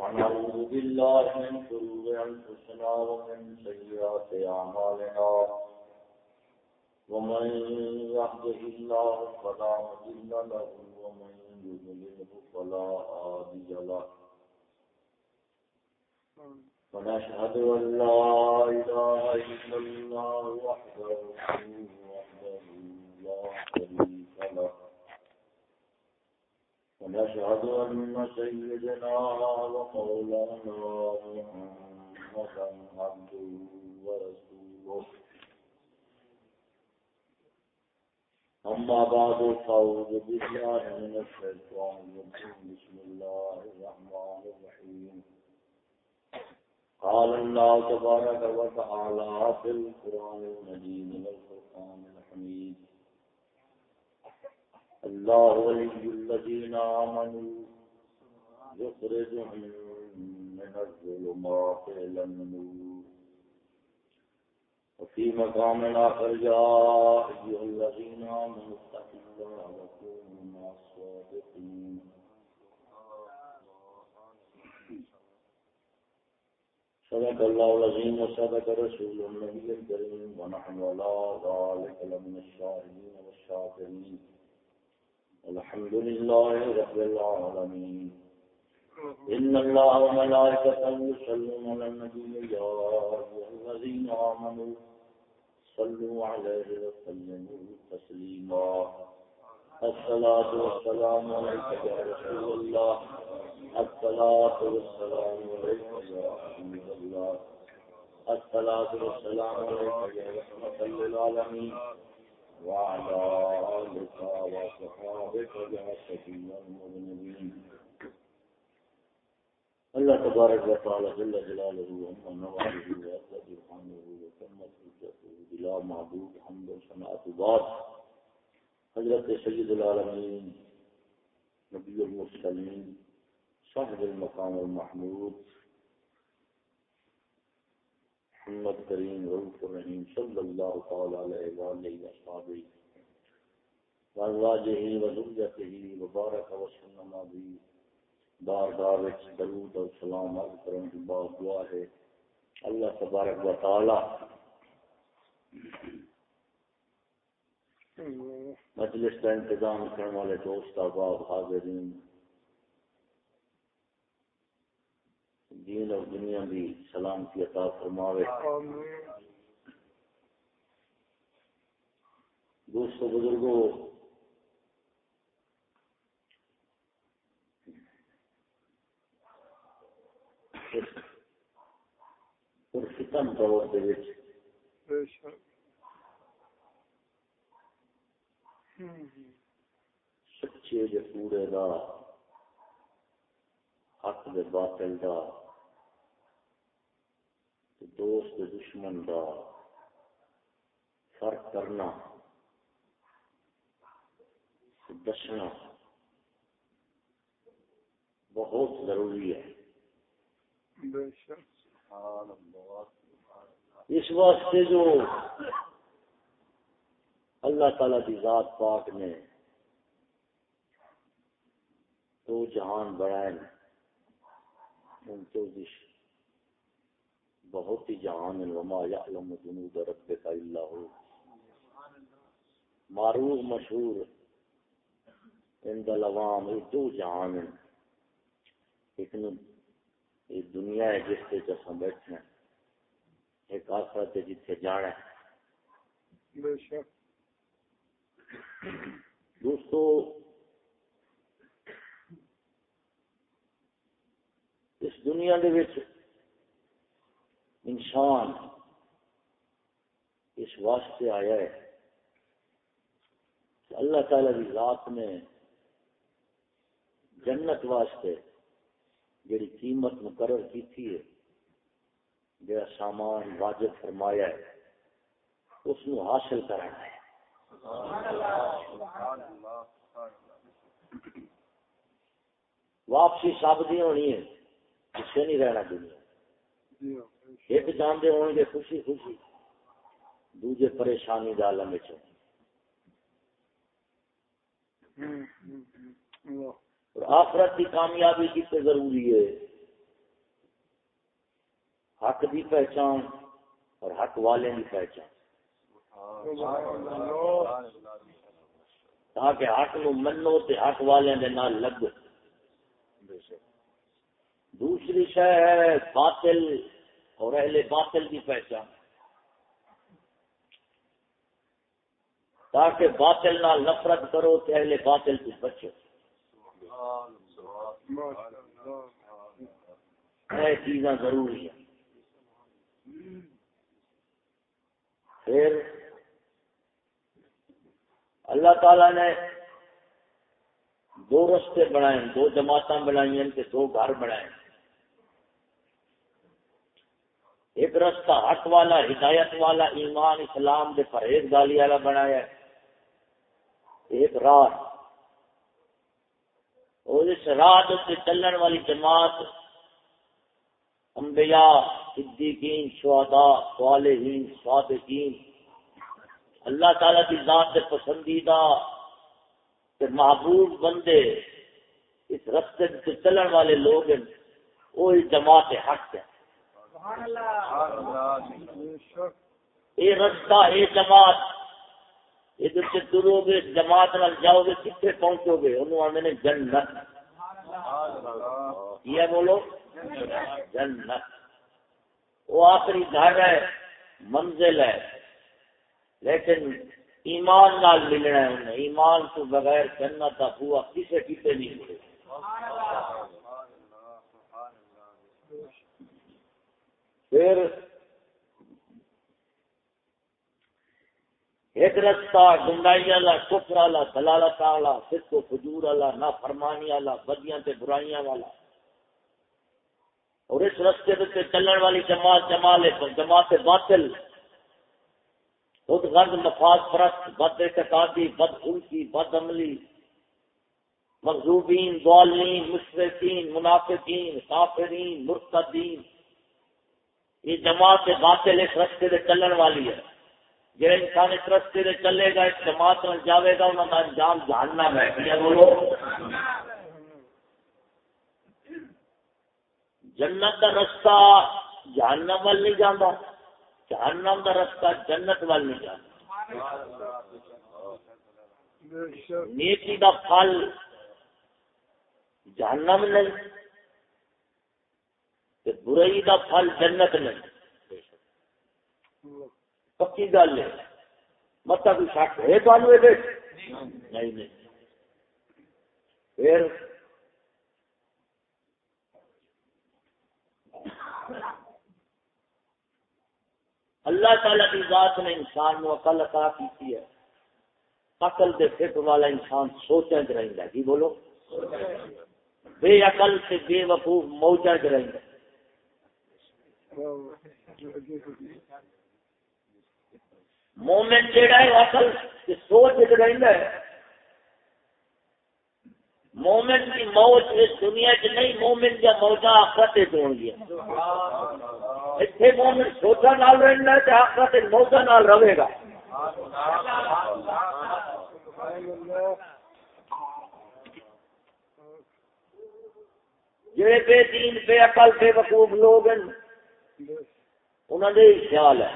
ونعوذ بالله من شرور أنفسنا ومن سيئات أعمالنا. ومن يهده الله فلا مضل له ومن يضلله فلا هادي له. ونشهد أن لا إله إلا الله وحده وحده لا شريك له. ونشهد أن سيدنا ومولانا محمدا عبده ورسوله. أما بعد فأعوذ بالله من الشيطان الرجيم. بسم الله الرحمن الرحيم. قال الله تبارك وتعالى في القرآن المجيد والفرقان الحميد. الله ولي الذين آمنوا يخرجهم من الظلمات إلى النور. وفي مقام آخر يا أيها الذين آمنوا اتقوا الله وكونوا مع الصادقين. صدق الله العظيم وصدق رسول النبي الكريم ونحن على ذلك لمن الشاهدين والشاكرين. الحمد لله رب العالمين. إن الله وملائكته يصلون على النبي يا أيها الذين آمنوا صلوا عليه وسلموا تسليما. الصلاة والسلام عليك يا رسول الله. الصلاة والسلام عليك يا حبيب الله. الصلاة والسلام عليك يا رحمة للعالمين. وعلى آلك وصحابك يا شفيع المذنبين الله تبارك وتعالى جل جلاله وأما نوعه وأسد سبحانه وكمت حجته بلا معبود حمد و وسماء بعد حضرت سيد العالمين نبي المرسلين صاحب المقام المحمود محمد کریم رؤوف الرحیم صلی اللہ تعالی علیہ وآلہ وصحبہ وازواجہ وذریته وبارک وسلم علیہ بار بار وچ درود اور سلام عرض کرن کی بات دعا ہے۔ اللہ تبارک و تعالی۔ مجلس کا انتظام کرنے والے دوست احباب حاضرین دین اور دنیا بھی سلامتی عطا فرماوے۔ دوستو بزرگوں پرفتن دور سچے پورے دا، حق دے باطل دا دوست دشمن دا فرق کرنا دسنا بہت ضروری ہے۔ اس واسطے جو اللہ تعالی کی ذات پاک نے تو جہان بڑھائے ان تو بہت ہی جہان وما یعلم جنود ربک الا ہو معروف مشہور عند العوام یہ دو جہان ایک یہ دنیا ہے جس سے جسم بیٹھے ہیں ایک آخرت ہے جتھے جانا ہے۔ دوستو اس دنیا دے وچ انسان اس واسطے آیا ہے کہ اللہ تعالی کی ذات نے جنت واسطے جڑی قیمت مقرر کی تھی ہے، جڑا سامان واجب فرمایا ہے، اس نو حاصل کرنا ہے۔ واپسی سب دی ہونی ہے، کسے نہیں رہنا دنیا۔ جی ہاں۔ ایک جانتے ہوں گے خوشی خوشی۔ پریشانی کا عالم اور آخرت کی کامیابی کتنے ضروری ہے۔ حق کی پہچان اور حق والے کی پہچان۔ تاکہ حق نو منو تے حق والے دے نال لگ۔ دوسری شہ ہے باطل۔ اور اہل باطل کی پہچان تاکہ باطل نہ نفرت کرو تو اہل باطل کی بچو۔ یہ چیزاں ضروری ہیں۔ پھر اللہ تعالی نے دو رستے بنائے، دو جماعت بنائی ہیں دو گھر بنائے۔ ایک رستہ حق والا، ہدایت والا، ایمان، اسلام کے پرہیز گالی والا بنایا ایک راہ۔ اور اس رات سے چلن والی جماعت، انبیاء، صدیقین، شہداء، صالحین، صادقین، اللہ تعالی کی ذات سے پسندیدہ محبوب بندے، اس رستے سے چلن والے لوگ ہیں۔ جماعت حق ہے۔ یہ رستہ، یہ جماعت ادھر سے درو گے، جماعت نال جاؤ گے، کتنے پہنچو گے؟ انہوں آدھے نے جنت۔ یہ بولو؟ جنت۔ وہ آخری گھر ہے، منزل ہے۔ لیکن ایمان نال ملنا ہے انہیں۔ ایمان تو بغیر جنت کا ہوا کسے کسے نہیں ملے۔ پھر ایک رستہ، گنڈائی والا، کفر والا، دلالت والا صرف و فجور والا نہ فرمانی والا، بدیاں تے برائیاں والا۔ اور اس رستے پہ چلن والی جماعت جمال جماعت باطل۔ خود غرض مفاد پرست، بد اعتقادی، بد خلقی بد عملی۔ مغزوبین دعالین مشرقین منافقین، کافرین، مرتدین۔ یہ جماعت باطل اس رستے سے چلن والی ہے۔ جی انسان اس رستے سے چلے گا، اس جماعت میں جاوے گا انہوں کا انجام جاننا ہے۔ بولو۔ جنت کا رستہ جہنم وال نہیں جانا جہنم کا رستہ جنت وال نہیں جانا نیکی کا پھل جہنم نہیں۔ کہ برائی کا پھل جنت نہیں پکی گل ہے۔ مطلب شک ہے تو نہیں نہیں۔ پھر اللہ تعالی کی ذات نے انسان کو عقل عطا کی ہے۔ عقل دے فکر والا انسان سوچا چ رہتا ہے۔ جی بولو؟ بے عقل سے بے وقوف موجہ چ رہتا مومن جہا ہے اصل سوچ رہتا ہے۔ مومن کی موج اس دنیا چ نہیں، مومن یا موجا آخرت ہو گیا۔ اتنے مومن سوچا نال رہنا ہے آخرت موجا نال رہے گا۔ جڑے بے دین، بے عقل، بے وقوف لوگ ہیں انہوں نے خیال ہے۔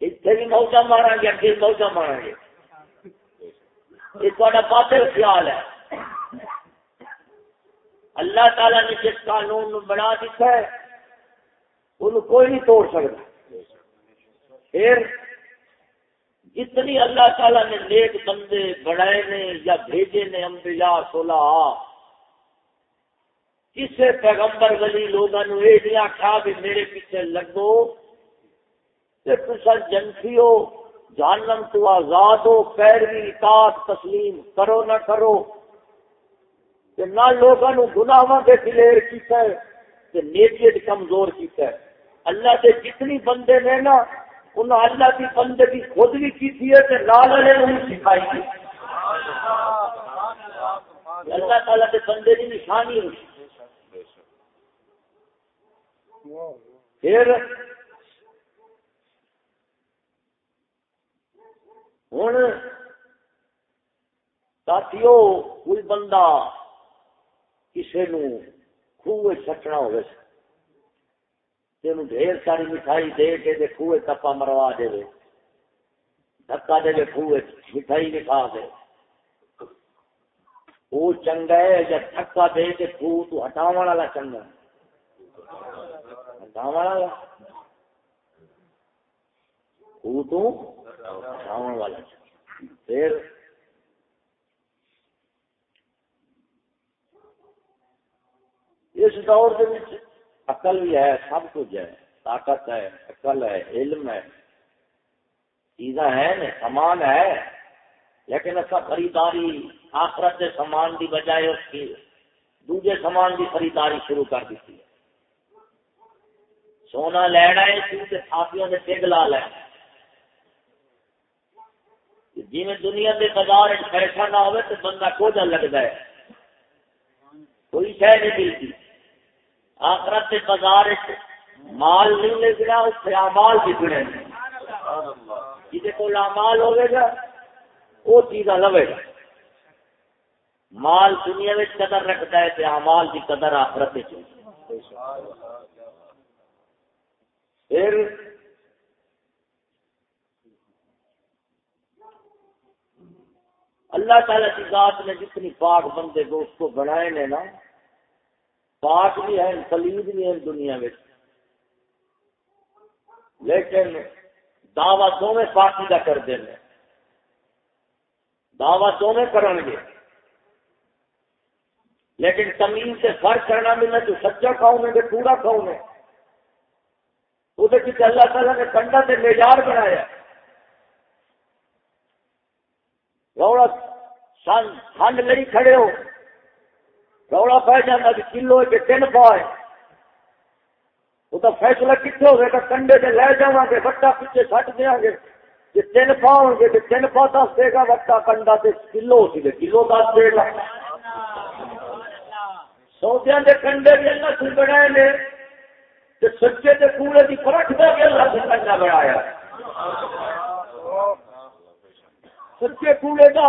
اتنے بھی موجہ مارا گے اگے موجہ مارا گے یہ تھوڑا باطل خیال ہے۔ اللہ تعالی نے جس قانون بنا دیتا ہے، ان کوئی نہیں توڑ سکتا پھر جتنی اللہ تعالی نے نیک بندے بنائے نے یا بھیجے نے امبیا سولہ کسی پیغمبر ولی لوگوں یہ آخا بھی میرے پیچھے لگو جنسی ہو جانم تو آزاد ہو، پیروی، اطاعت، تسلیم کرو نہ کرو۔ کہ نہ لوگوں گناواں کے دلیر کیتا ہے کہ نیچے کمزور کیتا ہے۔ اللہ کے جتنی بندے نے نا انہوں اللہ کی بندے کی خود بھی کی ہے کہ لال والے نہیں سکھائی تھی اللہ تعالیٰ کے بندے کی نشانی ہوئی پھر ہوں ساتھیو، کوئی بندہ کسی نو خوہ چٹنا ہو ڈھیر ساری مٹھائی دے کے خوہ تپا مروا دے، دھکا دے خوہ مٹھائی نکھا دے۔ وہ چنگا ہے یا دھکا دے کے خوہ تو ہٹاو والا چنگا ہٹاو والا خوہ تو والا پھر اس دور کے عقل بھی ہے، سب کچھ ہے۔ طاقت ہے، عقل ہے، علم ہے۔ چیزاں ہیں نا سامان ہے۔ لیکن ایسا خریداری آخرت کے سامان کی بجائے اس کی دوجے سامان کی خریداری شروع کر دیتی ہے۔ سونا لینا ہے کیونکہ تھاپیوں نے ٹگ لا لے۔ جی میں دنیا کے بازار پیسہ نہ ہو تو بندہ کو جا لگتا ہے۔ کوئی شہ نہیں ملتی۔ آخرت کے بازار مال نہیں لگنا اس سے امال بگڑے جی کو لامال ہوگے گا وہ چیز لوے گا مال دنیا میں قدر رکھتا ہے کہ امال کی قدر آخرت پھر اللہ تعالی کی ذات نے جتنی پاک بندے کو اس کو بنائے نے نا، پاک بھی ہے پلید بھی ہے دنیا میں۔ لیکن دعوی دونوں پاکی کا کر دیں دعوی دونوں کریں گے۔ لیکن تمیز سے فرق کرنا بھی میں تو سچا کھاؤں میں پورا کھاؤں میں۔ وہ اللہ تعالیٰ نے کنڈا سے میجار بنایا۔ روڑا سن سن لڑی کھڑے ہو۔ روڑا پہ جانا کہ کلو کے تین پائے۔ وہ تو فیصلہ کتنے ہوگا کہ کنڈے سے لے جا گے، بٹا پیچھے سٹ دیا گے۔ کہ تین پا ہو گے تو تین پا دس دے گا، بٹا کنڈا سے کلو سی کلو دس دے گا۔ سودیا کے کنڈے بھی اللہ سے بنائے نے سچے کے کوڑے کی فرق دے کے اللہ سے کنڈا بنایا سچے کوڑے کا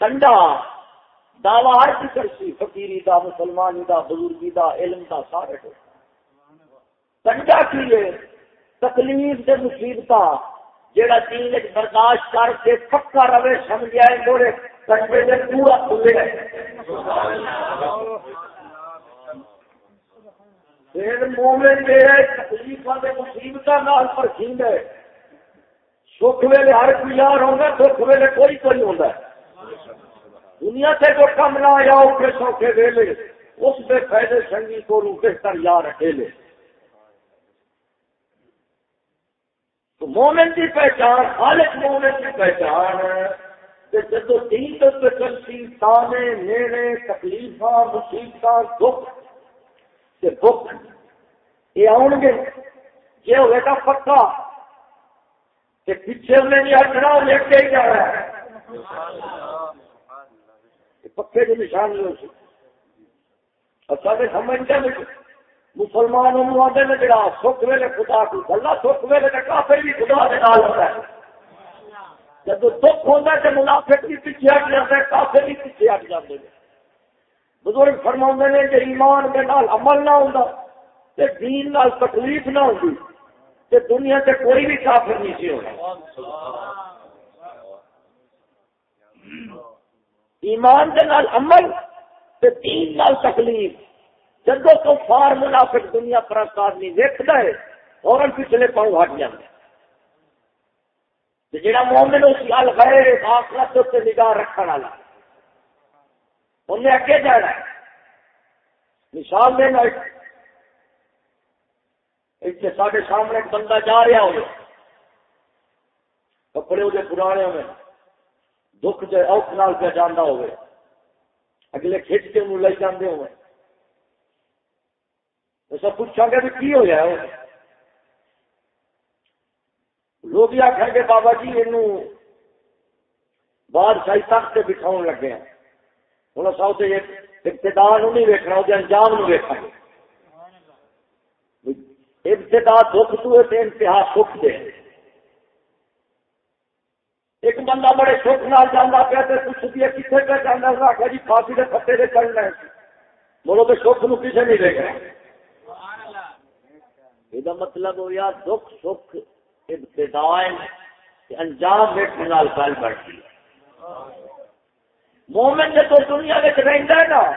کنڈا دعوی ہر فکر سی فقیری دا، مسلمانی دا، بزرگی دا، علم دا، سارے کو کنڈا کی ہے؟ تکلیف سے مصیبت جہاں دین برداشت کر کے پکا رہے سمجھا ہے تھوڑے کنڈے سے پورا کھلے۔ پھر مومن میرے تکلیف مصیبت نال پر ہے۔ سکھ ویلے ہر کوئی یار ہوگا سکھ ویلے کوئی کوئی ہوتا ہے دنیا سے جو کم نہ آیا اوکھے سوکھے ویلے۔ اس میں فائدے سنگی کو روکے کر یار اکیلے تو مومن کی پہچان، خالق مومن کی پہچان کہ جب دین چلتی، تانے میرے تکلیف مصیبت دکھ کہ دکھ یہ آؤ گے۔ یہ ہوئے گا پکا۔ کہ پیچھے انہیں نہیں ہٹنا لے کے ہی جا رہا ہے۔ پکے کی نشانی ہو سی اچھا سمجھتے مسلمان آتے نے جڑا سکھ ویلے خدا کو گلا سکھ ویلے کافی بھی خدا کے نال ہوتا ہے۔ جب دکھ ہوتا ہے تو منافق بھی پیچھے ہٹ جاتا ہے کافی بھی پیچھے ہٹ جاتے ہیں بزرگ فرما نے کہ ایمان کے نال عمل نہ ہوتا تے دین نال تکلیف نہ ہوتی تے دنیا سے کوئی بھی کافر نہیں سی ہوتا ایمان کے نال عمل تے دین نال تکلیف۔ جدو تو فار منافق دنیا پر آدمی دیکھتا ہے، فوراً پچھلے پاؤں ہٹ جاتا ہے جہاں مومن اس گل غیر آخرت نگاہ رکھنے والا۔ انہیں اگے جانا ہے۔ مثال دینا اتنے سارے سامنے بندہ جا رہا ہو کپڑے وہ پرانے ہوئے۔ دکھ جو اوکھ نال پہ جانا ہوئے۔ اگلے کھچ کے انہوں لے جاندے ہوئے۔ ایسا پوچھا گیا بھی کی ہو جائے لوگ یہ آخر گے، بابا جی یہ بادشاہی تخت سے بٹھاؤ لگے ہیں۔ ہوں اصا اسے ابتدا نہیں ویکنا وہ انجام نہیں ویکا ابتدا دکھ تو انتہا سکھ دے۔ ایک بندہ بڑے سکھ نال جانا پیا تو پوچھتی ہے کتنے پہ جانا اس آخیا جی پھانسی کے پتے سے چڑھنا بولو تو سکھ نو کسے نہیں لے گا یہ مطلب ہو یا دکھ، سکھ ابتدائے انجام ویٹنے نال پہل بڑھتی۔ مومن جب تو دنیا میں رہتا ہے نا۔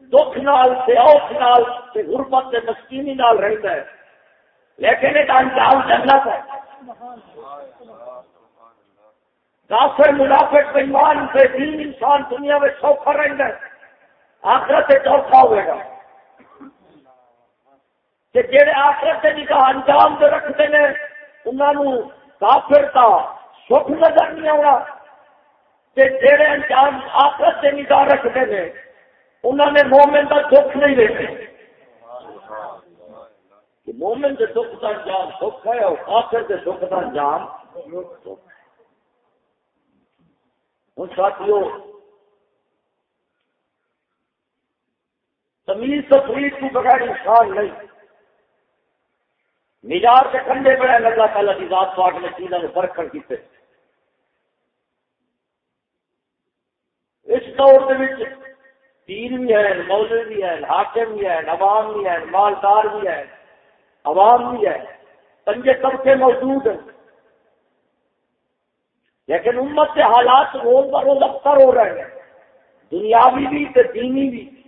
دکھ نال سے اوکھ نال سے غربت سے مسکینی نال رہتا ہے۔ لیکن ایک انجام جنت ہے۔ کافر منافق بےمان سے دین انسان دنیا میں سوکھا رہتا ہے۔ آخرت سے چوکھا ہوئے گا۔ کہ جہے آخرت سے نکاح انجام جو رکھتے ہیں انہوں کافر کا سکھ نظر نہیں آنا جہے انجام آخرت سے نکاح رکھتے ہیں انہوں نے مومن کا دکھ نہیں دیتے مومن کے دکھ کا انجام سکھ ہے اور کافر کے دکھ کا انجام ہوں ساتھیوں تمیز تفریح کی بغیر انسان نہیں۔ مزاج کے کنڈے پڑے اللہ تعالیٰ کی ذات پاک نے چیزوں نے فرق کر کیتے۔ اس دور پیر بھی ہے، مولوی بھی ہے، حاکم بھی ہے عوام بھی ہے، مالدار بھی ہے، عوام بھی ہے، پنجے طبقے موجود ہیں۔ لیکن امت کے حالات روز بروز افسر ہو رہے ہیں۔ دنیاوی بھی تو دینی بھی۔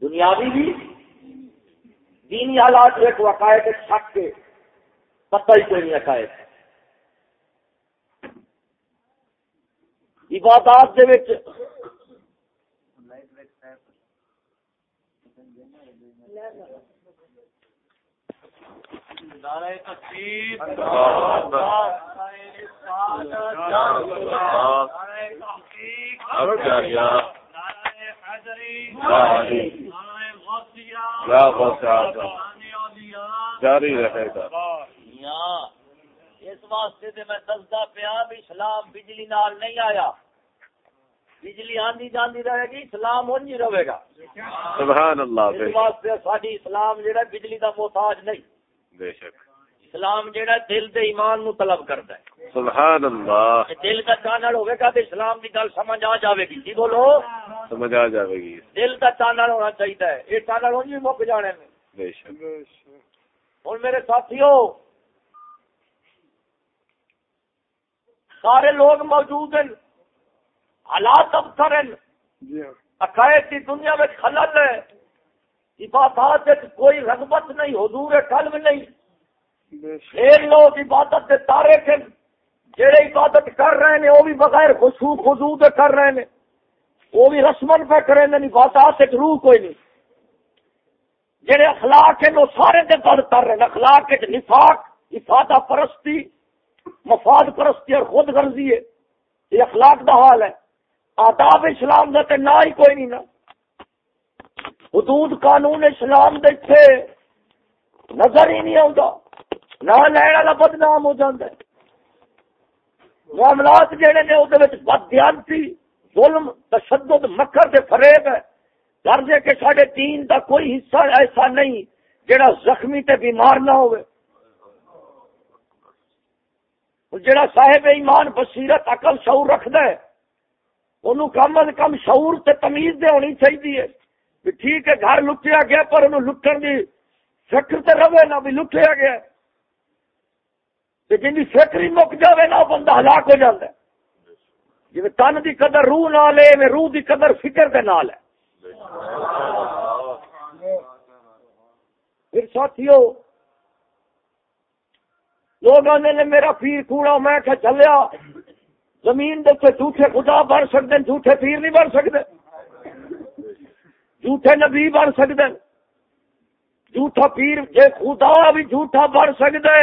دنیاوی بھی۔ دینی حالات ایک وقائد شک کے، پتہ ہی کوئی نہیں عقائد عبادات دے نعرہ تقدیر جاری۔ رہے گا۔ اس واسطے میں دستا پیا بھی اسلام بجلی نال نہیں آیا۔ بجلی آندی جاندی رہے گی اسلام ان ہی رہے گا۔ سبحان اللہ اس واسطے ساری اسلام جہاں بجلی کا محتاج نہیں۔ بے شک۔ اسلام جہاں دل دے ایمان نو طلب کرتا ہے۔ سبحان اللہ۔ دل کا چانل ہوئے گا تو اسلام کی گل سمجھ آ جائے گی۔ جی بولو؟ سمجھ آ جائے گی۔ دل کا چانل ہونا چاہیے یہ چانل ہوں مک جانے میں بے شک۔ ہوں میرے ساتھیوں سارے لوگ موجود ہیں۔ حالات افسر ہیں۔ جی عقائد کی دنیا میں خلل ہے۔ عبادات کوئی رغبت نہیں حضور قلب نہیں۔ لوگ عبادت کے تارے تھے۔ جہے عبادت کر رہے ہیں وہ بھی بغیر خوشبو خزو کر رہے ہیں۔ وہ بھی رسمن پہ کرے عبادات روح کوئی نہیں۔ جہے اخلاق ہیں وہ سارے دے بد کر رہے ہیں۔ اخلاق کے نفاق افادہ پرستی۔ مفاد پرستی اور خود غرضی ہے۔ یہ اخلاق دا حال ہے۔ آداب اسلام کا نہ ہی کوئی نہیں نا۔ حدود قانون اسلام دیکھے نظر ہی نہیں آتا نہ لین والا بدنام ہو جاتا ہے۔ معاملات جہے نے وہ بدیانتی ظلم، تشدد، مکر سے فریب ہے۔ درجے کے سارے تین کا کوئی حصہ ایسا نہیں جڑا زخمی تے بیمار نہ ہوئے جڑا صاحب ایمان بصیرت عقل شعور رکھد ہے انہوں کم از کم شعور تے تمیز دے ہونی چاہیے کہ ٹھیک ہے، گھر لٹیا گیا، پر انہوں لٹن کی فکر تو رہے نہ بھی لٹیا گیا۔ جن کی جی فکر ہی مک جائے نہ بندہ ہلاک ہو جاتا ہے۔ جی تن کی قدر روح نہ لے میں روح کی قدر فکر کے نال ہے۔ پھر ساتھیو لوگ آنے نے میرا پیر کوڑا، میں کہ چلیا، زمین دے جھوٹے خدا بن سکتے جھوٹے پیر نہیں بن سکتے جھوٹے نبی بن سکتے جھوٹا پیر جی خدا بھی جھوٹا بن سکتے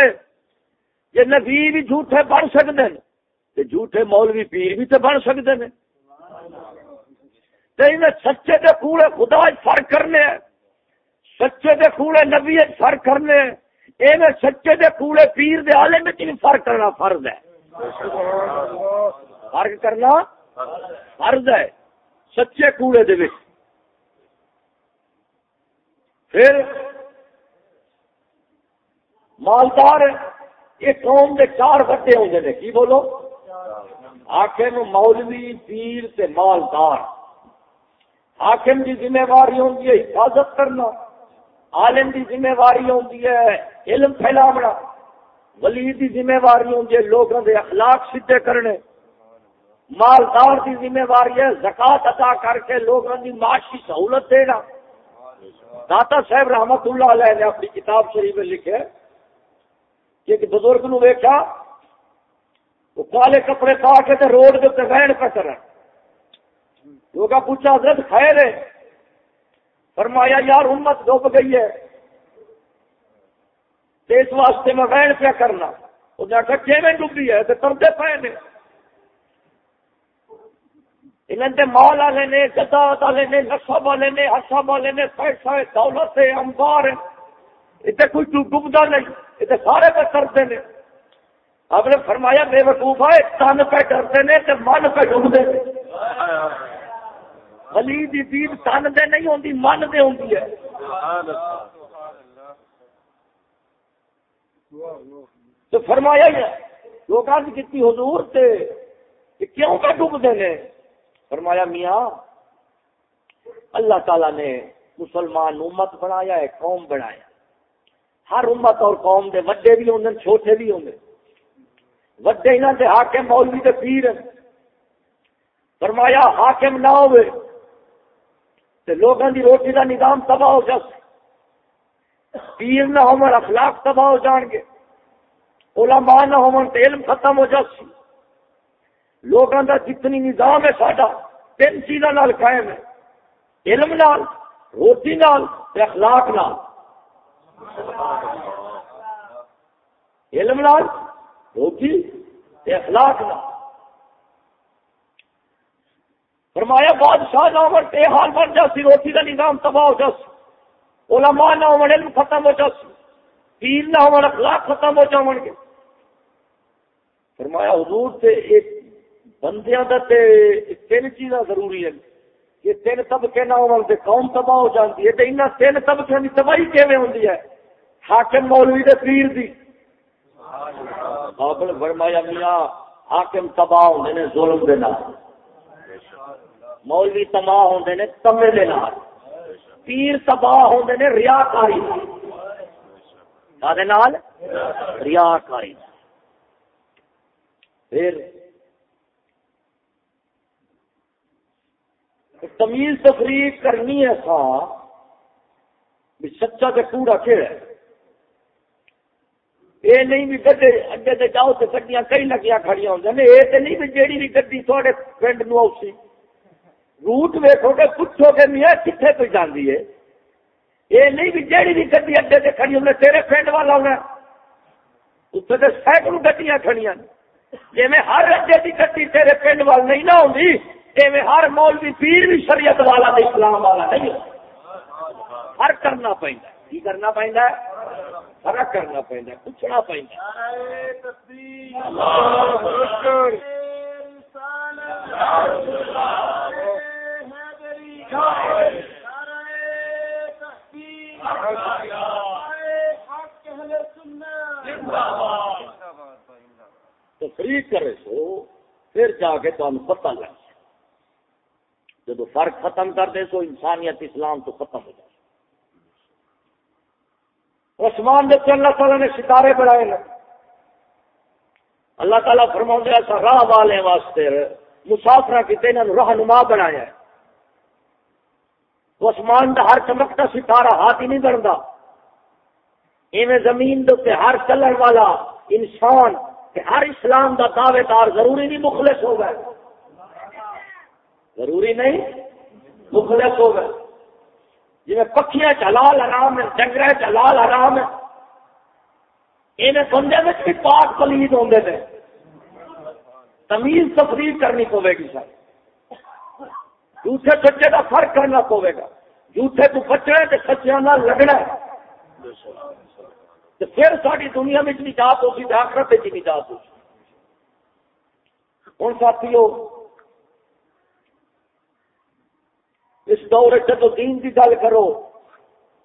جی نبی بھی جھوٹے بن سکتے ہیں جھوٹے مولوی پیر بھی تو بن سکتے ہیں سچے دے کوڑے خدا فرق کرنے سچے دے کوڑے نبی فرق کرنے یہ سچے دے کوڑے پیر دے آلے میں بھی فرق کرنا فرض ہے۔ فرق کرنا فرض ہے۔ سچے کوڑے دے پھر مالدار یہ قوم کے چار بڑے ہوں نے کی بولو؟ حاکم مولوی، پیر سے مالدار۔ حاکم کی ذمہ داری ہوتی ہے حفاظت کرنا۔ عالم کی ذمہ داری ہوتی ہے، علم پھیلاونا۔ ولی کی ذمہ داری ہوتی ہے لوگوں کے اخلاق سیدھے کرنے۔ مالدار کی ذمہ داری ہے، زکات ادا کر کے لوگوں کی معاشی سہولت دینا۔ داتا صاحب رحمت اللہ علیہ نے اپنی کتاب شریف میں لکھے کہ ایک بزرگ نو ویکا وہ کالے کپڑے پا کے تے روڈ کے اتنے بہن پہ کر لوگ پوچھا، حضرت خیر ہے؟ فرمایا، یار، امت ڈوب گئی ہے. اس واسطے میں بہن پہ کرنا۔ انہیں آخر کیون ڈبی ہے؟ تو ترتے پے نے۔ انہیں مال والے نے گدا والے نے نسب والے نے، حسب والے نے، پیسہ ہے، دولت ہے امبار ہے۔ اتنے کوئی ڈبدا نہیں۔ اتنے سارے پہ کرتے ہیں آپ نے فرمایا، بے وقوف ہے تن پہ کرتے ہیں من پہ ڈبتے ولی دی دید تن دے نہیں ہوندی من دے ہوندی ہے۔ تو فرمایا ہی ہے، لوگ کی حضور تے، کہ کیوں پہ ڈبتے ہیں؟ فرمایا، میاں، اللہ تعالی نے مسلمان امت بنایا ہے، قوم بنایا۔ ہر امت اور قوم دے وڈے بھی ہوں، چھوٹے بھی ہوں۔ وڈے انہوں کے حاکم، مولوی کے پیر۔ فرمایا، حاکم نہ ہوئے۔ تو لوگوں کی روٹی کا نظام تباہ ہو جس پیر نہ ہو اخلاق تباہ ہو جان گے۔ علماء نہ ہو علم ختم ہو جس لوگوں کا جتنی نظام ہے ساڈا، تین چیزوں قائم ہے۔ علم نال، روٹی نال اخلاق نال۔ علم نال، روٹی اخلاق نال۔ فرمایا بادشاہ نہ ہو حال بن جاسی روٹی کا نظام تباہ ہو جاس علماء نہ ہو علم ختم ہو جاس پیر نہ ہو اخلاق ختم ہو جاؤ گے فرمایا حضور سے ایک بندیاں دا تے تین چیزاں ضروری ہیں۔ کہ تین طبقے نہ ہون تے قوم تباہ ہو جاتی ہے۔ تے انہاں تین طبقے دی تباہی کیویں ہوندی ہے؟ حاکم مولوی دے پیر دی۔ آپ نے فرمایا میاں حاکم تباہ ہوندے نے ظلم دے نال۔ مولوی تباہ ہوندے نے تمے دے نال۔ پیر تباہ ہوندے نے ریاکاری نال۔ ریاکاری پھر تمیز تفریح کرنی ہے سا، بھی سچا تو کوڑا کہڑا یہ نہیں بھی گڈے اڈے سے جاؤ تو گڈیاں کئی لگیاں کھڑی ہوں یہ تو نہیں بھی جیڑی بھی گڈی تھوڑے پنڈ نو آؤسی روٹ ویکو گے، پوچھو گے میاں کتنے پہ جاندی ہے؟ یہ نہیں بھی جیڑی بھی گڈی اڈے سے کھڑی ہوں تیرے پنڈ والا ہونا۔ اتنے تو سینکڑوں گڈیاں کھڑیاں۔ جی میں ہر اڈے کی گڈی تیرے پنڈ وال نہیں نہ ہوگی ہر مولوی پیر بھی شریعت والا تے اسلام والا نہیں ہر کرنا پہنتا کی کرنا پہنتا ہے، فرق کرنا پہنتا پوچھنا پہنتا تو فری کرے سو پھر جا کے تمہیں پتہ لگ جب فرق ختم کر دے تو انسانیت اسلام تو ختم ہو جائے۔ عثمان دیکھتے اللہ تعالیٰ نے ستارے بڑھائے نا اللہ تعالیٰ فرما ایسا راہ والے واسطے مسافر کی تین رہنما بنایا ہے۔ عثمان کا ہر چمکتا ستارہ ہاتھ ہی نہیں بنتا۔ ایویں زمین دے ہر چلن والا انسان ہر اسلام کا دعوے دار ضروری نہیں مخلص ہو گئے ضروری نہیں مخلص ہو گئے جی میں پکیاں چلال آرام ہے ڈنگر چلال آرام ہے یہ بندے میں بھی پاک پلید ہوتے تھے تمیز تفریح کرنی پوے گی سر۔ جھوٹے سچے کا فرق کرنا پوے گا۔ جھوٹے تو بچنا تو سچیا نہ لگنا تو پھر ساری دنیا میں نجات ہوگی آخرت کی نجات ہوگی۔ ہوں ساتھیوں اس دور جدو دین کی گل کرو۔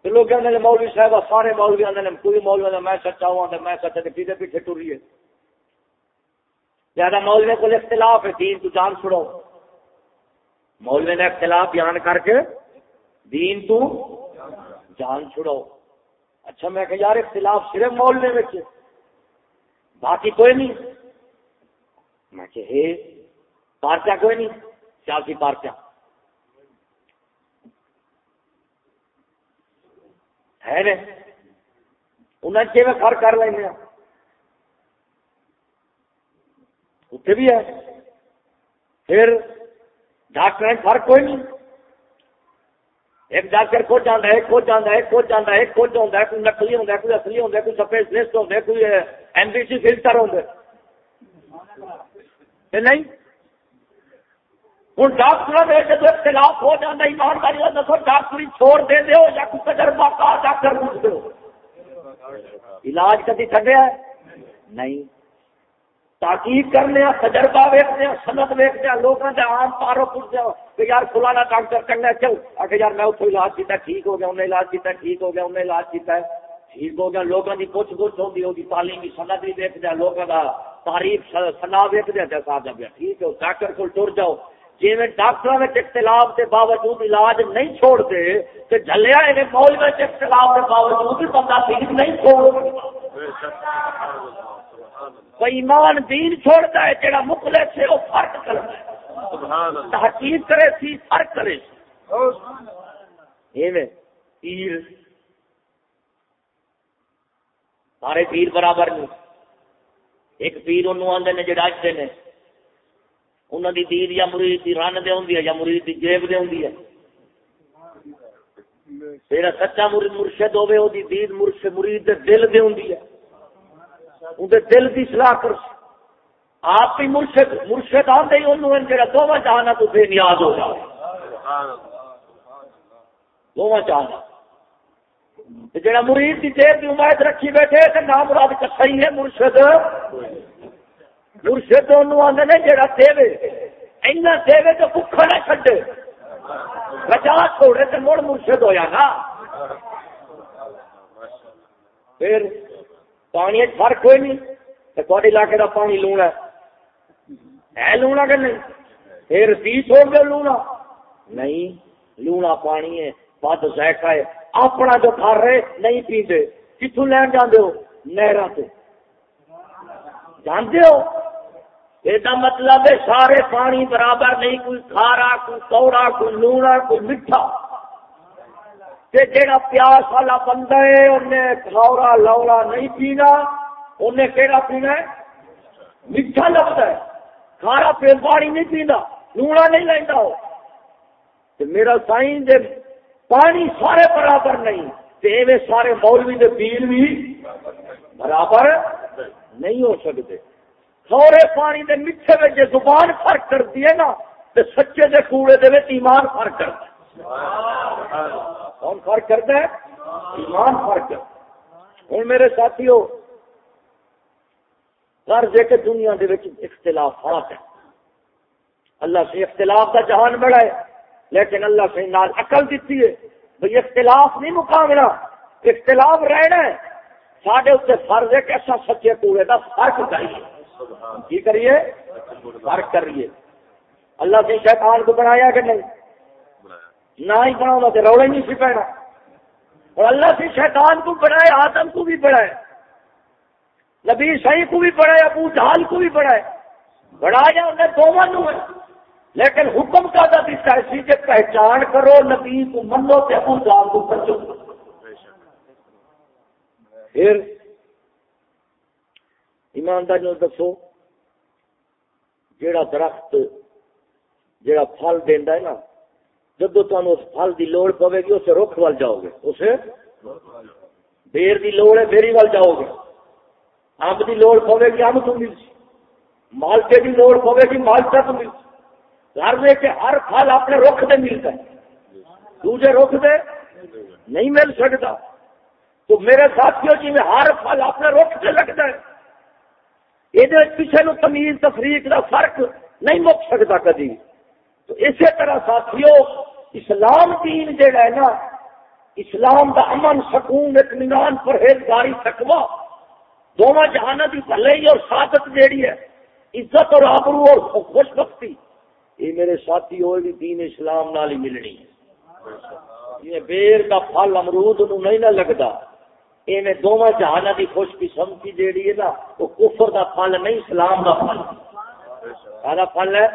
لوگ آدھے مولوی صاحب سارے مولوی آدھے کوئی مولوی آدھے میں سچا ہوں آدھے میں سچا تو پیچھے پیچھے ٹری زیادہ مولوی کو اختلاف ہے، دین تو جان چھڑو مولوی نے اختلاف بیان کر کے دین تو جان چھڑو اچھا میں کہ یار، اختلاف صرف مولوی میں باقی کوئی نہیں۔ میں کہ پارٹیا کوئی نہیں، سیاسی پارٹیا ہے نا؟ انہیں چی میں گھر کر لینا اتنے بھی ہے۔ پھر ڈاکٹر فرق کوئی نہیں۔ ایک ڈاکٹر کھو جانا ہے کھو جانا ہے کھو جانا ہے کھو جانا ہے، کوئی نکلی ہوتا ہے، کوئی اصلی ہوتا ہے، کوئی سپیشلسٹ ہوتا ہے، کوئی ایم بی سی فلٹر ہوتا ہے۔ نہیں؟ ہوں ڈاکٹر میں جب اختلاف ہو جانا، ایمانداری کا دسو ڈاکٹری چھوڑ دے دو یا کوئی تجربہ کا ڈاکٹر پوچھ دو علاج کدی چڈیا نہیں۔ تاکید کرنے تجربہ ویکتے ہیں سنت ویکتے ہیں لوگوں کے آم پارو پوچھتے کہ یار فلانا ڈاکٹر کرنا چل۔ آ یار، میں اتو علاج کیا ٹھیک ہو گیا، انہیں علاج کیا ٹھیک ہو گیا، انہیں علاج کیا ٹھیک ہو گیا لوگوں کی پوچھ گچھ ہوتی ہوگی تعلیم کی سنت بھی دیکھتے لوگوں کا تاریخ سنا ویکتے ہیں صاحب ٹھیک ہے، ڈاکٹر کو ٹر جاؤ۔ جی میں ڈاکٹر اختلاف کے باوجود علاج نہیں چھوڑتے تو جلیا مول میں اختلاف کے باوجود بندہ ٹھیک نہیں چھوڑ ایمان دین چھوڑتا ہے جہاں مکلے سے وہ فرق کرتا ہے تحقیق کرے سی فرق کرے پیر سارے پیر برابر نہیں ایک پیر انہوں آدھے نے جڑا اچھے نے انہوں دی دید یا مرید دی رن دے ہوندی ہے یا مرید دی جیب دے ہوندی ہے؟ تیرا سچا مرید مرشد ہوے او دی دید مرشد مرید دے دل دے ہوندی ہے۔ اون دے دل دی اصلاح کر آپ بھی مرشد مرشد آندے ہی انہوں جڑا دوواں جہانا تو بے نیاز ہو جائے دوواں جہانا جڑا مرید دی جیب دی امید رکھی بیٹھے تے نام مراد کا صحیح ہے، مرشد۔ مرشد آدھے نے جڑا دے اینا دے تو بکھا نہ چڈے بچا چھوڑے تو مڑ مرشد ہویا نا۔ پھر پانی فرق کوئی نہیں تھوڑے علاقے کا پانی لونا ہے۔ لونا کہ نہیں؟ پھر تی چھوڑ گئے لونا۔ نہیں، لونا پانی ہے، بد ذائقہ ہے۔ اپنا جو کھا رہے نہیں پیتے کتوں لین جانے ہو؟ نہر سے جانتے ہو؟ یہ مطلب ہے سارے پانی برابر نہیں، کوئی کھارا، کوئی کوڑا، کوئی لونا، کوئی میٹھا جہاں پیاس والا بندہ ہے انہیں کھورا لوڑا نہیں پینا انہیں پینا ہے؟ میٹھا لگتا ہے۔ کھارا پھر پانی نہیں پینا، لونا نہیں لینا ہو۔ میرا سائن دے پانی سارے برابر نہیں، تے سارے مولوی دے پیل بھی برابر نہیں ہو سکتے سورے پانی دے میٹھے میں جی زبان فرق کرتی ہے نا تو سچے دے کوڑے دے ایمان فرق کرتا ہے کون فرق کرتا ہے ایمان فرق ہوں میرے ساتھی کر دے کے دنیا دے اختلاف فرق ہے اللہ سے اختلاف کا جہان بڑا ہے، لیکن اللہ سے نال عقل دیتی ہے۔ بھائی اختلاف نہیں مقابلہ، اختلاف رہنا ہے۔ سارے اتنے فرض ہے کہ ایسا سچے کوڑے کا فرق چاہیے کی کریے؟ فرق کریے۔ اللہ سے شیطان کو بنایا کہ نہیں؟ نہ ہی بنا تو روڑے نہیں سی پینا۔ اور اللہ سے شیطان کو بنائے آدم کو بھی بڑھائے نبی صحیح کو بھی بڑھائے ابو جہال کو بھی بڑھائے بڑھایا انہیں دونوں ہے لیکن حکم کا تھا ایسی کہ پہچان کرو نبی کو منو تے ابو جہال کو بچو۔ پھر ایمانداری دسو، جیڑا درخت، جیڑا پھل دینا ہے نا جب تمہیں اس پھل دی لوڑ پوے گی، اسے رخ وال جاؤ گے۔ اسے بیر دی لوڑ ہے بیری وال جاؤ گے۔ امب دی لوڑ پوے گی امب تو مل مالٹے دی لوڑ پوے گی، مالٹا تو مل گھر میں کہ ہر پھل اپنے رخ دے ملتا ہے۔ دوسرے رخ دے، نہیں مل سکتا تو میرے ساتھیوں جی میں ہر پھل اپنے رخ سے لگتا ہے۔ یہ پیچھے نو تمیز تفریق کا فرق نہیں مک سکتا کدی۔ تو اسی طرح ساتھیوں اسلام دین جہا ہے نا، اسلام دا امن، سکون، اطمینان، پرہیزگاری تکوا دونوں جہان کی بھلائی اور سعادت جیڑی ہے، عزت اور آبرو اور خوش بختی یہ میرے ساتھی ہوئے بھی دین اسلام نال ہی ملنی۔ ہے یہ بیر کا پھل امرود نو نہیں نہ لگتا یہ دونوں جہان کی خوش قسمتی جیڑی ہے نا، وہ کفر دا پھل نہیں، اسلام دا پھل۔ سارا پھل ہے؟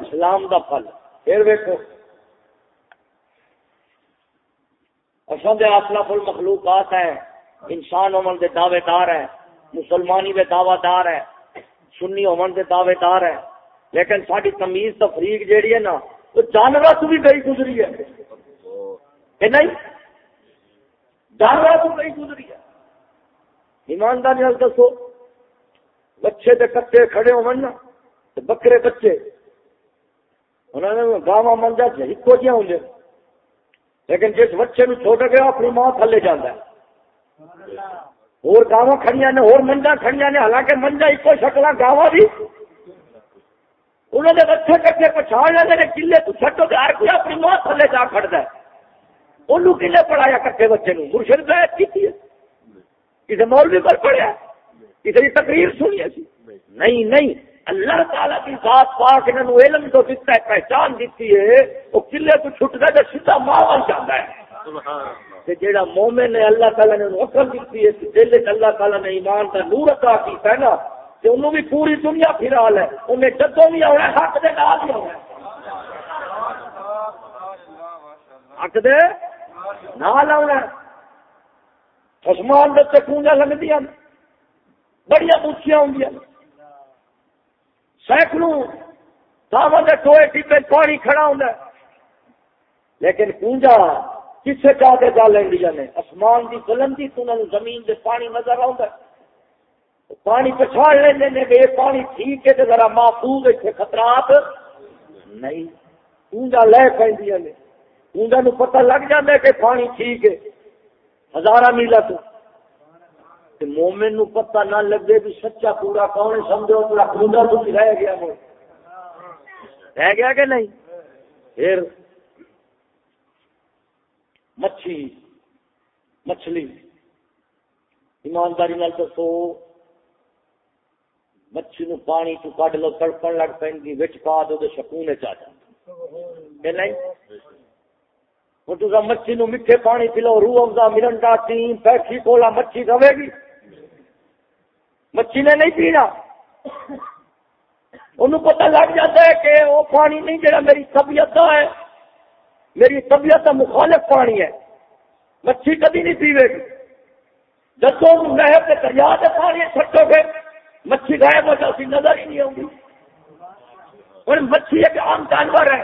اسلام دا پھل۔ پھر ویکو اصل دے اصلاف المخلوقات ہیں، انسان امن کے دعوے دار ہیں، مسلمانی کے دعوے دار ہیں، سنی امن کے دعوے دار ہیں۔ لیکن ساری تمیز تفریق جیڑی ہے نا، وہ جانور تو بھی گئی گزری ہے۔ کہ نہیں؟ جانور تو گئی گزری ہے ایمانداری دسو بچے کے کچے کھڑے ہو نا بکرے بچے انہوں نے گاوا منجا ایک جہاں ہوں لیکن جس بچے نو چھوڑ گیا اپنی ماں تھلے جانا ہے۔ اور گاوا کھڑیاں نے، اور منجا کھڑیاں نے، حالانکہ منجا ایک شکل گاوا بھی انہوں نے بچے کٹے پچھاڑ لینے نے کلے تو چھٹو تو ہر کوئی اپنی ماں تھلے جا کھڑتا ہے۔ انہوں پڑھایا کٹے بچے نو مرشد بیعت کی کسی مولوی پر پڑھیا۔ کسی تقریر سنی سی۔ نہیں نہیں۔ اللہ تعالیٰ کی ذات پاک انہوں نے علم تو دیتا ہے پہچان دیتی ہے۔ وہ قلعے تو چھٹ گئے تو سیدھا بن جاتا ہے۔ جہاں مومن نے اللہ تعالیٰ نے عقل دیتی ہے دل اللہ تعالیٰ نے ایمان کا نور عطا کیتا ہے نا۔ کہ انہوں بھی پوری دنیا پھرال ہے۔ انہیں جدوں بھی آنا حق دے نال بھی آنا حق دے؟ نال آنا آسمان دے کونجا لگتی بڑی اونچیاں ہوں سینکڑوں دامن کے ٹوئے ٹیپے پانی کھڑا ہوں لیکن کونجا کسے چاہ کے جا لینڈیا نے۔ آسمان کی بلندی تو انہوں زمین دے پانی نظر آؤں پانی پچھاڑ لینے نے بے پانی ٹھیک ہے ذرا محفوظ اتنے خطرات نہیں۔ کونجا لے پہ نے۔ کونجا نو پتہ لگ جاتا ہے کہ پانی ٹھیک ہے۔ ہزارہ میلا تو۔ مومن نو پتہ نہ لگے بھی سچا پورا کون سمجھو پورا کھوندا تو رہ گیا وہ رہ گیا کہ نہیں؟ پھر مچھی، مچھلی۔ ایمانداری نال دسو، مچھی نو پانی تو کڈ لو، تڑپن لگ پی وچ پا دو تو سکون چاہ کہ نہیں؟ ہوں تو مچھی نو میٹھے پانی پلو روح افزا مرنڈا تین پیٹھی کولا مچھی رہے گی مچھی نے نہیں پینا انہوں پتہ لگ جاتا ہے کہ وہ پانی نہیں جڑا میری طبیعت کا ہے میری طبیعت کا مخالف پانی ہے مچھی کبھی نہیں پیوے گی جب نہر کے دریا سے پانی چھٹو گے مچھی غائب ہو جاتی نظر ہی نہیں آؤں اور مچھی ایک عام جانور ہے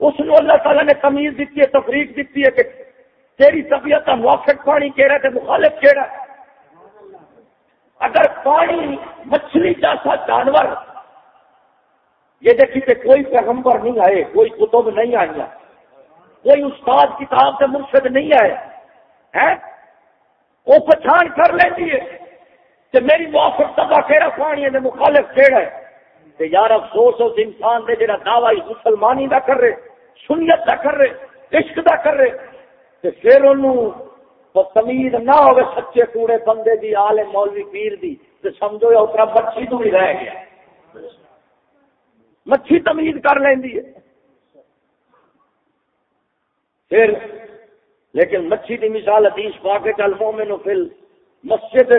اس نے اللہ تعالیٰ نے تمیز دیتی ہے، تفریق دیتی ہے کہ تیری طبیعت کا موافق پانی کہہ رہا ہے مخالف کہہ رہا ہے۔ اگر پانی مچھلی جیسا جانور، یہ دیکھیے کہ کوئی پیغمبر نہیں آئے، کوئی کتب نہیں آئی کوئی استاد کتاب سے مرشد نہیں آئے وہ پچھان کر لیتی ہے کہ میری موافق تباہ کہڑا پانی ہے مخالف کہڑا ہے۔ کہ یار افسوس، اس انسان دے جڑا دعوی مسلمانی کا کر رہے۔ سنیت کا کر رہے عشق کا کر رہے کہ پھر انہوں تو تمیز نہ ہوگی سچے کوڑے بندے دی، آل مولوی پیر دی تو سمجھو یا اتنا مچھی تو بھی رہ گیا۔ مچھی تمیز کر لینی ہے۔ پھر، لیکن مچھی کی مثال حدیث پا کے کل مومن فل مسجد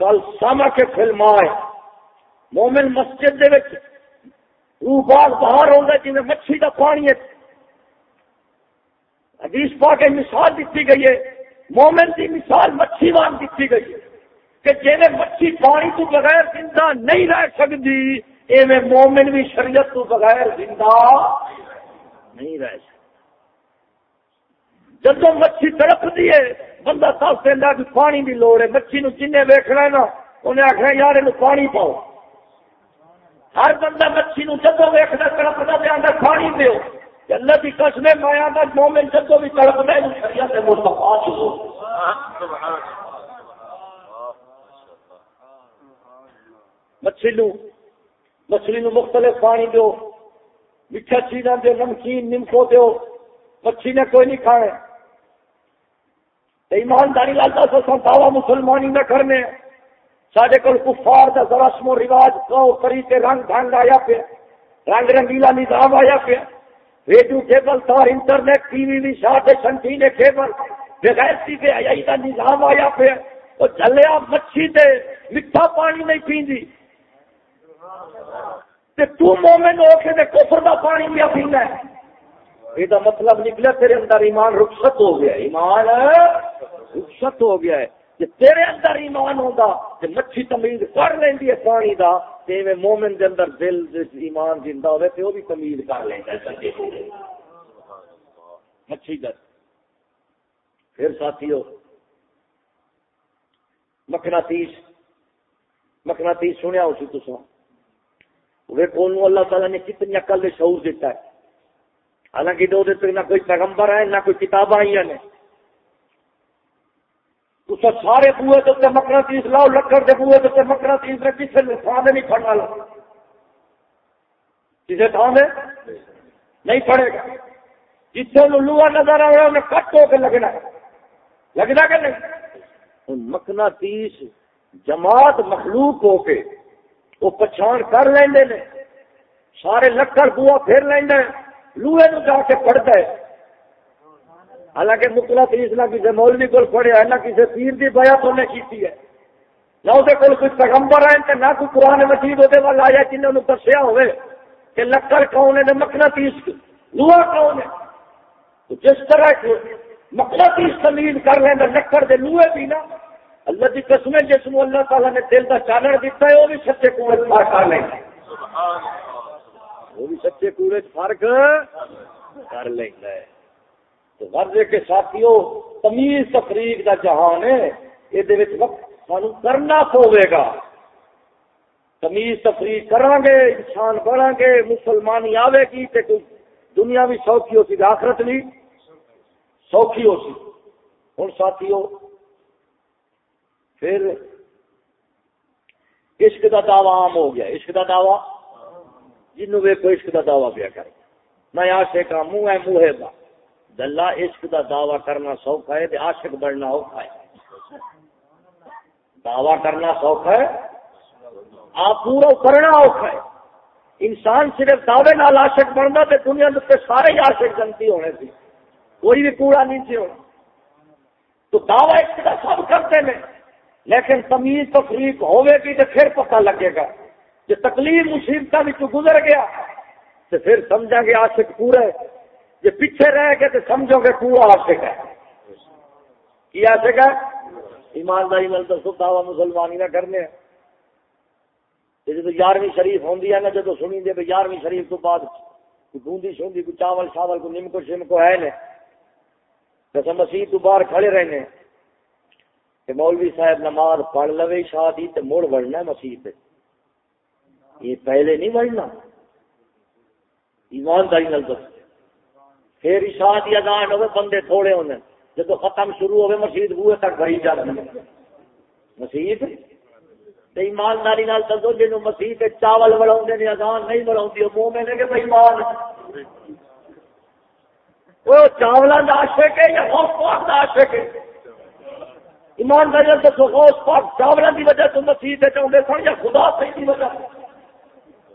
کل ساما کے فلم آئے مومن مسجد دے وچ روح باغ باہر ہوگا جی مچھی کا پانی ہے۔ حدیث پا کے مثال دیتی گئی ہے۔ مومن کی مثال مچھی وان دیتی گئی ہے کہ جی مچھی پانی تو بغیر زندہ نہیں رہ سکتی، ایویں مومن بھی شریعت تو بغیر زندہ نہیں رہ سکتی۔ جب مچھی تڑپ دیے بندہ سب سے کہ پانی کی لوڑ ہے۔ مچھی نو جن ویکنا نا، انہیں آخر یار یہ پانی پاؤ۔ ہر بندہ مچھی نو جدو ویکنا تڑپتا پہ آدھا پانی دیو اللہ کی قسم میں آتا مومن جدو بھی تڑپ رہے شریعت مچھلی نو مچھلی نو مختلف پانی دو میٹھا چیزاں دو نمکین، نمکو دو مچھی نے کوئی نہیں کھائے ایمانداری لالتا سو سنتاوا مسلمانی نہ کرنے۔ سارے کو کفار کا رسم و رواج کو طریقے رنگ ڈھنگ آیا پہ رنگ رنگیلا نظام آیا پہ ریڈیو کیبل، تار انٹرنیٹ، ٹی وی وی شاہ سنٹی نے کیبل۔ بغیر سی پہ آئی نظام آیا پہ وہ جلیا مچھی دے میٹھا پانی نہیں پیندی تو مومن ہو کے کفر کا پانی بھی پینا ہے۔ یہ مطلب نکلا تیرے اندر ایمان رخصت ہو گیا ایمان رخصت ہو گیا ہے۔ کہ تیرے اندر ایمان ہوگا کہ مچھی تمیز کر لینی ہے پانی کا میں مومن کے اندر دل ایمان زندہ ہوئے تو وہ بھی تمیز کر لینا مچھی در پھر ساتھی ہو مکھنا تیس۔ مکھنا تیس سنیا اسی تو وہ اللہ تعالیٰ نے کتنی عقل شعور دیتا ہے۔ حالانکہ دو دن نہ کوئی پیغمبر ہے، نہ کوئی کتاب آئی ہیں تو سارے بوئے تو مکنا تیس لاؤ، لکڑ کے بوئے تو مکنا تیس نے کسی تھان نہیں پڑنا لو کسی تھان میں نہیں پڑے گا۔ جتنے لوا نظر آ رہا انہیں کٹ ہو کے لگنا ہے۔ لگنا کہ نہیں؟ مکنا تیس جماعت مخلوق ہو کے وہ پچھان کر لیں سارے لکڑ بوا پھر لیں لوہے نو جا کے پڑھتا ہے۔ حالانکہ مکلا تیس نہ کسی مولوی کو پڑھیا نہ کسی پیر کی بیا تو نے کی ہے۔ نہ وہ کوئی کوئی پیغمبر ہے نہ کوئی قرآن مجید وہ وال آیا جنہوں نے دسیا ہوئے کہ لکڑ کون ہے مکنا تیس لوہا کون ہے۔ تو جس طرح مکنا تیس تمیز کر لیں لکڑ دے لوہے بھی نا اللہ کی قسمیں جس میں اللہ تعالیٰ نے دل کا چانن دیتا ہے وہ بھی سچے کنویں کر لیں۔ گے وہ بھی سچے پورے فرق کر لینا ہے تو غرضے کے ساتھیوں، تمیز تفریق کا جہان ہے۔ یہ وقت سان کرنا پوے گا۔ تمیز تفریح کریں گے، انسان بڑھیں گے، مسلمانی آئے گی تو کوئی دنیا بھی سوکھی ہو سی آخرت بھی سوکھی ہو سی ہوں ساتھیوں، پھر عشق کا دعوی عام ہو گیا۔ عشق کا دعوی؟ جنوں ویکو عشق کا دعوی پیا کر میں عاشق کا منہ ہے منہ ہے دلہ عشق کا دعوی کرنا سوکھا ہے عاشق بڑھنا اوکھا ہے۔ دعوی کرنا سوکھا ہے، آپ پورا کرنا اوکھا ہے۔ انسان صرف دعوے نال عاشق بنتا تو دنیا کے سارے عاشق جنتی ہونے تھی کوئی بھی کوڑا نہیں تھی ہونا۔ تو دعوی عشق کا سب کرتے ہیں۔ لیکن تمیز تفریق ہوئے گی تو پھر پتہ لگے گا۔ کہ تکلیف مصیبت گزر گیا، تو پھر سمجھا گے عاشق پورا ہے۔ جی پیچھے رہ گئے تو سمجھو گے پورا عاشق ہے۔ کی عاشق ہے؟ ایمانداری مل تو سب دعوی مسلمانی نہ کرنے۔ جب یارویں شریف ہوں نا جب سنی دے یارویں شریف تو بعد بوندی شوندی کوئی چاول چاول کو نم کو شم کو ہے۔ نا جیسے مسیح، تو باہر کھڑے رہنے۔ کہ مولوی صاحب نماز پڑھ لو شادی تو مڑ بڑھنا مسیح پہ یہ پہلے نہیں بڑھنا ایمانداری نل دس پھر اشاعت یا گانڈ ہوئے بندے تھوڑے ہونے۔ جب ختم شروع ہوئے مسیح ہوئے تک بڑی جاتی مسیح ایمانداری نال دسو جن مسیح چاول بڑھا نے، اذان نہیں بڑھا منہ میں نے کہ بھائی مان وہ چاول عاشق ہے یا غوث پاک کا عاشق ہے؟ ایمانداری دسو غوث پاک چاول کی وجہ تو مسیح چاہتے سن یا خدا صحیح کی وجہ۔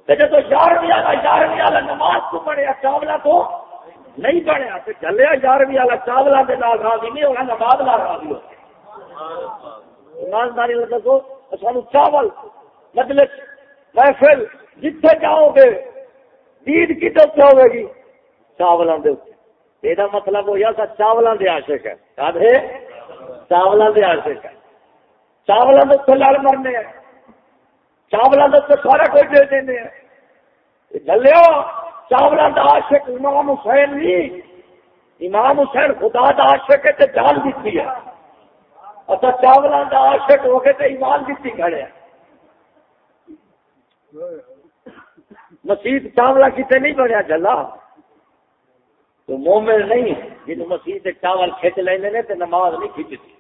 تے جدو یار جب یارویں والا یارویں والا نماز کو پڑھیا چاولا تو نہیں پڑھیا تو چلے یارویں والا چاولا کے نال راضی نہیں ہونا، نماز نال راضی ہو ایمانداری دسو سانو چاول، مجلس، محفل، جتھے جاؤ گے عید کی تو ہوے گی؟ چاولوں کے یہ مطلب ہوا تھا چاولوں کے آشک ہے۔ چاولوں کے آشک ہے۔ چاولوں کے لڑ مرنے ہیں۔ چاول تو سارا کچھ دے دینے دیں چلو چاول کا عاشق امام حسین نہیں امام حسین خدا کا عاشق ہے تو جان دیتی ہے۔ اچھا چاول کا عاشق ہو گئے تو ایمان دیتی کھڑے مسیح چاول کتنے نہیں بنیا چلا تو مومن نہیں، جن مسیح چاول کھچ لینے نے تو نماز نہیں کھچتی۔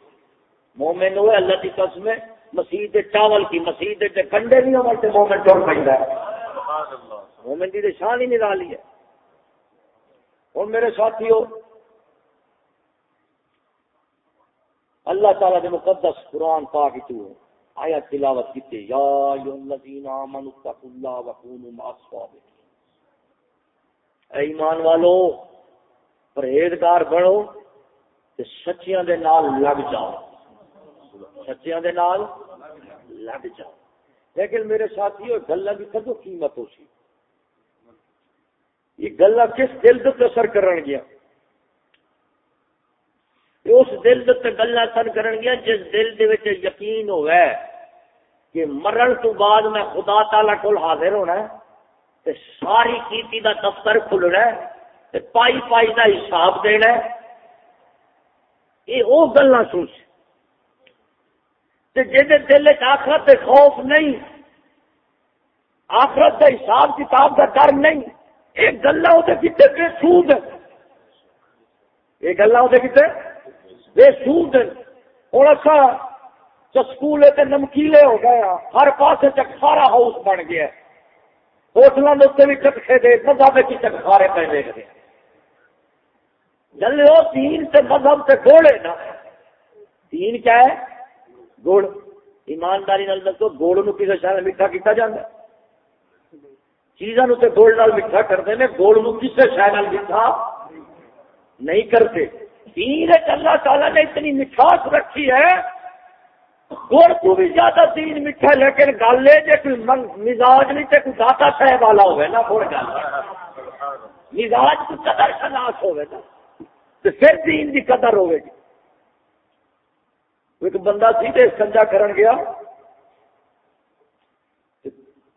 مومن ہوئے، اللہ کی قسم مسیح چاول کی، مسیح کنڈے نہیں ہوتے مومن ٹور پہ مومن دی شان ہی نظال لی ہے۔ اور میرے ساتھیو، اللہ تعالی دے مقدس قرآن پاک تو آیا تلاوت کیتے، یا ایو الذین آمنوا اتقوا اللہ وکونوا مع الصابرین۔ اے ایمان والو، پرہیزگار بنو تے سچیاں دے نال لگ جاؤ۔ سچیاں دے نال لگ جاؤ۔ لیکن میرے ساتھیو گلاں دی کدو قیمت ہو سی۔ یہ گلا کس دل دے اثر کرن گیا؟ اس دل دے گلا سن کرن گیا جس دل دے وچ یقین ہوئے کہ مرن تو بعد میں خدا تعالی کول حاضر ہونا ہے تے ساری کیتی دا دفتر کھلنا ہے تے پائی پائی دا حساب دینا ہے۔ یہ وہ گلا سوچ۔ تے جے دل وچ آخرت تے خوف نہیں، آخرت دا حساب کتاب دا ڈر نہیں۔ یہ گلا کتنے بے سود یہ گلا کتنے بے سود ہوں اچھا سکول نمکیلے ہو گئے ہاں، ہر پاس چکھارا ہاؤس بن گیا ہوٹلوں کے بھی چکھے دے، مذہب کی چکھارے پہ دے رہے جلے وہ تین سے مذہب سے گوڑے نا تین کیا ہے؟ گڑ ایمانداری نال دسو گوڑ نو کسی شہر میٹھا کیتا جاتا چیزوں تے گوڑ نال میٹھا کرتے ہیں گوڑ نو کسی شہر میٹھا نہیں کرتے دین اللہ تعالیٰ نے اتنی مٹھاس رکھی ہے گڑ کو بھی زیادہ دین میٹھا لیکن گل ہے جی کوئی مزاج نہیں تو کوئی داتا صاحب والا ہوئے نا گڑ گل مزاج کو قدر خلاص ہوئے نا تو پھر دین کی قدر ہوئے گی۔ ایک بندہ سیدھے استنجا کرن گیا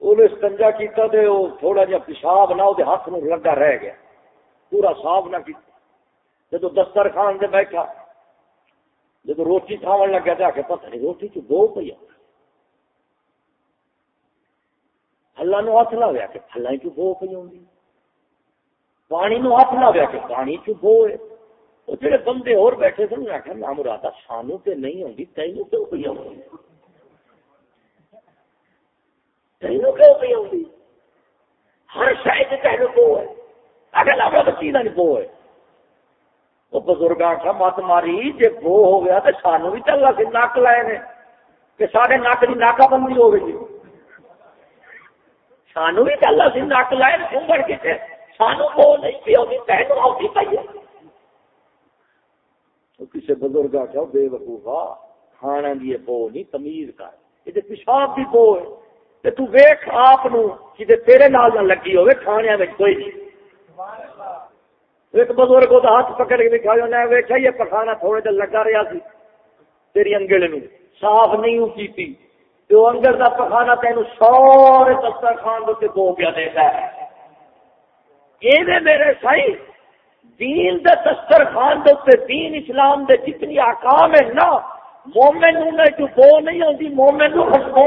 انہیں استنجا کیتا تے وہ تھوڑا جہا پیشاب نہ وہ ہاتھ میں لگا رہ گیا۔ پورا صاف نہ کیتا۔ جب دسترخان سے بیٹھا جب روٹی کھا لگا تو آ کے پتہ نہیں روٹی چ دو پی ہلا نو ہاتھ لا کہ ہلا چ بو پی پانی نو ہاتھ لا کہ پانی چ بو ہے۔ وہ جڑے بندے اور بیٹھے سن آخر نام راتا سانو تے نہیں آتی تینوں کیوں پی آئی تینوں کیوں پی آئی ہر شاید تینوں بو ہے۔ اگر لگا بچی کا نہیں بو ہے۔ وہ بزرگ آخر مت ماری جی بو ہو گیا تو سانو بھی چلا سی نک لائے نے۔ کہ سارے نک کی ناکا بندی ہو گئی۔ سانو بھی چلا سی نک لائے سنگڑ کے سانو بو نہیں پی ہوگی پہلو آتی پی کسی بزرگ آخر بے وقوفا کھانا دی بو نہیں، تمیز کر۔ یہ پیشاب کی بو ہے۔ تے تو ویخ آپ کسی تیرے نال نہ لگی ہوئے کھانے میں کوئی نہیں۔ ایک بزرگ کو ہاتھ پکڑ کے دکھا انہیں ویکیا یہ پکانا تھوڑے دیر لگا رہا سی تیری انگل نو۔ صاف نہیں کی تو انگل کا پکانا تین سارے دستر خان دے دو پیا دیتا ہے۔ یہ میرے سائی، دین دے دستر خان دے دین اسلام دے جتنی آکام ہے نا، مومن نو جو بو نہیں آتی مومن نو خوشبو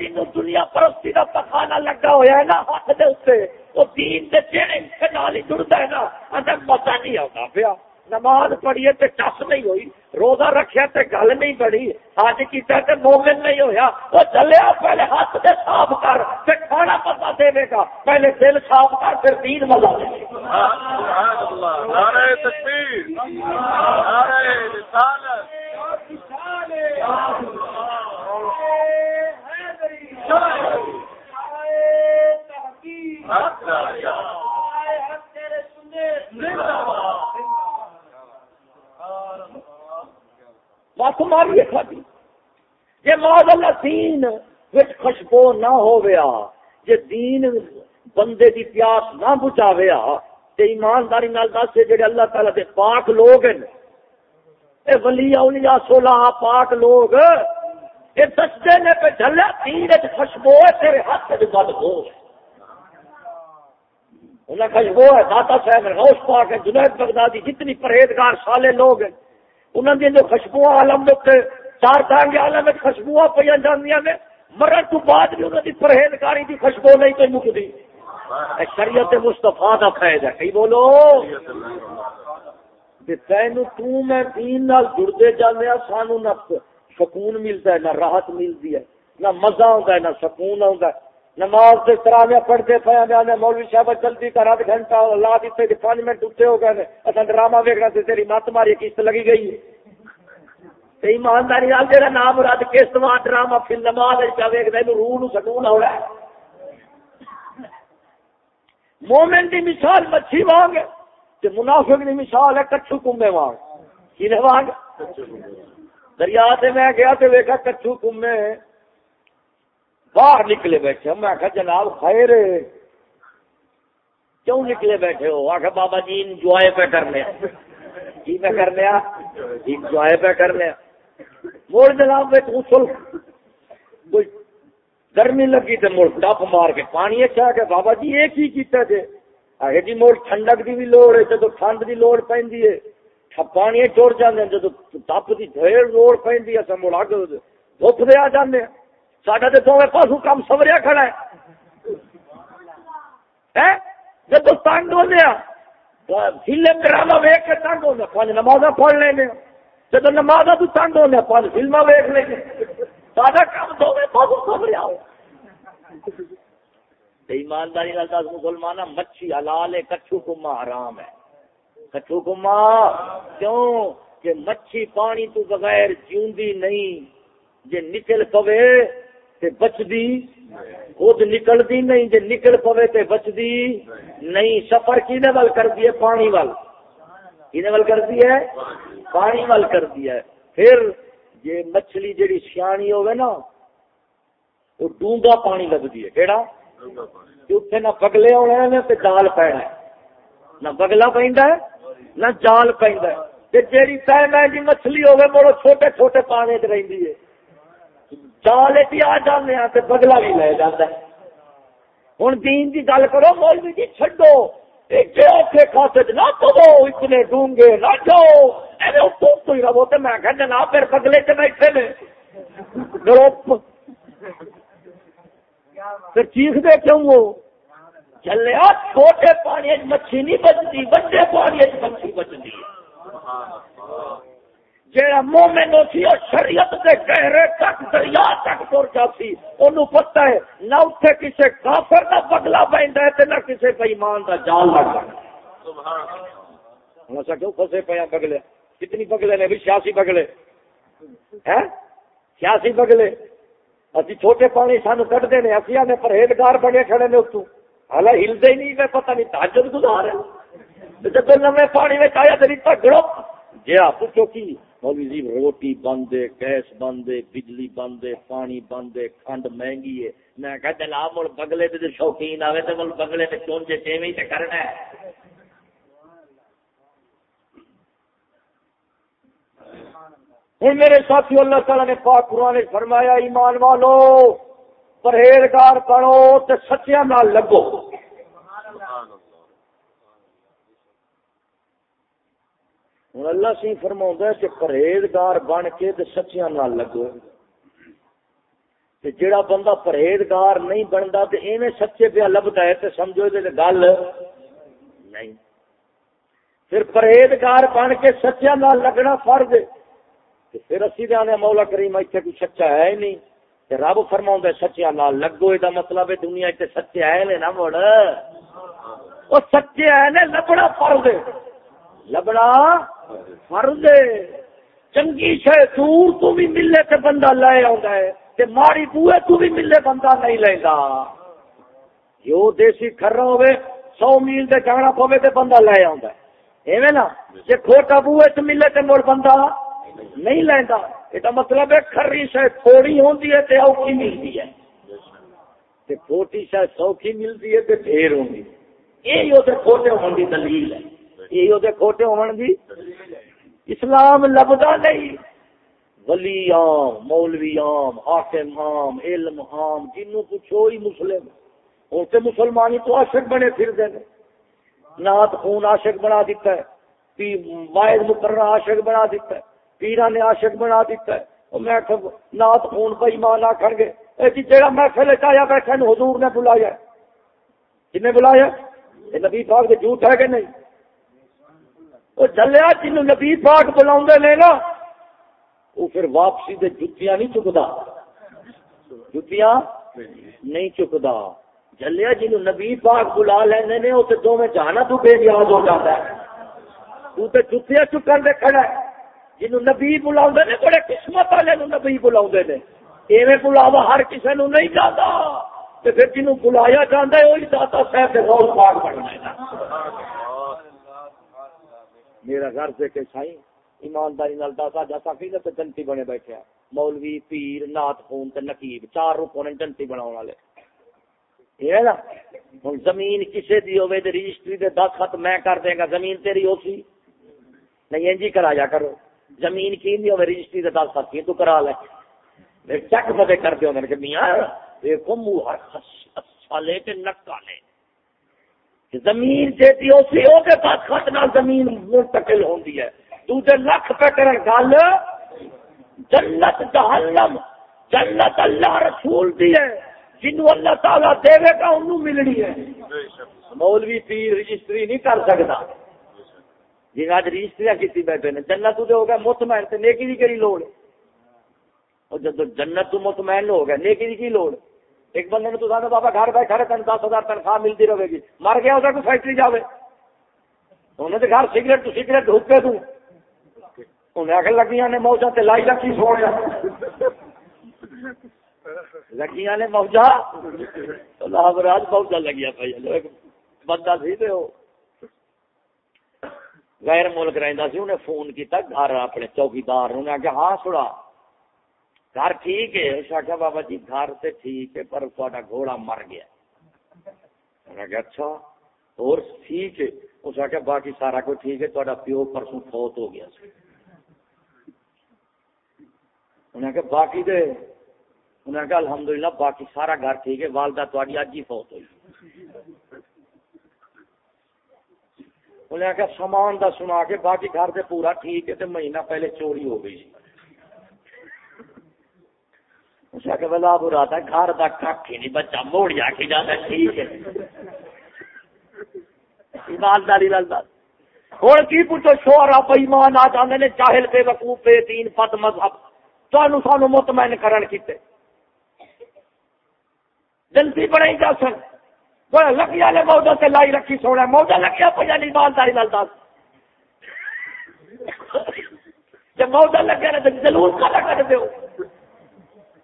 جنوں دنیا پرستی کا پخانا لگا ہوا ہے نا ہاتھ دے اتنے وہ دین دے چہرے نال ہی جڑتا ہے نا، اندر مزہ نہیں آتا پیا۔ نماز پڑھیے تے ٹس نہیں ہوئی، روزہ رکھیا تے گل نہیں بڑی آج کیتا تے مومن نہیں ہویا۔ وہ چلیا پہلے ہاتھ دے صاف کر تے کھانا پتا دے گا۔ پہلے دل صاف کر، پھر دین مزہ دے سبحان اللہ نعرہ تکبیر، نعرہ رسالت۔ بس ماری کھادی جی ماد اللہ دین خوشبو نہ ہو جی دین بندے دی پیاس نہ بچا تے ایمانداری نال دس جڑے اللہ تعالی دے پاک لوگ ہیں۔ اے ولی اولیاء سولہ پاک لوگ یہ دستے نے پہ جھلیا تین خوشبو ہے، تیرے ہاتھ سے بد ہو انہیں خوشبو ہے، داتا صاحب غوث پاک ہے جنید بغدادی جتنی پرہیزگار سالے لوگ ہیں انہوں نے جو خوشبو عالم چار ٹانگے عالم میں خوشبو پہ جاندیاں نے، مرن تو بعد بھی انہوں نے پرہیزگاری کی خوشبو نہیں تو مکتی۔ شریعت مستفا کا فائد ہے کئی بولو؟ تین تو جڑتے جانے ہاں، سانو نہ سکون ملتا ہے، نہ راحت ملتی ہے، نہ مزہ آتا ہے، نہ سکون آتا ہے۔ نماز سے تراویہ پڑھتے پیا میں مولوی صاحب جلدی کر آدھ گھنٹہ لا دیتے کہ پانچ منٹ اتنے ہو گئے اصل ڈرامہ ویکنا سے تیری مت ماری قسط لگی گئی ہے؟ ایمانداری نال جہاں نام مراد قسط وا ڈرامہ پھر نماز کیا ویکتا روح نو سکون ہو رہا ہے۔ مومن دی مثال مچھی وانگ تے منافق دی مثال ہے، کچھو کمبے وانگ۔ کی وانگ؟ دریا سے میں گیا تو ویکا کچھو کمبے باہر نکلے بیٹھے میں آخا جناب خیر کیوں نکلے بیٹھے ہو؟ آخ بابا جی انجوائے پہ کرنے جی پہ کرنے جی، انجوائے پہ کرنے موڑ جناب اسل کوئی گرمی لگی تو مڑ ڈپ مار کے پانی اچھا کہ بابا جی یہ کی کیتا جے آگے جی مڑ ٹھنڈک دی بھی لوڑ ہے، جدو ٹھنڈ دی لوڑ پہنتی ہے۔ پانی ٹر جانے جدو ٹپ کی ڈھیر لوڑ پہنتی ہے مڑ اگ دھوپ دے آ جانے ساڈا تو دونوں پاسو کام سوریا کھڑا ہے جب تنگ ہونے فلم ڈرامہ ویک کے تنگ ہونے پانچ نماز پڑھ لیں گے جب نماز تو تنگ ہونے پانچ فلما ویک لیں گے ساڈا کام دونوں پاسو سوریا ہو ایمانداری دس مسلمان مچھی حلال ہے کچھو کما حرام ہے کچھو کما کیوں؟ کہ مچھی پانی تو بغیر جیوندی نہیں۔ جے نکل پوے تے بچدی۔ خود نکلدی نہیں، جے نکل پوے تے بچدی نہیں۔ سفر کینے ول کر دیے پانی ول کینے ول کر دیے پانی ول کر ہے۔ پھر یہ مچھلی جڑی سیانی ہوے نا وہ ڈونگا پانی لگدی ہے۔ کیڑا؟ اتنے نہ بگلے ہونے نے تے جال پینا ہے۔ نہ بگلا پیندا ہے نہ جال پیندا ہے۔ تے جیڑی پے میں جی مچھلی ہوے بڑو چھوٹے چھوٹے پانی تے رہندی ہے۔ چال آ جانے ہاں تے بگلا بھی لے جاتا ہے۔ ہوں دین کی گل کرو، مولوی جی چڈو نہ اتنے ڈونگے نہ جاؤ۔ تو ہی رہو میں کہ جناب، پھر بگلے چ بیٹھے نے۔ پھر چیخ دے کیوں وہ چلے چھوٹے پانی مچھی نہیں بچتی بڑے پانی مچھی بچتی جہاں مومن سی وہ شریعت کے گہرے تک، دریا تک تر جاتی انہوں پتہ ہے، نہ اتنے کسی کافر کا بگلا پہنتا ہے نہ کسی بےمان کا جال لگتا ہے۔ کیوں پھسے پیا بگلے کتنی بگلے نے بھی سیاسی بگلے ہیں؟ سیاسی بگلے ابھی چھوٹے پانی سانو کٹتے ہیں ابھی آنے پرہیزگار بنے کھڑے نے اتو حالا ہلتے ہی نہیں میں پتہ نہیں تاجد گزار ہے جب نمے پانی میں آیا تو پگڑو جی آپ پوچھو کی مولوی جی روٹی بند ہے گیس بند ہے بجلی بند ہے پانی بند ہے کھنڈ مہنگی ہے میں کہا جناب مڑ بگلے تے شوقین آوے تے مڑ بگلے تے چونجے چیویں تے کرنا ہے ہوں میرے ساتھی اللہ تعالیٰ نے پاک قرآن نے فرمایا ایمان والو پرہیزگار کرو تے سچیاں نال لگو ہوں اللہ سی فرما کہ پرہیزگار بن کے سچیاں نہ لگو جڑا بندہ پرہیزگار نہیں بنتا تو ایویں سچے پیا لبتا ہے تو سمجھو یہ گل نہیں۔ پھر پرہیزگار بن کے سچیا نہ لگنا فرض پھر اسی دے مولا کریم اتنے کوئی سچا ہے ہی نہیں۔ رب فرما سچیا نہ لگو یہ مطلب ہے دنیا اتنے سچے ہے نا مڑ۔ وہ سچے آئے ہے لبنا فرض لبنا فرض چنگی شہ دور تو بھی ملے تے بندہ لے آتا ہے۔ تے ماڑی بوئے تو بھی ملے بندہ نہیں لینا جو دیسی کھرا ہوئے، سو میل دے جانا پوے تے بندہ لے آتا ہے۔ ایویں نا، جے کھوٹا بوئے تے ملے تے مڑ بندہ نہیں لینا یہ مطلب ہے کھری شہ تھوڑی ہوتی ہے تے اوکھی ملتی ہے تے کھوٹی شہ سوکھی ملتی ہے تے ڈھیر ہوتی ہے یہ کھوٹے ہونے کی دلیل ہے یہ وہ کھوٹے ہون دی اسلام لبدا نہیں ولی عام مولوی عام حاکم عام علم عام جنوں پوچھو ہی مسلم اور تے مسلمانی تو عاشق بنے پھر دے نات خون عاشق بنا دیتا ہے پی واحد مقرر عاشق بنا دیتا ہے پیرا نے عاشق بنا دیتا ہے۔ اور میں کہ نات خون بے ایمان آکھن گے اے جی جڑا محفل وچ آیا بیٹھا حضور نے بلایا کن نے بلایا یہ نبی پاک دے جھوٹ ہے کہ نہیں؟ وہ جلیا جن نبی پاک بلا نا، وہ پھر واپسی دے جتیاں نہیں چکتا جتیاں نہیں چکتا جلیا جی نبی پاک بلا لینے نے اسے دو جانا تو بے نیاز ہو جاتا ہے تو تے جتیاں چکن دے کھڑا ہے جنہوں نبی بلا نے، بڑے قسمت والے نبی بلا نے۔ ایویں بلاوا ہر کسی نو نہیں جاتا تو پھر جنہوں بلایا جاتا ہے وہی داتا صاحب غور پاک بننا میرا گھر سے کہ سائی ایمانداری نال داتا جاتا کی تے جنتی بنے بیٹھے مولوی، پیر، نات خون تے نقیب، چار روپوں نے جنتی بناؤ والے۔ یہ نا ہوں زمین کسی دی ہوے تے رجسٹری دے دس خط میں کر دیں گا، زمین تیری ہو سی نہیں جی کرایا کرو۔ زمین کی ہوے رجسٹری دے دس کی تو کرا لے۔ چیک پتے کر دے کہ میاں دیکھو منہ اچھا لے کے نکا لے۔ زمین اسی ہو کے پاس خط زمین منتقل ہوتی ہے۔ تو لکھ پہ کر گل۔ جنت جہنم جنت اللہ رسول دی ہے۔ جنو اللہ تعالیٰ دے گا انہوں ملنی ہے۔ مولوی پیر رجسٹری نہیں کر سکتا۔ جن اج رجسٹری کی بیٹھے نے، جنت تو ہو گیا مطمئن، تے نیکی دی کری لوڑ اور جب جنت تو مطمئن ہو گیا نیکی دی کی لوڑ؟ ایک بندے نے تو سامنے بابا گھر بیٹھے کھڑے تین دس ہزار تنخواہ ملتی رہے گی۔ مر گیا ادھر کو فیکٹری جاوے۔ انہیں تو گھر سگریٹ تو سگریٹ ڈھکے تو۔ انہیں آخر لگیاں نے، موجہ تے لائی رکھی سونے لگیاں نے موجہ۔ تو لاہوراج موجہ لگیا پہ بندہ سی تے ہو۔ غیر ملک رہندا سی، انہیں فون کیتا، گھر اپنے چوکیدار انہیں آخیا ہاں سڑا گھر ٹھیک ہے؟ اس آخیا بابا جی گھر سے ٹھیک ہے، پر تا گھوڑا مر گیا۔ اچھا اور ٹھیک ہے۔ اس آخیا باقی سارا کچھ ٹھیک ہے تا پیو پرسوں فوت ہو گیا سی۔ انہیں کہ باقی دے انہیں کہ الحمدللہ، باقی سارا گھر ٹھیک ہے، والدہ تاری اج ہی فوت ہوئی۔ انہیں آخیا سامان کا سنا کے باقی گھر سے پورا ٹھیک ہے تو مہینہ پہلے چوری ہو گئی جی۔ اسے بلا برا تھا، گھر کا کھ نہیں، بچہ موڑ جا کے ٹھیک ہے۔ ایمانداری لگتا ہوں کی پوچھو شور آپ ایمان آ جانے نے چاہل بے وقوف، بے تین پت مذہب۔ تمہیں سانو مطمئن کرن کیتے۔ جلدی بنائی جا سن بڑا لگیا نے موجہ سے لائی رکھی سونا موجہ لگیا پہ نہیں ایمانداری لگتا جب موجہ لگیا نے تو جلوس کا لگا دے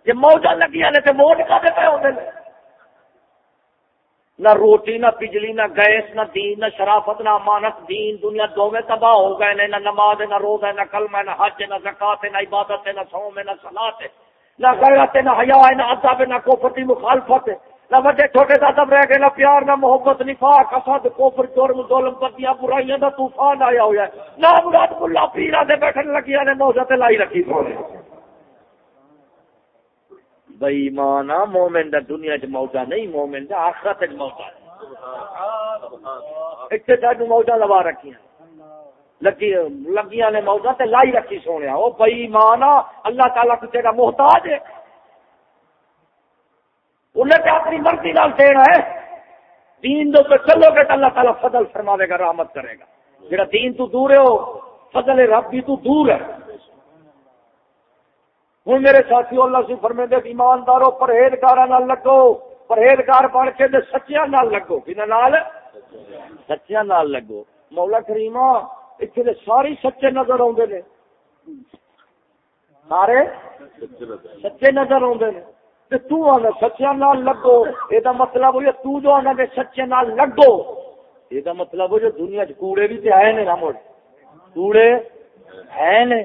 جی موجہ لگیا نے تو ووٹ کھے پہ ہوتے ہیں نہ روٹی، نہ بجلی، نہ گیس، نہ دین، نہ شرافت، نہ امانت۔ دین دنیا دو میں تباہ ہو گئے نے، نہ نماز، نہ روز ہے نہ کلم ہے نہ حج، نہ زکات ہے نہ عبادت ہے نہ سوم ہے نہ سلاد ہے نہ غیرت ہے نہ حیا ہے نہ ادب ہے نہ کوفتی مخالفت۔ ہے نہ بڑے چھوٹے ادب رہ گئے، نہ پیار، نہ محبت، نفاق اسد کوفر جرم، ظلم، بدیاں، برائیاں دا طوفان آیا ہوا ہے۔ نہ مراد اللہ پیرا دے بیٹھن لگیا نے موزہ تے لائی رکھی سونے بئی مانا مومن دا دنیا چ موجا نہیں، مومن دا آخرت چ موجا اتنے سانو موجا لوا رکھی لگی لگیاں نے موجا تے لائی رکھی سونے وہ بئی مانا اللہ تعالیٰ کو تیرا محتاج ہے۔ انہیں اپنی مرضی نال دینا ہے۔ دین دو تو چلو گے اللہ تعالیٰ فضل فرماوے گا، رحمت کرے گا۔ جڑا دین تو دور ہے ہو فضل رب بھی تو دور ہے۔ ہوں میرے ساتھی اللہ سی فرمے دے ایماندارو پرہیزگار لگو۔ پرہیزگار بن کے سچیا نال لگو۔ نال؟ سچیا نال لگو۔ مولا کریما اتنے ساری سچے نظر آدھے نے۔ سارے سچے نظر آدھے نے۔ تو آنا سچیا نال لگو۔ یہ مطلب ہو تو جو آنا سچے نال لگو۔ یہ مطلب ہو جو دنیا چ کوڑے بھی تو ہے نا مڑ کوڑے ہے نے۔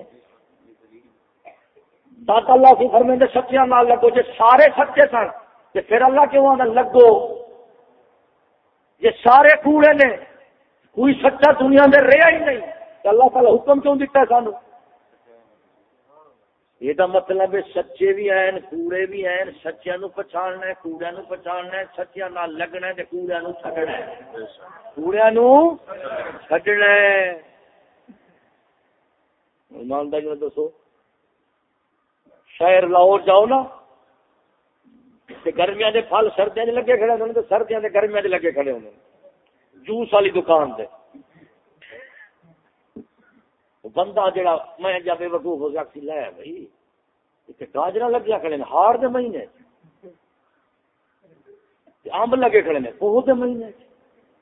داتا اللہ کی فرمے سچیاں نہ لگو۔ جی سارے سچے سن تو پھر اللہ کیوں آنا لگو؟ یہ سارے کوڑے نے، کوئی سچا دنیا میں رہا ہی نہیں۔ اللہ تعالی حکم کیوں دیتا ہے سانو؟ یہ مطلب ہے سچے بھی ہیں کوڑے بھی ہیں سچیا نو پچھاڑنا ہے کوڑیا نو پچھاڑنا ہے سچیا نہ لگنا ہے کوڑیا نو چڈنا ہے کوڑیا نو چڈنا ہے دسو شہر لاہور جاؤ نا گرمیا کے پھل سردیا لگے کھڑے ہونے تو سردیا کے گرمیا لگے کھڑے ہونے جوس والی دکان سے بندہ جڑا میں جب وقوف ہو گیا لے بھائی اتنے گاجر لگیا کھڑے ہار دے مہینے امب لگے کھڑے نے وہ مہینے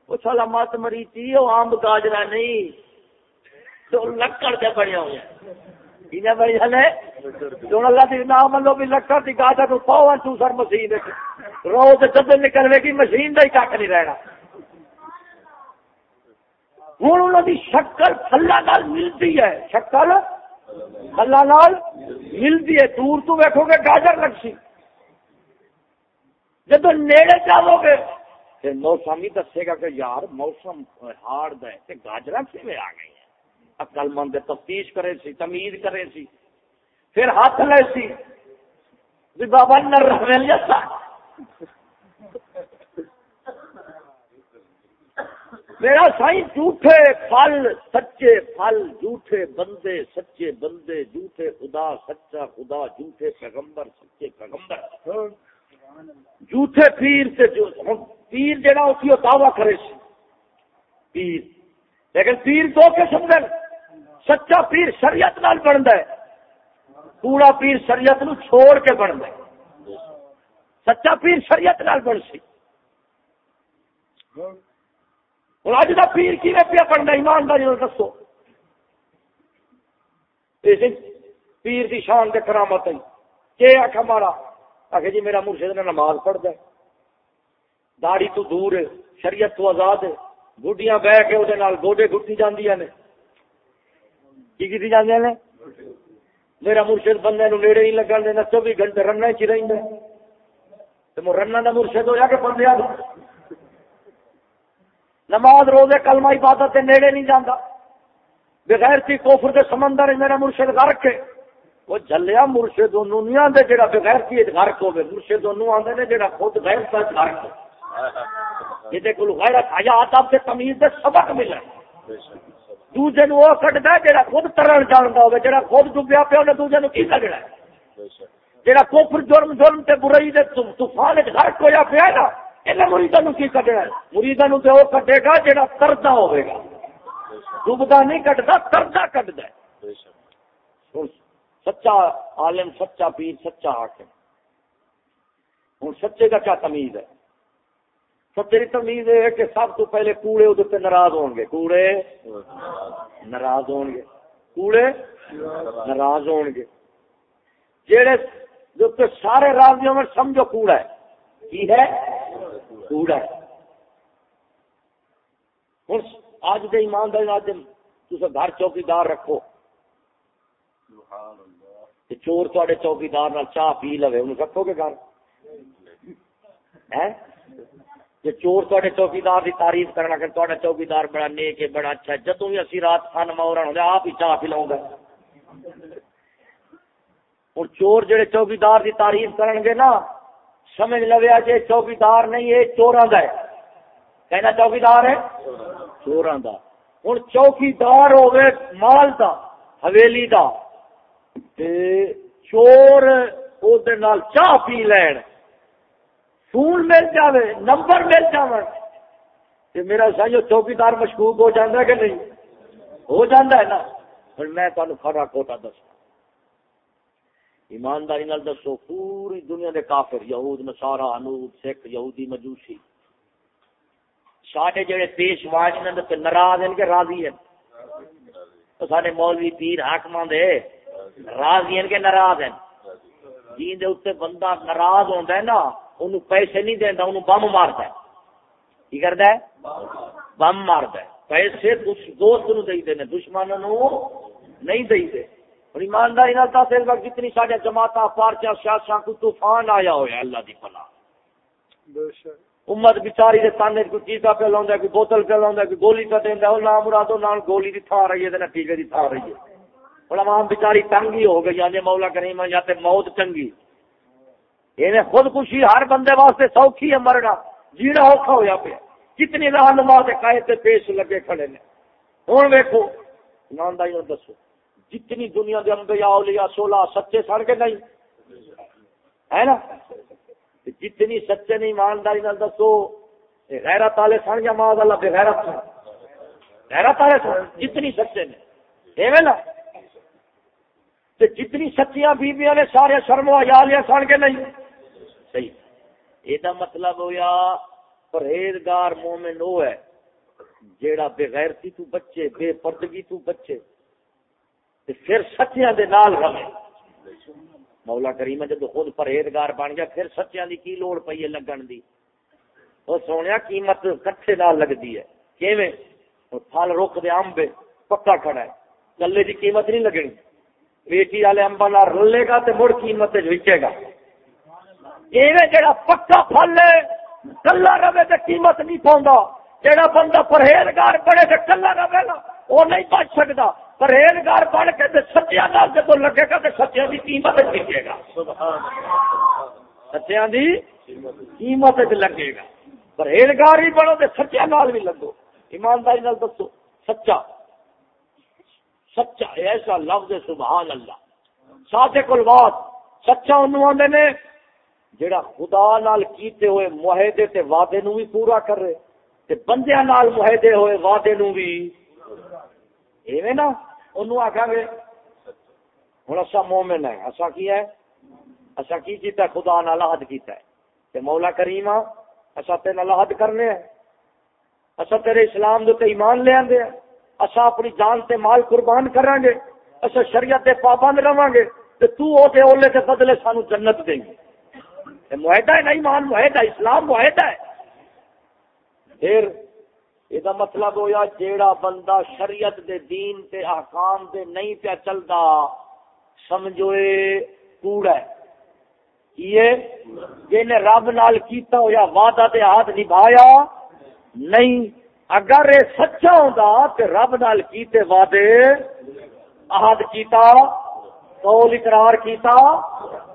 وہ سالا مت مری تھی وہ امب گاجرا نہیں۔ تو لکڑ کے بڑے ہوئے۔ بڑی ہلے جو اللہ دی نام لو بھی لکڑ دی گاجر تو پاؤ تو سر مشین روز جب نکلے گی، مشین کا ہی کھ نہیں رہنا۔ ہوں انہوں کی شکل تھلا نال ملتی ہے۔ شکل تھلا نال ملتی ہے۔ دور تو ویکو گے گاجر لگسی جب نیڑے جاؤ گے، پھر موسم ہی دسے گا کہ یار، موسم ہارڈ ہے گاجر سے میں آ گئی ہیں؟ اکل مند تفتیش کرے سی تمیز کرے سی۔ پھر ہاتھ لے سی۔ بابا نر جیسا میرا سائی جھوٹے پھل، سچے پھل، جھوٹے بندے، سچے بندے، جھوٹے خدا، سچا خدا، جھوٹے پیغمبر، سچے پیغمبر۔ جھوٹے پیر سے جو پیر جہاں اسی دعوی کرے سی۔ پیر۔ لیکن پیر دو قسم دے سچا پیر شریعت نال بنتا ہے۔ پورا پیر شریعت نو چھوڑ کے بنتا ہے۔ سچا پیر شریعت نال بن سی۔ ہوں اج کا پیر کی پیا پڑھنا، ایمانداری دسو۔ پیر کی شان کے کرامت کہ آخ مارا؟ آخ جی میرا مرشد نے نماز پڑھتا ہے۔ داڑی تو دور ہے، شریعت تو آزاد ہے۔ گڈیاں بہ کے وہ گوڈے گٹی جی نے۔ کی کی جانے نے؟ میرا مرشد بندے نو نیڑے نہیں لگن دینا، چوبی گھنٹے رنگ چ رہتا ہے۔ رن کا مرشد ہو جا کے بندے نماز روزے کلمہ عبادت کے نیڑے نہیں جانا بغیر سی کوفر کے سمندر میرا مرشد گرک ہے وہ جلیا مرشد نہیں آتے جہاں بغیر سی گرک ہوگی مرشد آتے نے جہاں خود غیر کا گرک یہ کو غیرت حیات آپ سے تمیز سے سبق ملے۔ دوجے نو وہ کٹتا ہے جہاں خود ترن جانتا ہوگا جہاں خود ڈبیا پیا انہیں دوجے نو کی کٹنا ہے؟ جہاں کوفر جرم جرم تے برائی دے طوفان گرک ہوا پیا نا مریدوں کی کٹنا مریدوں تو وہ کٹے گا جہاں تردا ہوئے گا ڈبدا نہیں کٹتا تردا کٹتا سچا عالم سچا پیر سچا حاکم ہوں سچے کا کیا تمیز ہے سچے کی تمیز ہے کہ سب تو پہلے کوڑے وہ ناراض ہو گے کوڑے ناراض ہو گے کوڑے ناراض ہو گے جہے جو سارے راضیوں میں سمجھو کوڑا ہے کی ہے؟ کوڑا ہے۔ ہوں اج دے ایمانداری تصا گھر چوکیدار رکھو۔ چور تے چوکیدار چاہ پی لو ان رکھو گے گھر؟ جی چور تے چوکیدار کی تعریف کرنا کہ تا چوکیدار بڑا نیک ہے، بڑا اچھا ہے جدو بھی اسی رات خان مورا ہوں آپ ہی چاہ پلاؤں گا ہوں چور جڑے چوکیدار کی تعریف کرن گے نا سمجھ لویا جی چوکیدار نہیں ہے، چوراں کا ہے۔ کہنا چوکیدار ہے؟ چوراں کا ہوں چوکیدار ہوگے مال دا، حویلی دا۔ تے چور نال چاہ پی لین۔ فون مل جاوے، نمبر مل جائے میرا سائیو چوکیدار مشکوک ہو جاتا ہے کہ نہیں؟ ہو جاتا ہے نا۔ پھر میں تمہیں کھڑا کوٹا دسا ایمانداری نال دسو، پوری دنیا دے کافر، یہود نصارا انود سکھ، یہودی، مجوسی۔ سارے جڑے پیشوا تے ناراض ہیں کہ راضی ہیں؟ تو سارے مولوی پیر حاکماں دے راضی ہیں کہ ناراض ہیں؟ جین دے اوتے بندہ ناراض ہوندا ہے نا، اونوں پیسے نہیں دیندا، اونوں بم ماردا ہے۔ کی کردا ہے؟ بم ماردا ہے۔ پیسے دوست نو دئی دے دے دشمنوں نو نہیں دے دے اور ایمانداری نال دس اس وقت جتنی سارے جماعت پارچا سیاسا کو طوفان آیا ہوا ہے اللہ دی پلا امت بچاری دے تانے کوئی چیزا پہ لاؤں کوئی بوتل پہ لاؤں کوئی گولی پہ دینا وہ نام مرادو نام گولی دی تھا رہی ہے ٹیکے دی تھا رہی ہے۔ اور عوام بچاری تنگی ہو گئی یا مولا کریم یا تے موت چنگی۔ یہ خود خوشی ہر بندے واسطے سوکھی ہے مرنا جینا اوکھا ہوا پیا۔ کتنی رہنما کے قائد پیش لگے کھڑے نے۔ ہوں ویکو ایمانداری دسو۔ جتنی دنیا دے انبیاء، اولیاء، سولہ، سچے سن کے نہیں؟ ہے نا؟ جتنی سچے نہیں ایمانداری نال دسو غیرت والے سن یا ماں اللہ، بے غیرت سن؟ غیرت والے سن، جتنی سچے نے۔ ایویں نا؟ تے جتنی سچیاں بیبیاں نے، سارے شرم و حیا سن کے نہیں؟ صحیح۔ یہ مطلب ہویا، پرہیزگار مومن وہ ہے، جیڑا بغیرتی تو بچے، بے پردگی تو بچے۔ پھر سچیاں دے نال رہے مولا کریم جب خود پرہیزگار بن گیا، پھر سچیاں دی کی لوڑ پئی ہے لگن دی؟ او سونیا، قیمت کٹھے نال لگدی ہے۔ کیویں؟ پھل رک دے امب پکا کھڑا ہے۔ گلے دی قیمت نہیں لگنی۔ بیٹی والے امبا نال رلے گا تے مڑ قیمت وچے گا۔ ایویں جڑا پکا پھل ہے، کلا رہے تے قیمت نہیں پاوندا جڑا بندہ پرہیزگار بڑے تے کلا رہے نا وہ نہیں بچ سکتا پرہیزگار بن کے تے سچیا نال جب لگے گا تے سچیا دی قیمت لگے گا۔ سچیا دی قیمت لگے گا۔ پرہیزگار ہی بڑھو تے سچیا نال بھی لگو۔ ایمانداری نال دسو، سچا۔ سچا ایسا لفظ سبحان اللہ۔ صادق الواد، سچا انہوں نے، جڑا خدا نال کیتے ہوئے معاہدے تے وعدے نو بھی پورا کر رہے تے بندیاں نال معاہدے ہوئے وعدے نو بھی ایویں نا؟ انہوں آکھا گے ہن اسا مومن ہے اسا کی ہے اسا کی کیتا ہے خدا نال عہد کیتا ہے تے مولا کریم اسا تے نال عہد کرنے ہیں اسا تیرے اسلام دے تے ایمان لے آندے ہیں اسا اپنی جان تے مال قربان کران گے اسا شریعت دے پابند رہاں گے تے تو او تے اولے تے بدلے سانو جنت دیں گے تے معاہدہ ہے نہیں مان معاہدہ اسلام معاہدہ ہے پھر یہ مطلب ہویا جیڑا بندہ شریعت دے دین تے احکام دے نہیں پیا چلتا سمجھو کوڑا ہے یہ جن رب نال کیتا ہویا وعدہ تے ہاتھ نبھایا نہیں اگر یہ سچا ہوتا تو رب نال کیتے وعدے عہد کیتا قول اقرار کیتا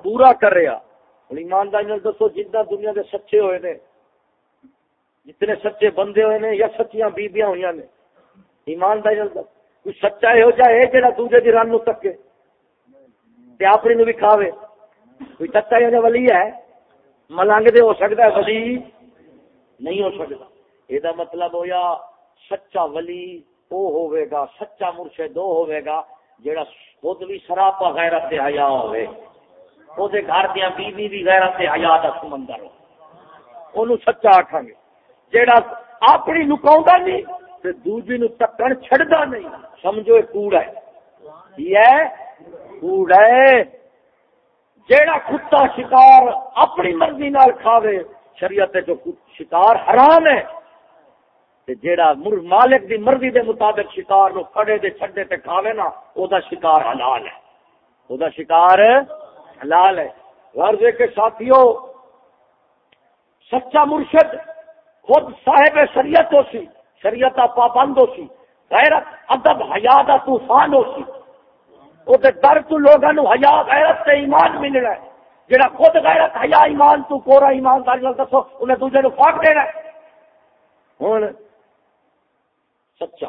پورا کر رہا ہوں ایمانداری دسو جدہ دنیا دے سچے ہوئے نے جتنے سچے بندے ہوئے نے یا سچیاں بیبیاں ہوئی نے ایمانداری کوئی سچا یہو جہ جا دوجے کی رن تکے۔ تے اپنی نو بھی کھاوے۔ کوئی سچا یہ ولی ہے، ملنگ دے ہو سکتا ہے، ولی نہیں ہو سکتا۔ یہ مطلب ہو یا سچا ولی وہ ہوئے گا، سچا مرشد وہ ہوئے گا، جڑا خود بھی سراپا غیرت حیا ہوئے۔ وہ گھر دیا بیوی بھی غیرت حیا کا سمندر ہو۔ انہوں سچا آخان گے۔ جیڑا اپنی نکاؤں نہیں تے دوجی نو تکن چھڑدا نہیں۔ سمجھو کوڑا ہے۔ یہ کوڑا ہے۔ جیڑا کتا شکار اپنی مرضی نال کھاوے، شریعت جو شکار حرام ہے، تے جیڑا مالک دی مرضی دے مطابق شکار نو کھڑے دے چھڑے تے کھاوے نا او دا شکار حلال ہے۔ او دا شکار حلال ہے۔ غرضے کے ساتھیوں سچا مرشد خود صاحب شریعت ہو سی شریعت پابند ہو سی غیرت، ادب حیات طوفان ہو سی وہ در تو لوگوں حیا، غیرت سے ایمان ملنا ہے۔ جہاں خود غیرت، حیا، ایمان، تو کورا ایمانداری دسو، انہیں دوجے نو فاق دینا ہوں سچا،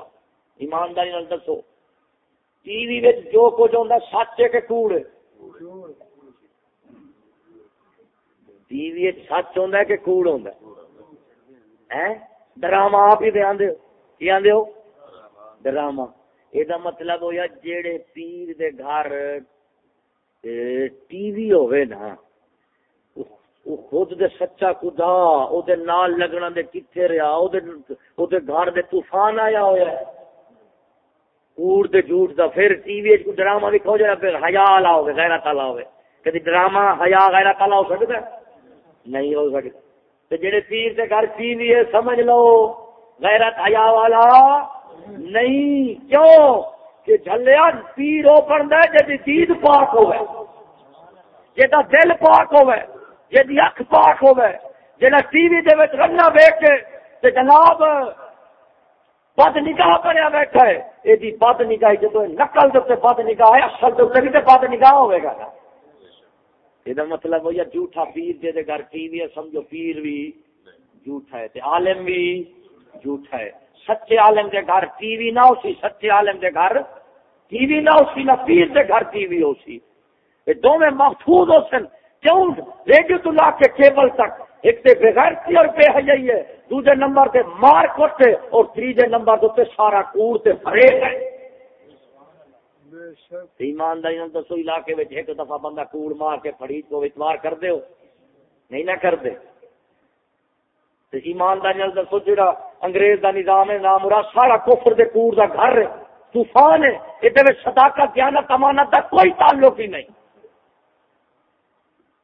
ایمانداری دسو۔ ٹی وی جو کچھ ہوتا سچ ہے کہ کوڑ ٹی وی سچ ہوتا ہے کہ کوڑ ہوتا ہے؟ ڈرامہ آپ ہی بیان دے کی آدھے ہو ڈرامہ۔ یہ مطلب ہو یا جیڑے پیر دے گھر ٹی وی ہوئے نا او خود دے سچا خدا، او دے نال لگنا دے کتھے رہا او دے او دے گھر دے طوفان آیا ہویا ہے۔ کوڑ دے جھوٹ دا، پھر ٹی وی کو ڈرامہ بھی کھو جائے پھر حیا والا ہوے غیرت والا ہوے کدی ڈرامہ حیا، غیرت والا ہو سکتا ہے؟ نہیں ہو سکتا تو جڑے پیر کے گھر پی لیے سمجھ لو۔ غیرت حیا والا نہیں۔ کیوں؟ کہ جھلیا پیر وہ بنتا ہے جی دید پاک ہوئے۔ جا دل پاک ہوئے جی اک پاک ہوئے۔ جا ٹی وی دے رنگا ویک کے جناب بد نگاہ بنیا بیٹھا ہے۔ یہ بد نگاہ جب نقل دے بد نگاہ ہے، اصل دے بد نگاہ ہوئے گا۔ یہ مطلب ہو یا جھوٹا پیر دے گھر ٹی وی سمجھو پیر بھی جھوٹا ہے تے عالم بھی جھوٹا ہے سچے عالم دے گھر ٹی وی نہ ہو سی سچے عالم دے گھر ٹی وی نہ ہو سی نہ پیر دے گھر ٹی وی ہو سی یہ دونوں محفوظ ہو سن کیوں ریڈیو تو لا کے کیبل تک ایک تے بغیر اور بے حیائی ہے دوسرے نمبر تے مار کوٹے اور تیجے نمبر تے سارا کوڑ تے فریب ہے ایمانداری دسو علاقے ایک دفعہ بندہ کوڑ مار کے فڑی کو اتوار کر دے نہیں نہ کر دے۔ تے ایمانداری نال دسو جڑا انگریز دا نظام ہے نام مراد سارا کفر دے کوڑ دا گھر ہے۔ طوفان ہے۔ یہ صداقت دیانت امانت دا کوئی تعلق ہی نہیں۔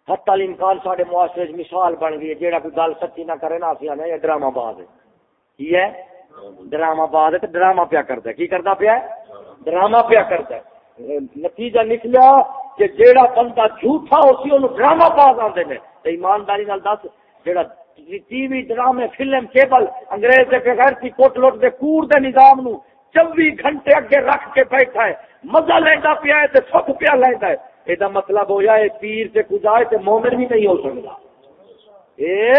حتی الامکان سارے معاشرے مثال بن گئی ہے جیڑا کوئی گل سچی نہ کرے نا اسی آنے یہ ڈرامہ باز ہے۔ کی ہے؟ ڈرامہ باز۔ ہے تو ڈرامہ پیا کرتا ہے کی کرتا پیا ہے؟ ڈرامہ پیا کرتا ہے۔ نتیجہ نکلیا کہ جیڑا بندہ جھوٹا اسی انہوں ڈرامہ باز آتے ہیں تو ایمانداری نال دس، جیڑا ٹی وی ڈرامے، فلم، کیبل، انگریز دے بغیر کی کوٹ لوٹ دے کور دے نظام نو چوبی گھنٹے اگے رکھ کے بیٹھا ہے۔ مزہ لینا پیا ہے تو سکھ پیا لینا ہے۔ یہ مطلب ہو جائے پیر سے کجائے تو مومن بھی نہیں ہو سکتا اے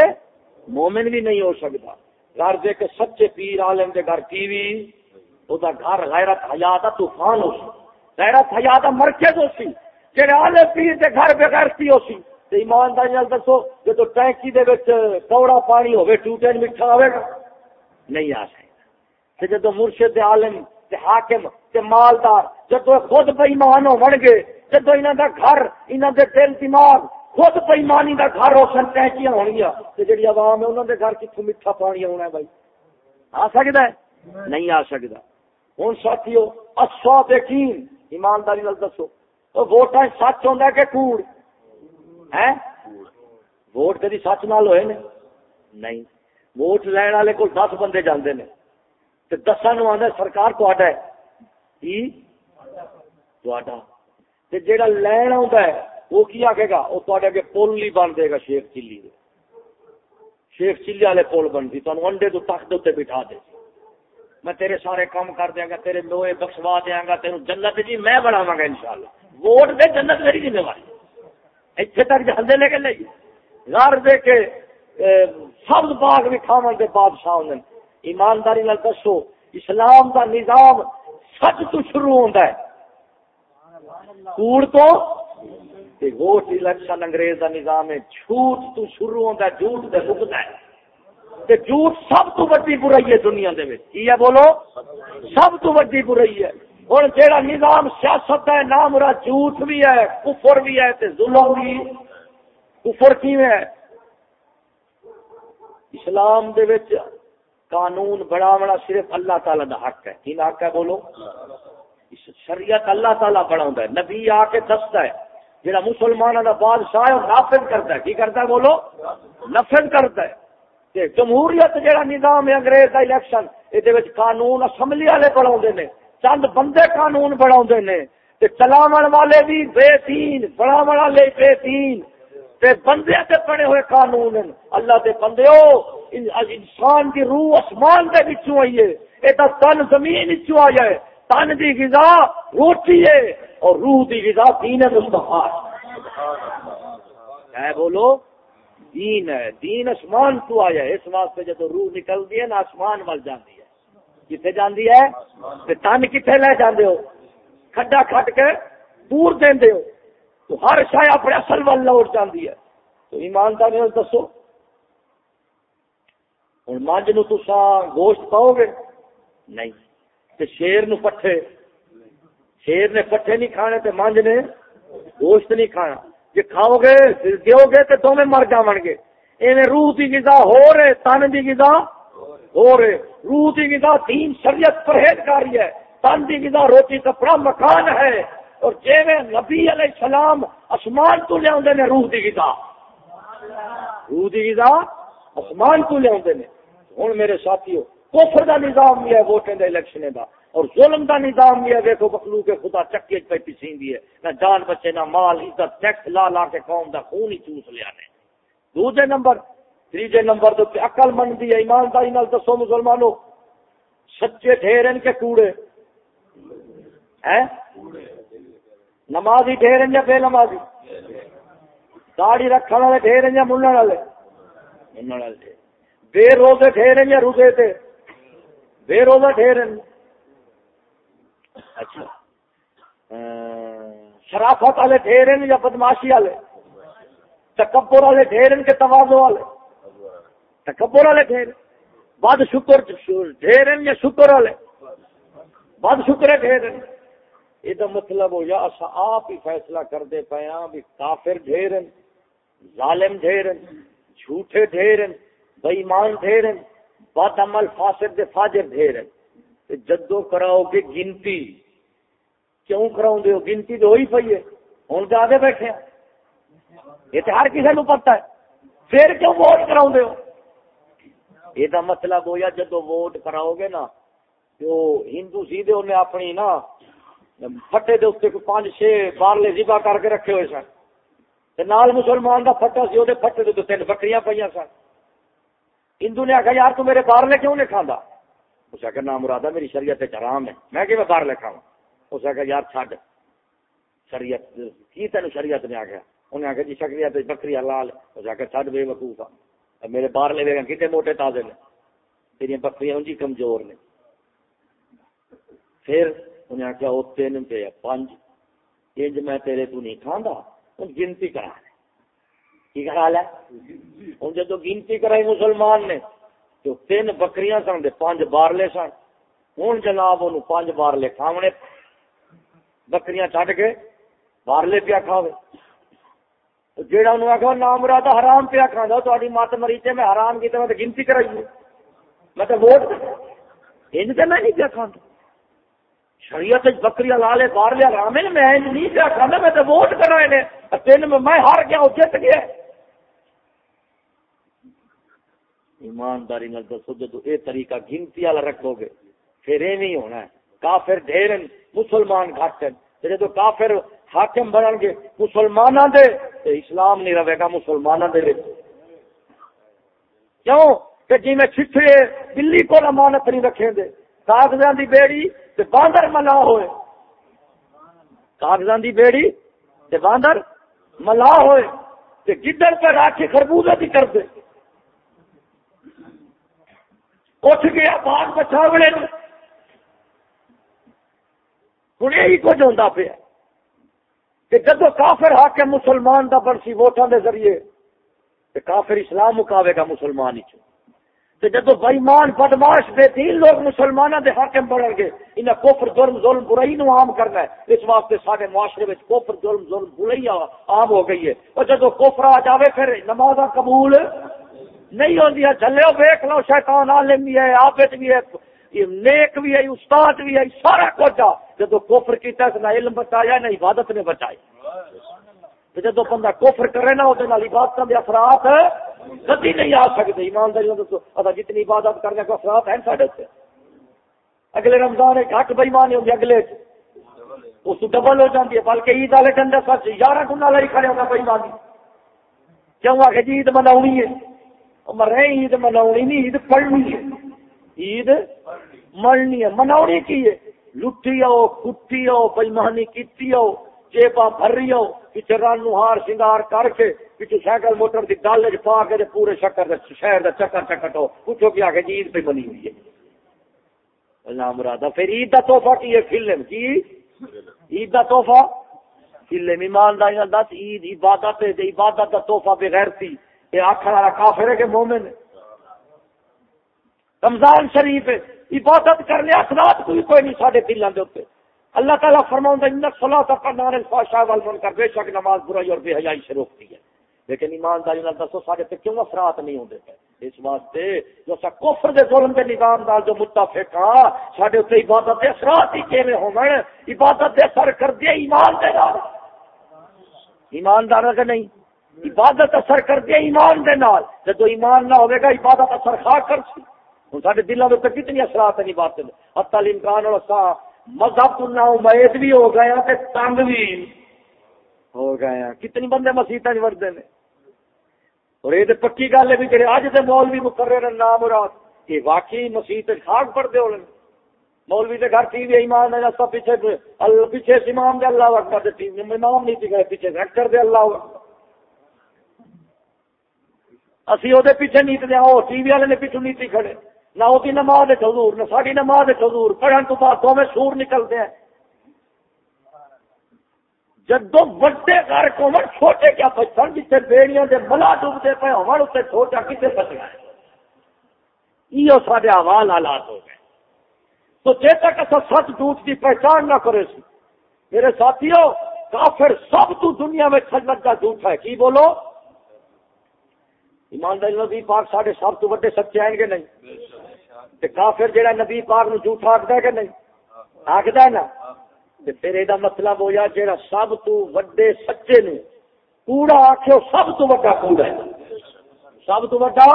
مومن بھی نہیں ہو سکتا گھر دے کے سچے پیر عالم دے گھر ٹی وی وہ گھر غیرت حیات طوفان ہو سی غیرت حیات مرکز ہو سی جہاں آلے پیر دے گھر بغیرتی ہو سی تو ایمانداری نال دسو جب ٹینکی دے وچ کوڑا پانی ہوگی ٹوٹے میٹھا ہوئے گا۔ نہیں آ سکتا جدو مرشد عالم، تے حاکم، تے مالدار جدو خود بےمان ہو گے جدو انہوں کا گھر انہوں دے دل، دماغ خود بےمانی کا گھر روشن ٹینکیاں ہونگیا تے جڑی عوام ہے انہوں دے گھر کتوں میٹھا پانی آنا ہے بھائی؟ آ سکتا ہے؟ نہیں آ سکتا ہوں ساتھیو اچھا یقین ایمانداری نال دسو۔ تو ووٹ سچ ہوتا کہ کوڑ؟ ہے ووٹ کدی سچ نال ہوئے نے؟ نہیں۔ ووٹ لین والے کو دس بندے جانے نے۔ دسا نو آدھا سرکار تا جا لین آ وہ کی آگے گا؟ وہ تے اگے پل نہیں بن دے گا، شیخ چلی دے۔ شیخ چلی والے پل بنتی تمہیں انڈے تو تخت اتنے بٹھا دے۔ میں تیرے سارے کام کر دیا گا، تیرے لوہے بخشوا دیا گا تین جنت جی میں بناوا گا ان شاء اللہ ووٹ دے جنت میری ذمہ واری اتنے تک جانے لے کے نہیں؟ گھر دے کے سب باغ بھی کھاون دے بادشاہ ہوں ایمانداری نال دسو، اسلام دا نظام سچ تو شروع ہوتا ہے۔ کوڑ تو؟ ووٹ الیکشن انگریز دا نظام ہے، جھوٹ تو شروع ہوتا ہے، جھوٹ دے رکتا ہے۔ تے جھوٹ سب تو بڑی برائی ہے دنیا دے وچ۔ کی ہے بولو؟ سب تو بڑی برائی ہے۔ ہن جیڑا نظام سیاست ہے، نام مرا جھوٹ بھی ہے، کفر بھی ہے تے ظلم بھی۔ کفر کیویں ہے؟ اسلام دے وچ قانون بڑا صرف اللہ تعالیٰ دا حق ہے۔ کی حق ہے بولو؟ شریعت اللہ تعالیٰ بڑا ہے۔ نبی آ کے دستا ہے جہاں مسلمانوں کا بادشاہ ہے نافذ کرتا ہے۔ کی کرتا ہے بولو؟ نفذ کرتا ہے۔ تے جمہوریت جہاں نظام ہے انگریز کا الیکشن یہ قانون اسمبلی والے بڑھا نے، چند بندے قانون بڑھا نے چلاو والے بھی بے تین بڑھاو والے بے تین بندے تے پڑے ہوئے قانون ہیں۔ اللہ دے بندے انسان کی روح آسمان کے بچوں آئی ہے یہ تو تن زمین بچوں آ جائے تن کی غذا روٹی ہے، اور روح کی غذا دین مستفا ہے بولو۔ دین ہے، دین آسمان تو آ جائے اس واسطے جب روح نکلتی ہے نا، آسمان مل جاتی ہے۔ کتنے جاندی ہے؟ تن کتنے لے جاندے ہو؟ کھڈا کھٹ کے دور دے ہو۔ تو ہر شاید اپنے اصل وال لوٹ جاتی ہے۔ تو ایمانداری دسو۔ ہوں مجھ نو تسا گوشت پاؤ گے؟ نہیں۔ تے شیر نو پٹھے۔ شیر نے پٹھے نہیں کھانے تے مجھ نے گوشت نہیں کھانا۔ جی کھاؤ گے دیو گے تو دونوں مر جا گے ایویں روح کی غذا ہو رہے، تن کی غذا ہو رہے۔ روح کی غذا تین شریعت پرہیزگاری ہے۔ تن کی غذا روٹی کپڑا مکان ہے۔ اور جی نبی علیہ السلام آسمان تو لیا روح کی غذا۔ روح کی غذا آسمان کو لیا ہوں میرے ساتھی ہو کوفر کا نظام بھی ہے ووٹیں دے الیکشن کا اور ظلم کا نظام بھی ہے، دیکھو بخلو کے خدا چکے پہ پسیندی ہے۔ نہ جان بچے، نہ مال، عزت ٹیکس لا لا کے قوم کا خون ہی چوس لیا نے۔ دوسرے نمبر، تیجے نمبر تو عقل مند ہے، ایمانداری نال دسو مسلمانوں سچے ٹھہرن کے کوڑے۔ ہیں؟ نمازی ٹھہرن یا بے نمازی؟ داڑھی رکھنے والے ٹھہرن یا منع والے؟ منن والے۔ بے روزے ٹھہرے یا روزے تھے بے روزہ ٹھہرے اچھا۔ شرافت والے ٹھہرے یا بدماشی والے؟ تکبر والے ٹھہرے کے توازو والے؟ تکبر والے ٹھہرے بد شکر ٹھہرے یا شکر والے؟ بد شکر ٹھہرے یہ مطلب ہو یا آپ ہی فیصلہ کرتے پے ہاں بھی کافر ڈھیر ظالم ڈھیر جھوٹے ڈھیر بھائی ایمان ڈھیر ہیں، بد عمل فاسد دے فاجر ڈھیر ہیں۔ جدو کراؤ گے گنتی۔ کیوں کراؤ دے ہو؟ گنتی تو ہوئی پئی ہے۔ ہوں تو آگے بیٹھے یہ تو ہر کسی نو پتہ ہے۔ پھر کیوں ووٹ کراؤ دے ہو؟ یہ مطلب ہو یا جدو ووٹ کراؤ گے نا، تو ہندو سیدھے انہیں اپنی نا پٹے دے اتنے پانچ چھ بارلے زبا کر کے رکھے ہوئے سن۔ نال مسلمان کا پٹا سی وہ پٹے دے تین بکریاں پہ سن۔ ہندو نے آخیا یار تو میرے بارلے کیوں نہیں کھانا اس آخر نام مرادہ میری شریعت حرام ہے۔ میں کہ بارلے کھاوا اس آخر یار چھڈ۔ شریعت کی تین شریعت نے آخیا انہیں آخیا جی شکریت بکری لال۔ اس آخر چھڈ بے وقوف آ۔ میرے بارلے ویگا کتنے موٹے تازے نے؟ تیریا بکریاں انجی کمزور نے۔ پھر انہیں آخیا وہ تین پہ پانچ انج میں تیرے تو نہیں کھانا ہوں گنتی کرا کی خیال ہے ہوں جدو گنتی کرائی مسلمان نے تو تین بکریاں سن دے، پانچ بارلے سن۔ ہوں جناب ان پانچ بارلے کھاونے۔ بکریاں چڈ کے بارلے پیا کھاوے۔ جہاں انہوں آخر نام مراد حرام پیا کھانا تاری مت مریچے، میں حرام کی میں گنتی کرائی میں تو ووٹ انج تو میں نہیں پیا کھانا شریعت بکری لا لے بار لیا رام میں نہیں کیا کھانا میں تو ووٹ کرائے تین میں ہار گیا جت گیا۔ ایمانداری نال دسو، جدو یہ طریقہ گنتی والا رکھو گے، پھر یہ نہیں ہونا ہے۔ کافر ڈھیر مسلمان گھٹ ہیں۔ جدو کافر حاکم بنن گے مسلمانوں دے تو اسلام نہیں رہے گا مسلمانوں دے کیوں؟ کہ جی میں چھٹے دلی کو امانت نہیں رکھیں دے۔ کاغذات کی بیڑی تے باندر ملا ہوئے۔ کاغذات کی بیڑی تے باندر ملا ہوئے۔ تے گدڑ پہ راکھی خربوزہ بھی کر دے۔ اٹھ گیا باغ بچاوڑے ہوں یہی کچھ ہوتا پیا۔ کہ جدو کافر ہا کے مسلمان کا بنسی ووٹان کے ذریعے کافر اسلام مکاوے گا مسلمان ہی چ جب بئیمان بدماش بے دین لوگ مسلمانوں کے حاکم بڑھ گے، انہیں کوفر ظلم ظلم، برائی نو عام کرنا ہے۔ اس واسطے سارے معاشرے میں کوفر ظلم ظلم، برائی عام ہو گئی ہے۔ اور جب کوفر آ جاوے پھر نماز قبول نہیں ہوتی چلے ویک لو، شیطان عالم بھی ہے آفت بھی ہے نیک بھی ہے استاد بھی ہے سارا کچھ آ جب کوفر کیتا نہ علم بچایا، نہ عبادت نے بچائی۔ جب بندہ کوفر کرے نا وہ عبادت کے اثرات کدی نہیں آ سکتے ایمانداری دسو ادا جتنی عبادت کرنے کو اثرات ہیں سارے اگلے رمضان ایک ہٹ بئیمان ہوگی اگلے اس ڈبل ہو جاتی ہے، بلکہ عید والے ڈنڈے سچ یارہ گنا لائی کھڑے ہوگا بئیمانی کیوں؟ آ کے عید مناونی ہے۔ مرے عید مناونی نہیں عید پڑھنی ہے عید مرنی ہے مناونی کی ہے لٹی آؤ کٹی آؤ بئیمانی کی آؤ جیبا بھر رہی آؤ پیچھے رن ہار سنگار کر کے پیچھے سائیکل موٹر کی گل چ پا کے پورے شکر شہر کا چکر چکر ہو پوچھو کہ آگے عید پہ بنی ہوئی ہے نام مرادہ پھر عید کا توحفہ کی ہے فلم کی عید کا توحفہ فلم ایمانداری دس عید عبادت عبادت کا توحفہ بغیر تھی یہ آخر والا کافر ہے کہ مومن رمضان شریف عبادت کرنے اثرات کوئی کوئی نہیں سارے دلوں کے اتنے اللہ تعالیٰ فرماؤں ان سلا تک نان الفاشا والمن کر بے شک نماز برائی اور بے حیائی سے روکتی ہے۔ لیکن ایمانداری نال دسو سارے تے کیوں اثرات نہیں ہوندے پے؟ اس واسطے جو سا کفر دے ظلم دے نظام دال جو متفق ہاں ساڈے تے عبادت دے اثرات ہی کیویں ہون عبادت دے اثر کر دے ایمان دے نال۔ ایماندار کہ نہیں؟ عبادت اثر کر دے ایمان دے نال۔ جدو ایمان نہ ہوے گا، عبادت اثر خا کر سی۔ ہن ساڈے دلاں دے کتنی اثرات ہیں عبادت دے۔ حتی الامکان اور مذہب تو نہ امید بھی ہو گیا تے تنگ بھی ہو گیا کتنی بندے مسیحت نہیں وردے نے۔ اور یہ پکی گل ہے بھی جی اج کے مولوی مقرر نام مراد یہ واقعی مسیحت خاک پڑتے ہو مولوی کے گھر ٹی وی ایمان ہے سب پیچھے پیچھے امام دے اللہ اکبر ٹی امام نہیں گئے، پیچھے ریکٹر دے اللہ اسی وہ پیچھے نیت دیا وہ ٹی وی والے نے پیچھو نیتی کھڑے۔ نہ وہ نماز حضور، نہ ساری نماز حضور۔ پڑھن تو بعد دونوں سور نکلتے ہیں۔ جدو بڑے گھر کو چھوٹے کیا بچن جتنے بیڑیاں دے ملا ڈوبتے پے ہو اتنے چھوٹا کتنے بچنا ہے یہ سارے حوال حالات ہو گئے۔ تو جی تک اصل سچ جھوٹ کی پہچان نہ کرے سی، میرے ساتھیوں کافر سب تو دنیا میں سجمت کا جھوٹ ہے۔ کی بولو؟ ایمانداری نبی پاک سارے سب تو بڑے سچے ہیں کہ نہیں؟ تے کافر جہاں نبی پاک نو جھوٹا آخر کہ نہیں؟ آخر ہے نا؟ تے پھر یہ مطلب ہوا جہاں سب تو وڈے سچے نے کوڑا آخو سب تو وڈا کوڑا ہے۔ سب تو وڈا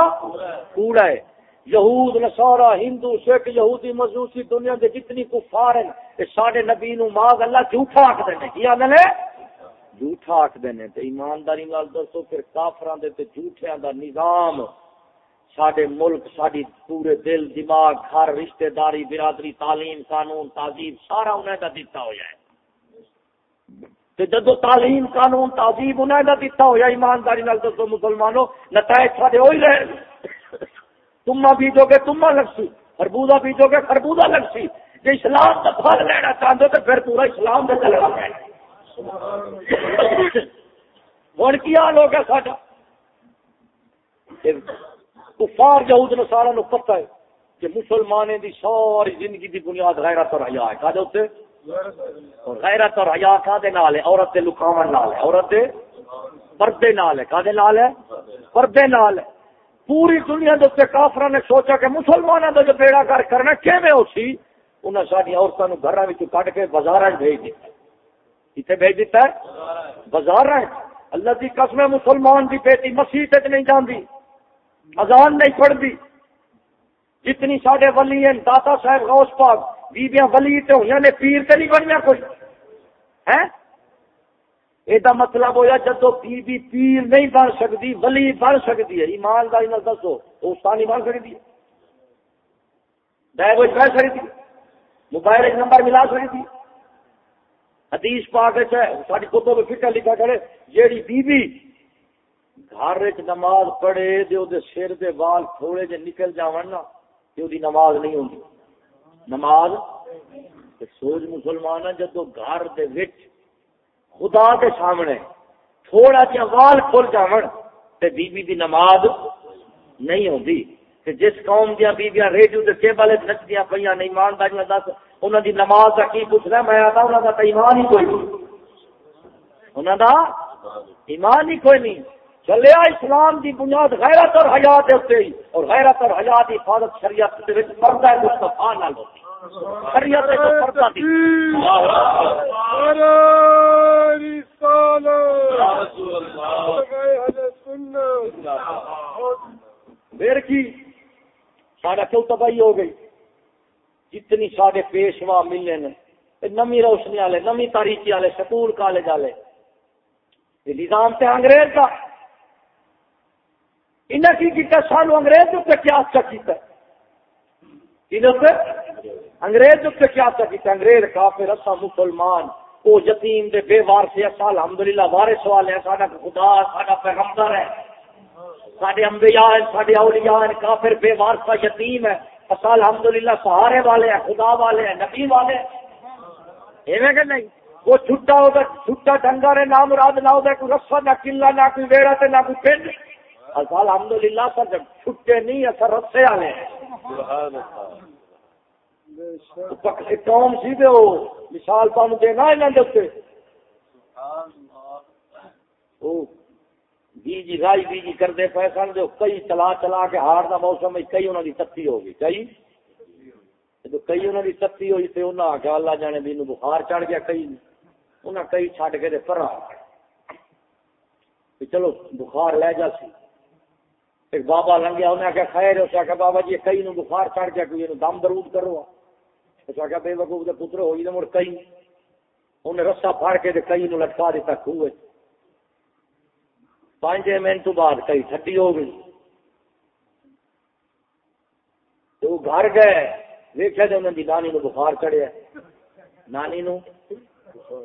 کوڑا ہے۔ یہود نسارا ہندو، سکھ، یہودی، مجوسی دنیا کے جتنی کفار ہیں، اے سارے نبی نو ماغ اللہ جھوٹا آخر کی آدھے جھوٹا آخر ایمانداری نال دسو، پھر کافران دے جھوٹیا دا نظام سڈے ملک ساری پورے دل، دماغ، گھر، رشتہ داری، برادری، تعلیم، قانون تہذیب سارا انہیں کا دتا ہوا ہے۔ جدو تعلیم، قانون تہذیب انہیں کا دتا ہوا ایمانداری نال دسو مسلمانوں نتائج سارے وہی رہے تما بیجو گے تما لگسی خربوزہ بیجو گے خربوزہ لگسی جی اسلام کا پھل لینا چاہتے تو پھر پورا اسلام کا چلنا پڑنا ہوں کی حال ہوگا ساڈا؟ کفار یہود نسارا نو پتہ ہے کہ مسلمان دی ساری زندگی دی بنیاد غیرت اور حیا ہے۔ کدے اوتے؟ غیرت اور حیا کا دے نال ہے؟ عورت دے لکاون نال ہے۔ عورت دے پردے نال ہے۔ کدے نال ہے؟ پردے نال ہے۔ پوری دنیا دے اوتے کافراں نے سوچا کہ مسلماناں دا جو بیڑا کر کرنا کیویں ہو سی انہاں ساری عورتاں نو گھراں وچ کڈ کے بازاراں بھیج دتا کتنے بھیج دیتا ہے؟ بازار اللہ کی قسم مسلمان کی بیٹی مسیح نہیں جانتی اذان نہیں پڑھتی جتنی سارے ولی ہیں، داتا صاحب، غوث پاک بیبیاں ولی تو ہوئی نے پیر تے نہیں بنیا کوئی ہے یہ مطلب ہوا جدو بی بی پیر نہیں بن سکتی ولی بن سکتی ہے۔ ایمانداری نہ دسو دوست نہیں بن سکتی ڈائیوز کر سکتی موبائل نمبر ملا سکتی حدیث پاک ساری کتب فکر لکھا کرے جیڑی بی بی گھر نماز پڑھے دے دے سر دے وال تھوڑے جے نکل جاون نا، تے دی نماز نہیں ہوندی۔ نماز؟ تے سوچ مسلمان جدو گھر دے وچ خدا کے سامنے تھوڑا جا وال کھل جاون، تے بی بی دی نماز نہیں ہوندی۔ تے جس قوم دیا بیبیاں ریڈیو دے کیبل نچدیاں پیاں نہیں ایمانداری دس انہوں دی نماز کا کی پوچھنا میں آتا انہوں کا ایمان ہی کوئی نہیں۔ انہوں دا ایمان ہی کوئی نہیں۔ چلیا اسلام دی بنیاد غیرت اور حیات ہوتے ہی۔ اور غیرت اور حیات حفاظت شریعت کے وچ پردہ ہے مصطفیٰ نال ہوتی۔ شریعت ہے تو پردہ دی۔ پھر کی؟ سارا کیوں تباہی ہو گئی۔ جتنی سارے پیشوا ملے نمی روشنی والے، نمی تاریخی والے، سکول کالج والے۔ نظام تے انگریز کا انہیں کی کیتا سانو انگریز اتنے کیا اچھا کیتا انگریز اتنے کیا اچھا کیتا انگریز کافر اصا مسلمان۔ وہ یتیم دے بے وارث اصا الحمدللہ، وارث والے ہیں۔ ساڈا خدا، ساڈا پیغمبر ہے۔ ساڈے انبیاء ہیں، ساڈے اولیاء ہیں، کافر بے وارث یتیم ہے۔ اصل الحمد للہ سہارے والے ہیں خدا والے ہیں نبی والے ایویں کہ نہیں؟ وہ چھٹا ہوگا چھٹا ڈنگر ہے نام مراد نہ ہوگا کوئی رسا نہ کلا نہ کوئی ویڑا تے نہ کوئی پنڈ۔ اصل الحمد للہ سر جب چھٹے نہیں اثر رسے والے ہیں۔ قوم سی دے ہو مثال تم دینا یہاں دے بیجی رائی بیجی کرتے پے سن جو کئی چلا چلا کے ہار دا موسم کئی انہوں کی تتی ہو گئی، کئی؟ تو کئی انہوں کی تتی ہوئی تو انہیں آخیا اللہ جانے بھی بخار چڑھ گیا، کئی؟ انہیں کئی چھڈ کے پر چلو بخار لے جا سی۔ ایک بابا لنگیا انہیں آخیا خیر اس آخیا بابا جی کئی نو بخار چڑھ گیا، کوئی دم درود کرو۔ اس آخیا بے وقوف کے پتر ہوئی تو مڑ کئی۔ انہیں رسا پھڑ کے کئی نو لٹکا دیتا خوہ پانچ منٹ بعد کئی ٹھنڈی ہو گئی۔ تو گھر گئے ویکیا تو انہوں نے نانی نو بخار چڑھیا۔ نانی نو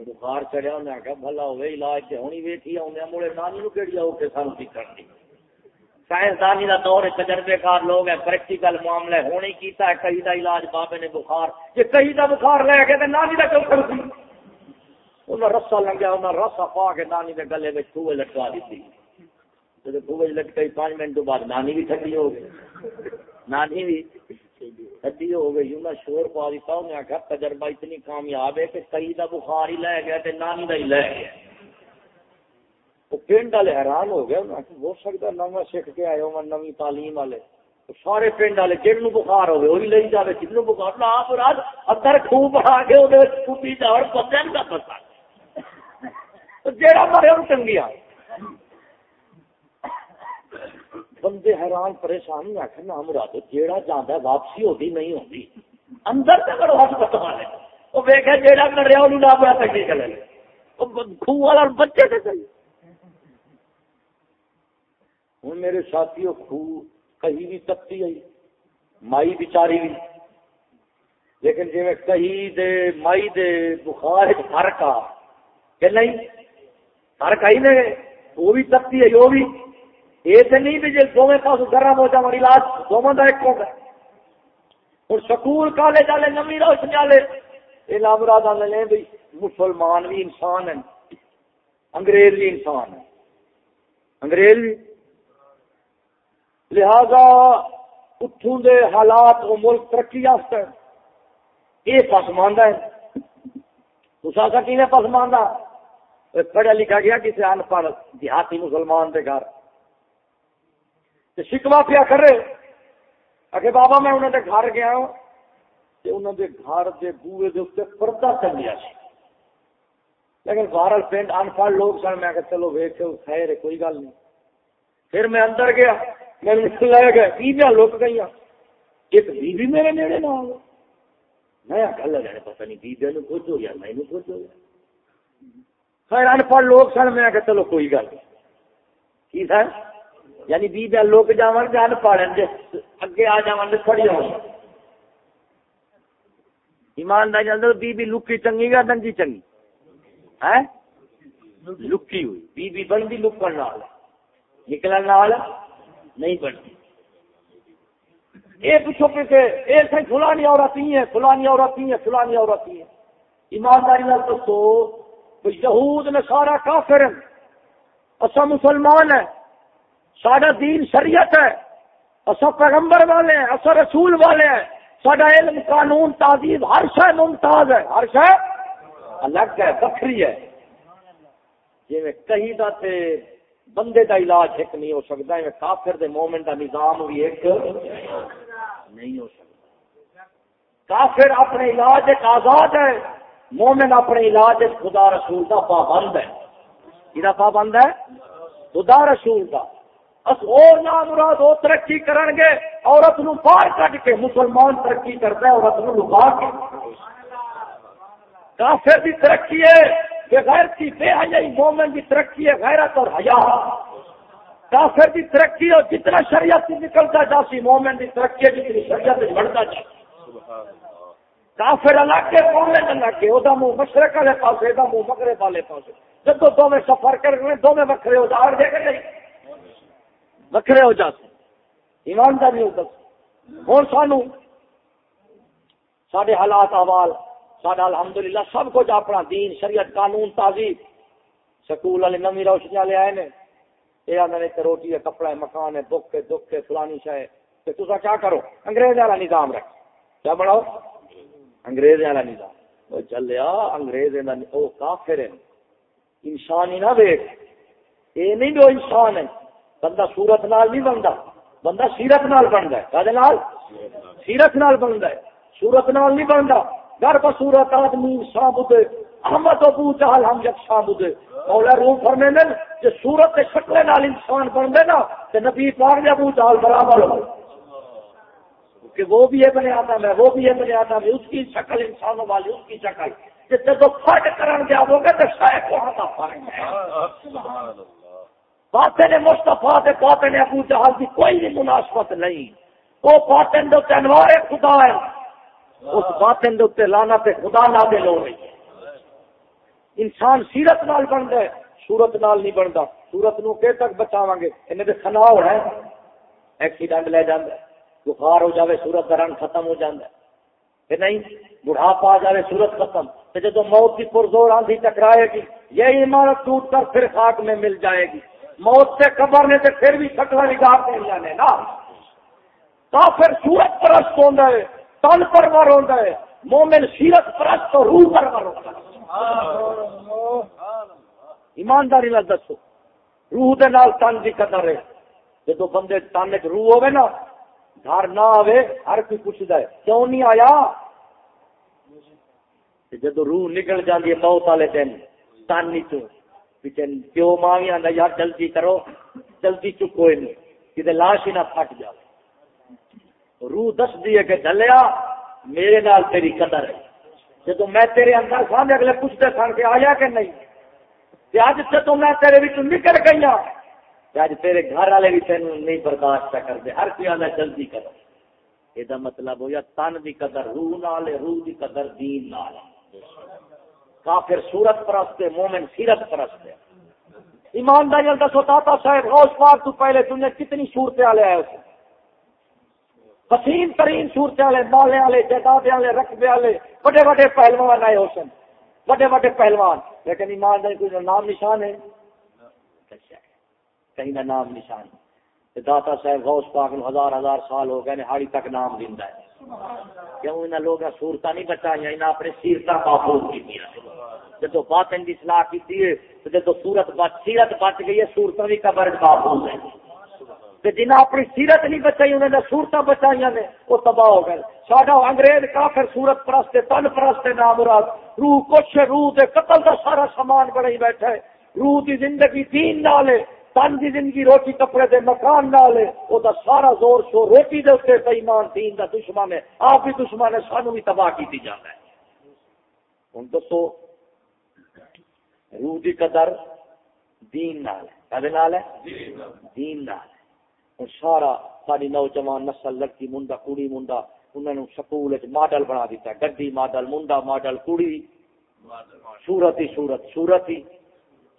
بخار چڑھیا انہیں آخیا بھلا ہوئے، علاج سے ہونی ویٹھی آؤں مڑے، نانی نو کہڑی آؤ کے سانو کی کرنی؟ سائنسدانی کا دور تجربے کار لوگ ہیں، پریکٹیکل معاملے ہونے کیتا ہے، کئی دا علاج بابے نے بخار۔ جی کئی دا بخار لے کے نانی کا کیوں کر انہیں رسا لگیا انہیں رسا پا کے نانی کے گلے میں چوہے لٹکا دیتی۔ جب لٹکائی پانچ منٹ بعد نانی بھی ٹھنڈی ہو گئی۔ نانی بھی ٹھنڈی ہو گئی۔ انہیں شور پا دیتا انہیں آخر تجربہ اتنی کامیاب ہے کہ کئی کا بخار ہی لے گیا نانی کا ہی لے گیا۔ وہ پنڈ والے حیران ہو گئے ہو سکتا نو سکھ کے آئے ہو نو تعلیم والے۔ سارے پنڈ والے جن بخار ہوگی وہی لے جائے جن بخار نہ آپ رات ادھر خوب بڑھا کے وہ کٹی جا بندے کا پتا۔ جیڑا مرے وہ چنگیا بندے حیران پریشان نہیں آخر نہ مراد جیڑا جانا واپسی ہوتی نہیں ہوتی اندر سے کرو ہسپتال ہے وہ ویکیا جیڑا کر رہا وہ نہ بڑا تنگی کر لے۔ والا بچے سے چاہیے ہوں میرے ساتھی خوہ کہیں بھی تپتی آئی، مائی بچاری بھی۔ لیکن جی میں کہیں دے، مائی دے بخار فرق آ کہ نہیں؟ فرق آئی نے وہ بھی تپتی ہے وہ بھی۔ یہ تو نہیں بھی جی دونوں پاس گرم ہو جائے علاج دونوں کا ایک ہوگا ہوں سکول، کالج والے نمی روشنی والے یہ لامراد آنے بھائی مسلمان بھی انسان ہیں۔ انگریز بھی انسان ہے انگریز بھی لہذا اتوں دے حالات وہ ملک ترقی یافتہ یہ پسماندہ ہے۔ دوسرا سا کی پسماندہ پڑھا لکھا گیا کسی ان پڑھ دیہاتی مسلمان دے گھر۔ شکوا پیا کرے۔ اگے بابا میں انہوں نے گھر گیا ہوں انہوں نے گھر کے بوے کے اتنے پردہ چلیا سی۔ لیکن بارل پنڈ ان پڑھ لوگ سن، میں کہ چلو ویک خیر کوئی گل نہیں۔ پھر میں اندر گیا، میں لے گیا، بیویاں لک گئی ایک بیوی میرے نیڑے نہ آ میں گل لگا پتا نہیں بیبیا نو کچھ ہو گیا میں کچھ ہو گیا خیر، ان پڑھ لوگ سن، میں کہ چلو کوئی گل نہیں۔ کی سر؟ یعنی بی بی بیبیا لک جا ان پڑھ اگے آ جاون جا کھڑی ہو ایمانداری چلتا بی بی لکی چنگی گا، ننگی چنگی؟ ہے لکی ہوئی۔ بی بی بن بنتی لکن نکلن نہیں بنتی۔ یہ پوچھو کہ یہ سے فلانی عورت ہی ہے فلانی عورت ہی ہے فلانی عورت ہی ہے ایمانداری نال تو یہود نے سارا کافر اصا مسلمان ہے سارا دین شریعت ہے۔ اصا پیغمبر والے ہیں اصا رسول والے ہیں۔ سڈا علم قانون تعزیب ہر شہ ممتاز ہے۔ ہر شہ الگ ہے بکری ہے۔ جی میں کہیں تے بندے دا علاج ایک نہیں ہو سکتا ہے کافر دے مومنٹ دا نظام بھی ایک نہیں ہو سکتا۔ کافر اپنے علاج ایک آزاد ہے، مومن اپنے علاج ایک خدا رسول کا پابند ہے۔ پابند ہے؟ خدا رسول کا مراد وہ ترقی کرن گے، عورت نو باہر کٹ کے مسلمان ترقی کرتا ہے، عورت نو لکا کے۔ کافر بھی ترقی ہے غیر کی بے حیائی مومن کی ترقی ہے، غیرت اور حیا۔ کافر کی ترقی اور جتنا شریعت سے نکلتا جا سی مومن کی ترقی ہے، جتنی شریعت سے بڑھتا جا کافر الگ کے مومن الگ کے وہ منہ مشرق والے پاس یہ منہ مکرے والے پاس جب دو میں سفر کر رہے دو میں وکرے ہو جا دے گا نہیں۔ وکرے ہو جاتے ایمانداری ہوتا ہوں سانو سارے حالات احوال سڈا الحمدللہ سب کچھ اپنا دین، شریعت، قانون تازی سکول والے نمی روشنی والے آئے نے۔ یہ آدھے روٹی ہے، کپڑا ہے، مکان ہے دکھ ہے دکھ ہے، فلانی شہ ہے۔ تو کیا کرو؟ انگریز والا نظام رکھ کیا بڑھاؤ انگریز والا نظام۔ چلیا انگریز وہ کافر ہے انسان ہی نہ ویک یہ نہیں جو انسان ہے۔ بندہ سورت نال نہیں بنتا، بندہ سیرت نال بنتا ہے۔ کدے نال؟ سیرت نال بنتا ہے۔ سورت نال نہیں بنتا۔ گھر بصورت آدمی شابد احمد ابو چہل ہم جب شابد مولا روح فرمے نے کہ سورت کے شکل نال انسان بن دے نا تو نبی پاک نے ابو چہل برابر ہو۔ کہ وہ بھی ہے بنے آتا ہے، وہ بھی ہے بنے آتا ہے۔ اس کی شکل انسانوں والی، اس کی شکل۔ جب فرق کرن جاؤ گے تو شاید وہاں کا فرق ہے باطن نے مستفا کے باطن ابو جہاز کی کوئی بھی مناسبت نہیں۔ وہ باطن دو تنوار خدا ہے۔ اس باطن دے اتنے لانا تے خدا نہ دے لو انسان سیرت نال بن گئے سورت نال نہیں بنتا۔ سورت نو کہ تک بچاو گے؟ انہیں تو کھنا ہونا ہے۔ ایکسیڈنٹ لے جانا بخار ہو جاوے سورت کا رنگ ختم ہو جاتا ہے۔ کہ نہیں، بڑھاپا آ جائے سورت ختم۔ تو جب موت کی پرزور آندھی، ٹکرائے گی یہ عمارت ٹوٹ کر پھر خاک میں مل جائے گی۔ موت سے قبر نے تو پھر بھی شکل نگاہ مل جانے نا۔ تو پھر سورت پرست ہوتا ہے تن پرور ہوتا ہے مومن سیرت پرست روح پرور ہوتا ہے ایمانداری نہ دسو، روح دے نال تن دی قدر ہے۔ جدو بندے تن چ روح ہوے نا، گھر نہ آوے، ہر کوئی پوچھتا ہے، کیوں نہیں آیا؟ جدو روح نکل جاتی ہے موت والے دن، تن چ پیو ماں بھی آتا یار جلدی کرو، جلدی چکو یہ کتنے لاش ہی نہ پھٹ جائے روح دس دی کہ ڈلیا میرے نال تیری قدر ہے۔ جب میں تیرے اندر سامنے اگلے پوچھتے سن کے آیا کہ نہیں اج سے تو میں تیرے بچ نکل گئی ہوں اج تیرے گھر والے بھی تین نہیں برداشت کرتے، ہر کوئی آدھا جلدی کرو۔ یہ مطلب ہو یا تن کی قدر، روح نال روح کی قدر، دین نال کافر سورت پرست ہے، مومن سیرت پرست ہے۔ ایمانداری دسو تا صاحب، روز پاک تو پہلے تم نے کتنی صورتیں والے آئے اسے۔ حسین ترین صورت والے مالے والے جائیداد والے رقبے والے بڑے بڑے پہلوان آئے حسن۔ بڑے بڑے پہلوان۔ لیکن ایمانداری کوئی نام نشان ہے۔ کہیں نہ نام نشان۔ داتا صاحب، غوث پاک ہزار ہزار سال ہو گئے، ہاڑی تک نام دینا ہے۔ کیوں انہیں لوگ سورت نہیں بچائی انہیں اپنے سیرت محفوظ کی جب بات ان کی سلاح کی تو جب سورت بچ سیرت بچ گئی ہے سورتوں کی قبر محفوظ ہے جنہیں اپنی سیرت نہیں بچائی انہوں نے سورت بچائی نے، وہ تباہ ہو گئے۔ ساڈا انگریز کافر سورت پرست، تن پرست نام مراد۔ روح کچھ روح دے قتل کا سارا سامان بڑی بیٹھا ہے۔ روح کی زندگی دین نال ہے۔ تن کی زندگی روٹی کپڑے دے مکان نال ہے وہ سارا زور شور روٹی دے اتنے بےمان دین کا دشمن ہے۔ آپ بھی دشمن ہے سانو بھی تباہ کی جانا ہے۔ ہوں دسو، روح کی قدر دین نال ہے۔ کدے نال ہے؟ دین نال سارا ساری نوجوان نسل، لڑکی منڈا، کڑی منڈا انہوں نے سکول ماڈل بنا دیتا ہے۔ گڈی ماڈل، منڈا ماڈل، کڑی سورت ہی سورت سورت ہی۔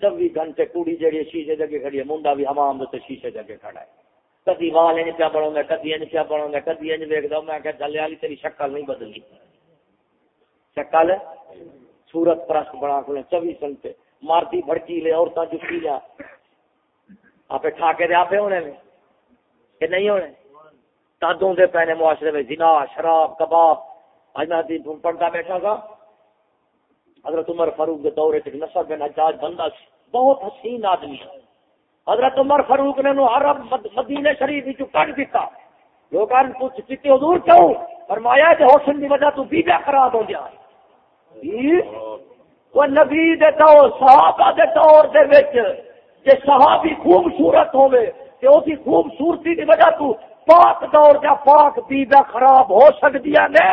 چوبی گھنٹے کڑی جہی شیشے جگہ کھڑی ہے، منڈا بھی حمام دے شیشے جگہ کھڑا ہے۔ کدی وال ان پیا بڑھوں گا، کدی ان پیا بڑھوں گا، کدی ان ویکد میں کہ جلے والی تیری شکل نہیں بدلی۔ شکل؟ سورت پرست بنا کو چوبیس گھنٹے مارتی بڑکی لے عورتیں جتی جا آپ ٹھاکے دے آپ ہونے میں کہ نہیں ہونے؟ تادوں دے پہنے معاشرے میں زنا، شراب، کباب۔ آج میں پڑھتا بیٹھا تھا حضرت عمر فاروق کے دورے تک نصر بن حجاج بندہ سی، بہت حسین آدمی ہے۔ حضرت عمر فاروق نے نو عرب مدینے شریف جو کٹ دیتا لوگ پوچھ چیتے حضور کیوں؟ فرمایا کہ حسن کی وجہ تو بیبیا خراب ہو گیا۔ وہ نبی دے دور، صحابہ دے دور دے وچ جے صحابی خوبصورت ہوئے کہ اس کی خوبصورتی کی وجہ تو پاک دور جا پاک بیبا خراب ہو سکتی نے۔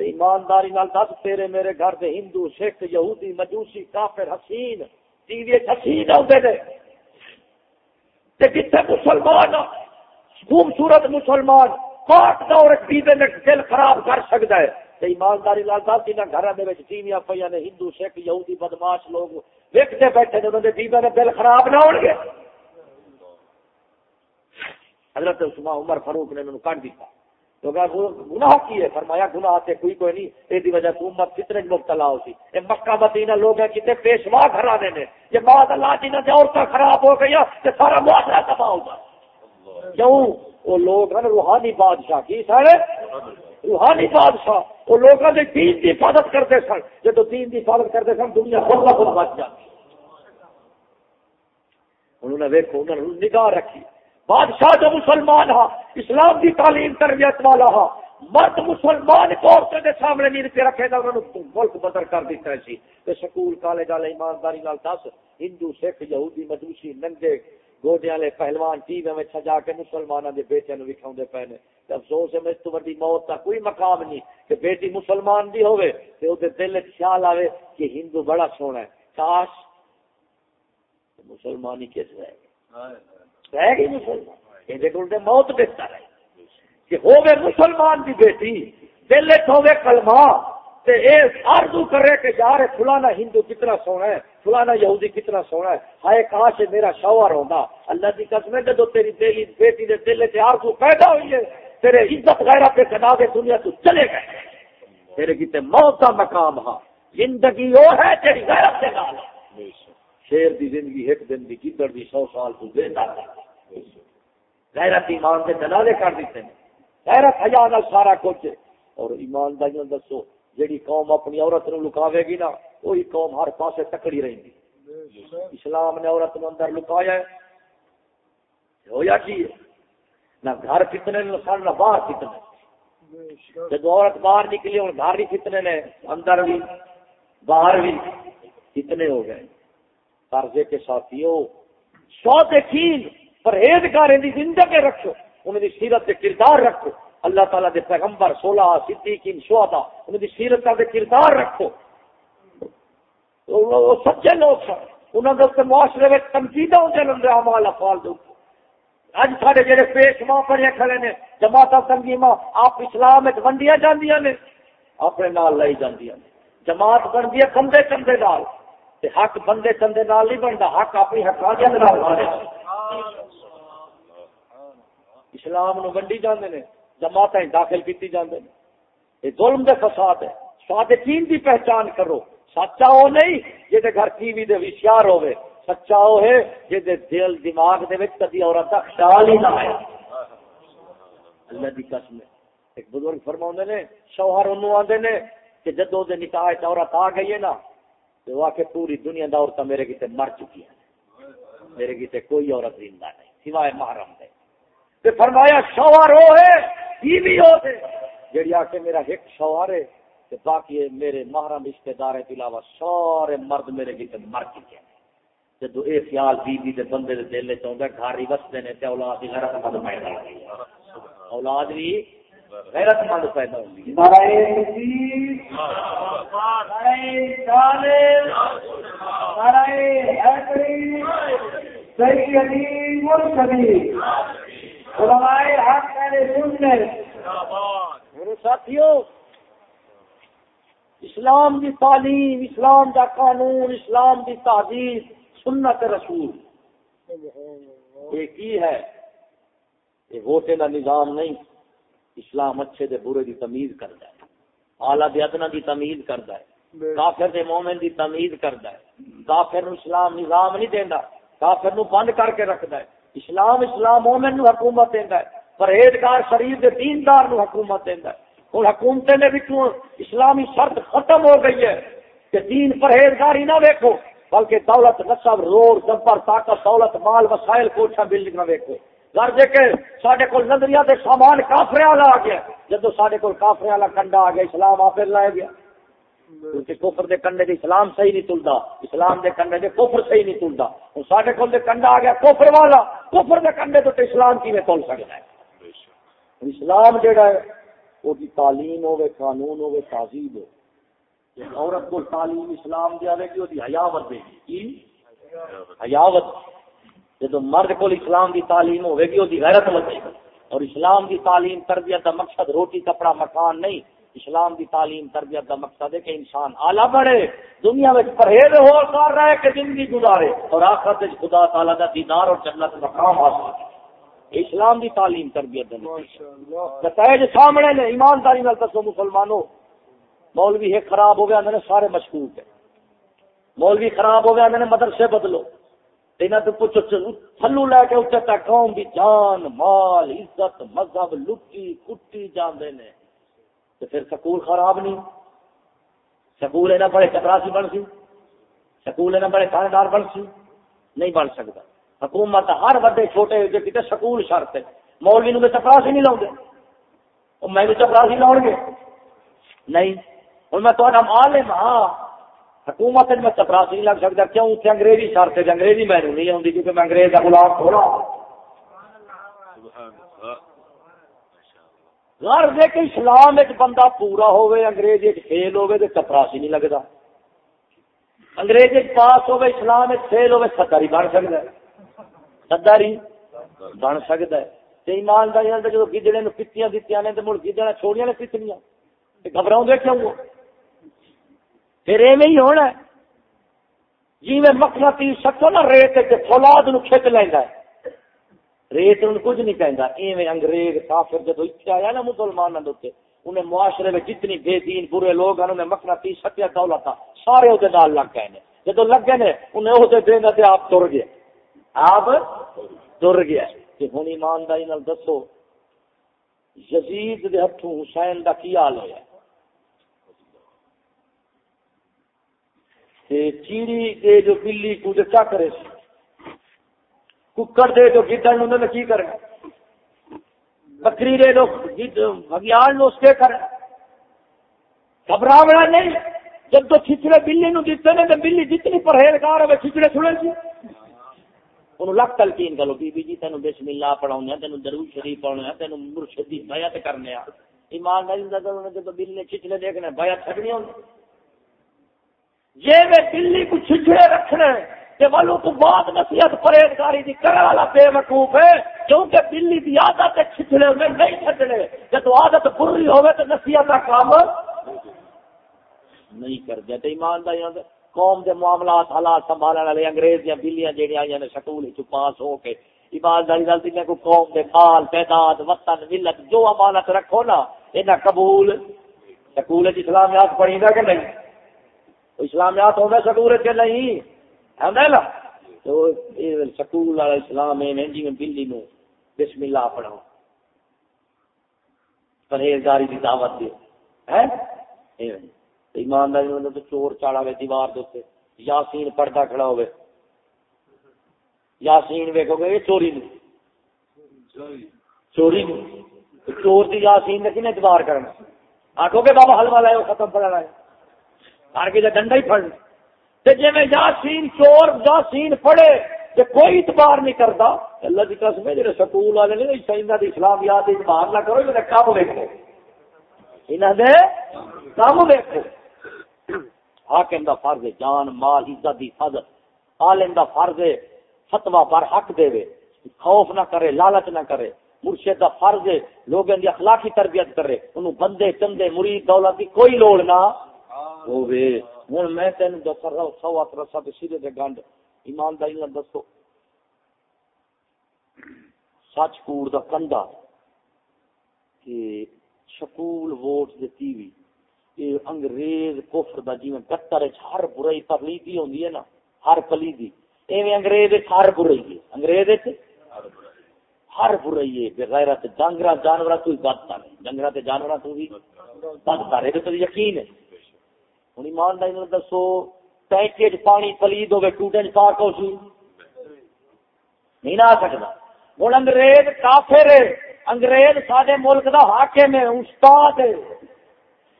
ایمانداری نال دس تیرے میرے گھر دے ہندو، سکھ، یہودی، مجوسی، کافر، حسین، ٹی وی حسین آتے نے۔ جتنے مسلمان خوبصورت مسلمان، پاک دور بیبے نے دل خراب کر سکتا ہے۔ ایمانداری لال دس جنہیں گھر ٹی وی پہ نے، ہندو، سکھ، یہودی بدماش لوگ ویکتے بیٹھے نے انہوں نے بیبے نے دل خراب نہ ہو گے۔ حضرت عثمان عمر فاروق نے انہوں کٹ دیتا تو گناہ کی ہے؟ فرمایا گناہ سے کوئی کوئی نہیں یہ وجہ سے امت کتنے مبتلا ہو سی یہ مکہ مدینہ لوگ ہیں کتنے پیشوا گھر دے یہ بعد اللہ جی نے عورتیں خراب ہو گئی تو سارا معاشرہ تباہ ہوگا کیوں؟ وہ لوگ ہیں روحانی بادشاہ کی سارے روحانی بادشاہ۔ وہ لوگ نے دین کی حفاظت کرتے سن۔ جب دین کی حفاظت کرتے سن دنیا خود بخود بچ جاتی۔ انہوں نے ویکو انہوں نے نگاہ رکھی۔ بادشاہ جو مسلمان ہا، اسلام کی تعلیم تربیت والا ہا، مرد مسلمان کو عورتوں کے سامنے نیند کے رکھے گا انہوں نے ملک بدر کر دیتا ہے جی۔ سی کہ سکول، کالج والے، ایمانداری نال دس، ہندو، سکھ، یہودی، مجوسی، ننگے، گوڈے والے، پہلوان، ٹی وی میں سجا کے مسلمانوں کے بیٹے نو وکھاؤ پے نے۔ افسوس ہے، میں تو بڑی موت کا کوئی مقام نہیں کہ بیٹی مسلمان بھی ہوئے تو وہ دل خیال آئے کہ ہندو بڑا سونا ہے۔ کاش مسلمان ہی کیسے رہے گا رہ گئی مسلمان۔ یہ کو موت بہتر ہے۔ کہ ہوگے مسلمان کی بیٹی، دل ہوگے کلما آرزو کرے کہ یار، فلانا ہندو کتنا سونا ہے، فلانا یہودی کتنا سونا ہے، ہائے کاش میرا شوہر ہوگا اللہ کی قسم ہے جب تیری دلی بیٹی دے دل سے آرزو پیدا ہوئی ہے، تیرے عزت غیرہ پہ کنا کے دنیا تو چلے گئے۔ تیرے کتنے موت کا مقام ہاں۔ زندگی وہ ہے، تیری غیرت سے گال شیر دی زندگی، ایک دن دی گدڑ دی سو سال تو زندہ غیرت ایمان کے دلالے کر دیتے ہیں۔ غیرت حیا نال سارا کچھ۔ اور ایمان دا دائیوں دسو، جیڑی قوم اپنی عورت نو لکاوے گی نا، وہی قوم ہر پاسے تکڑی رہی اسلام نے عورت نو اندر لکایا ہے۔ ہویا کی ہے؟ نہ گھر کتنے نے سن، نہ باہر کتنے۔ جب عورت باہر نکلی ہوں گھر ہی کتنے نے، اندر بھی، باہر بھی کتنے ہو گئے۔ قرضے کے ساتھیوں سو دیکھین پرہیزگار دی زندگی رکھو انہیں دی سیرت کے کردار رکھو۔ اللہ تعالیٰ دے پیغمبر سولہ، صدیقین شہدا انہیں دی سیرت دے کردار رکھو۔ وہ سچے لوگ سن، انہوں نے معاشرے میں تنقید ہوتے لندے اعمال افعال دے اج سارے جڑے پیش ماں پڑے کھڑے نے جماعت تنظیم آپ اسلام ونڈیا جاندیاں نے، اپنے نال لائی جاندیاں نے۔ جماعت بنتی ہے کندھے کندھے نال۔ حق بندے کندھے نال نہیں بنتا حق اپنی حقانیت نال اسلام نو ونڈی جاندے نے جماعت داخل کیتی جاندے نے۔ یہ ظلم دے فساد ہے۔ صادقین دی پہچان کرو۔ سچا وہ نہیں جہد گھر ٹی وی دے وشیار ہوئے سچا وہ ہے جہد دل، دماغ دے وچ کدی عورت کا خیال ہی نہ آئے۔ اللہ دی قسم ہے۔ ایک بزرگ فرما نے، شوہر انہوں آدھے نے کہ جدو دے نکاح عورت آ گئی ہے نا تو وہ کہ پوری دنیا دا عورت میرے کتے مر چکی ہے۔ میرے کتے کوئی عورت زندہ نہیں، سوائے محرم دے۔ تے فرمایا، شوہر ہو ہے، بیوی ہو دے جڑی آ کے میرا ایک شوہر ہے، تے باقی میرے محرم رشتہ دار کے علاوہ سارے مرد میرے کتے مر چکے ہیں۔ جدو اے خیال بیوی دے بندے دے دل چ ہوندا گھر ہی وسدے نے تے اولاد دی غیرت مند پیدا ہوندی اولاد بھی غیرت مند پیدا ہوندی میرے ساتھیوں اسلام دی تعلیم، اسلام دا قانون، اسلام دی تحدید سنت رسول۔ یہ کی ہے؟ یہ ووٹے کا نظام نہیں۔ اسلام اچھے دے برے دی تمیز کرتا ہے۔ آلہ دے ادنا دی تمیز کرتا ہے۔ کافر دے مومن دی تمیز کرتا ہے۔ کافر نو اسلام نظام نہیں دینا کافر نو بند کر کے رکھتا ہے۔ اسلام اسلام مومن نو حکومت دینا ہے۔ پرہیزگار شریف دے دیندار نو حکومت دینا ہے۔ ہوں حکومتیں نے بھی اسلامی شرط ختم ہو گئی ہے کہ دین پرہیزگاری نہ دیکھو بلکہ دولت نسب روڈ جبر طاقت دولت مال وسائل کوٹھا بلڈنگ نہ دیکھو گھر دے کے سارے کو نظریہ دے سامان کافرے والا آ گیا۔ جدو سارے کو کافرے والا کنڈا آ گیا، اسلام آپ لائے گیا۔ کیونکہ کفر دے کنڈے دے اسلام صحیح نہیں تلتا اسلام دے کنڈے دے کفر صحیح نہیں تلتا ہوں سارے کو کنڈا آ گیا کفر والا۔ کفر دے کنڈے تو اسلام کی میں تل سکتا ہے؟ اسلام جہاں ہے وہ تعلیم ہوے قانون ہوے تہذیب ہو عورت کو تعلیم اسلام دیا گی وہ حیاوت دے گی۔ حیاوت۔ جب مرد کو اسلام کی تعلیم ہوے گی وہ غیرت لگے گی اور اسلام کی تعلیم تربیت کا مقصد روٹی کپڑا مکان نہیں۔ اسلام کی تعلیم تربیت کا مقصد ہے کہ انسان آلہ بڑھے۔ دنیا میں پرہیز ہو کر رہے کہ زندگی گزارے۔ اور آخر خدا تعالیٰ کا دیدار اور جنت مقام حاصل اسلام کی تعلیم تربیت نتائج سامنے نے ایمانداری نال دسو مسلمانوں مولوی ہے خراب ہو گیا سارے مشکوک ہے مولوی خراب ہو گیا نے مدرسے بدلو۔ انہیں تو پوچھو تھلو لے کے اتنے تک قوم کی جان، مال، عزت، مذہب، لٹی، کٹی جانے نے۔ تو پھر سکول خراب نہیں۔ سکول اینا بڑے چپراسی بن سی۔ سکول اینا بڑے تھانے بن سی۔ نہیں بن سکتا۔ حکومت ہر وڈے چھوٹے کتنے سکول شرط ہے۔ مولوی نو چپراسی نہیں لاؤ گے میں چپراسی لاؤ گے۔ نہیں ہوں میں تھوڑا عالم ہاں۔ حکومت میں چپراسی نہیں لگ سکتا۔ کیوں؟ اتنے انگریزی شرط ہے جی انگریزی میں نہیں آتی کیونکہ میں انگریز کا گلاب تھوڑا۔ گھر دے کہ اسلام ایک بندہ پورا ہوئے انگریز ایک فیل ہوئے تو چپراسی نہیں لگتا انگریز ایک پاس ہوئے اسلام ایک فیل ہوئے ستر ہی بن سکتا ہے۔ ستر ہی بن سکتا ہے۔ ایمانداری جب گدڑے پیتیاں دیتی نے تو مڑ گدڑا چھوڑیاں نے پیتنیاں گھبراؤں گے کیوں پھر ایویں ہی ہونا ہے۔ جی میں مکھنا تیر سکو نا ریت فولاد نو کھچ لینا ریت ان کچھ نہیں کہندا ایویں انگریز کافر جدو اتنے آیا نا مسلمان دے انہیں معاشرے میں جتنی بے دین برے لوگ ہیں، انہیں مکھنا تیر سکیا دولت سارے وہ نال لگ گئے جدو لگ گئے انہیں وہ دینا تے آپ تر گئے۔ آپ تر گیا جی کہ ہوں ایمانداری دسو، یزید دے ہتھوں حسین دا کی حال ہوا چیڑی دے جو بلی کو جو کیا کرے ککڑ دے جو گدڑ انہوں نے کی کرے۔ بکری دے دو بگیان نو اس کے کرے۔ گھبراونا نہیں۔ جب تو چھچڑے بلی نو دیتے نے تو بلی جتنی پرہیزگار ہے چھچڑے چھڑے سی۔ انہوں لگ تلقین کرو، بی بی جی تینوں بسم اللہ پڑھاؤں تینوں درود شریف پڑھاؤں تینوں مرشد دی بیعت کرنے آ ایمان نہیں نظر نے جب بلی نے چھچڑے دیکھنے، بیعت چھڑنی ہوں یہ میں بلی کو چھچڑے رکھنے، کہ والوں تو بات نصیحت پرہیزگاری دی کرنے والا بے وقوف ہے، کیونکہ بلی دی عادت ہے چھچڑے میں نہیں چھڑنے جب عادت بری ہوئے تو نصیحت کا کام نہیں کر دیا ایمانداری قوم دے معاملات حالات سنبھالنے والے انگریز یا بلیاں جہاں آئی نے سکول پاس ہو کے ایمانداری نال جن کو قوم دے مال، تعداد، وطن، ملت جو امانت رکھو نا یہ قبول سکول اسلامیات پڑھی کہ نہیں؟ اسلامیات ہونا سکول کے نہیں ہے نا؟ تو سکول والا اسلام ہے جی بلی نو بسم اللہ پڑھاؤ۔ پرہیزگاری کی دعوت دے۔ ہے؟ ایمانداری تو چور چاڑا ہوئے، دیوار دے یاسین پردہ کھڑا ہوئے۔ یاسین ویکو گے چوری نو۔ چوری نو۔ چور کی یاسین نے کن اعتبار کرنا؟ آخو گے، بابا حلوا لائے ختم پڑا لائے ہر کے ڈنڈا ہی پڑ جی میں یاسین چور یاسین پڑے کہ کوئی اعتبار نہیں کرتا، اللہ کی قسم ہے جی سکول والے نے اسلام یاد اعتبار نہ کرو کم ویکو انہوں نے کم ویکو حاکم دا فرض ہے، جان، مال، عزت دی حفاظت۔ عالم دا فرض ہے فتوا پر حق دے وے خوف نہ کرے، لالچ نہ کرے۔ مرشد دا فرض ہے لوگوں دی اخلاقی تربیت کرے۔ انہوں بندے، چندے، مرید، دولت دی کوئی لوڑ نہ ہوے ہن میں تین جو رہا ہوں سوا ترسا تے سیدھے دے گنڈ۔ ایمانداری نال دسو۔ سچ کوڑ دا کنڈا کہ سکول ووٹ دیتی ہوئی انگریز کفر دا جی میں گٹر ہر برائی پلیدی ہوندی ہے نا، ہر پلیدی ایویں انگریز ہر برائی ہے۔ انگریز ہر برائی ہے۔ بغیرت ڈنگرا جانورا تو بدتا نہیں ڈنگرا تے جانورا تو بھی بدتا رہے تو یقین ہے۔ ہن ایمانداری نال دسو پیکج پانی پلید ہوے ٹوٹے پاک ہو سی نہیں نہ سکتا ہن انگریز کافر انگریز سارے ملک دا حاکم ہے، استاد ہے۔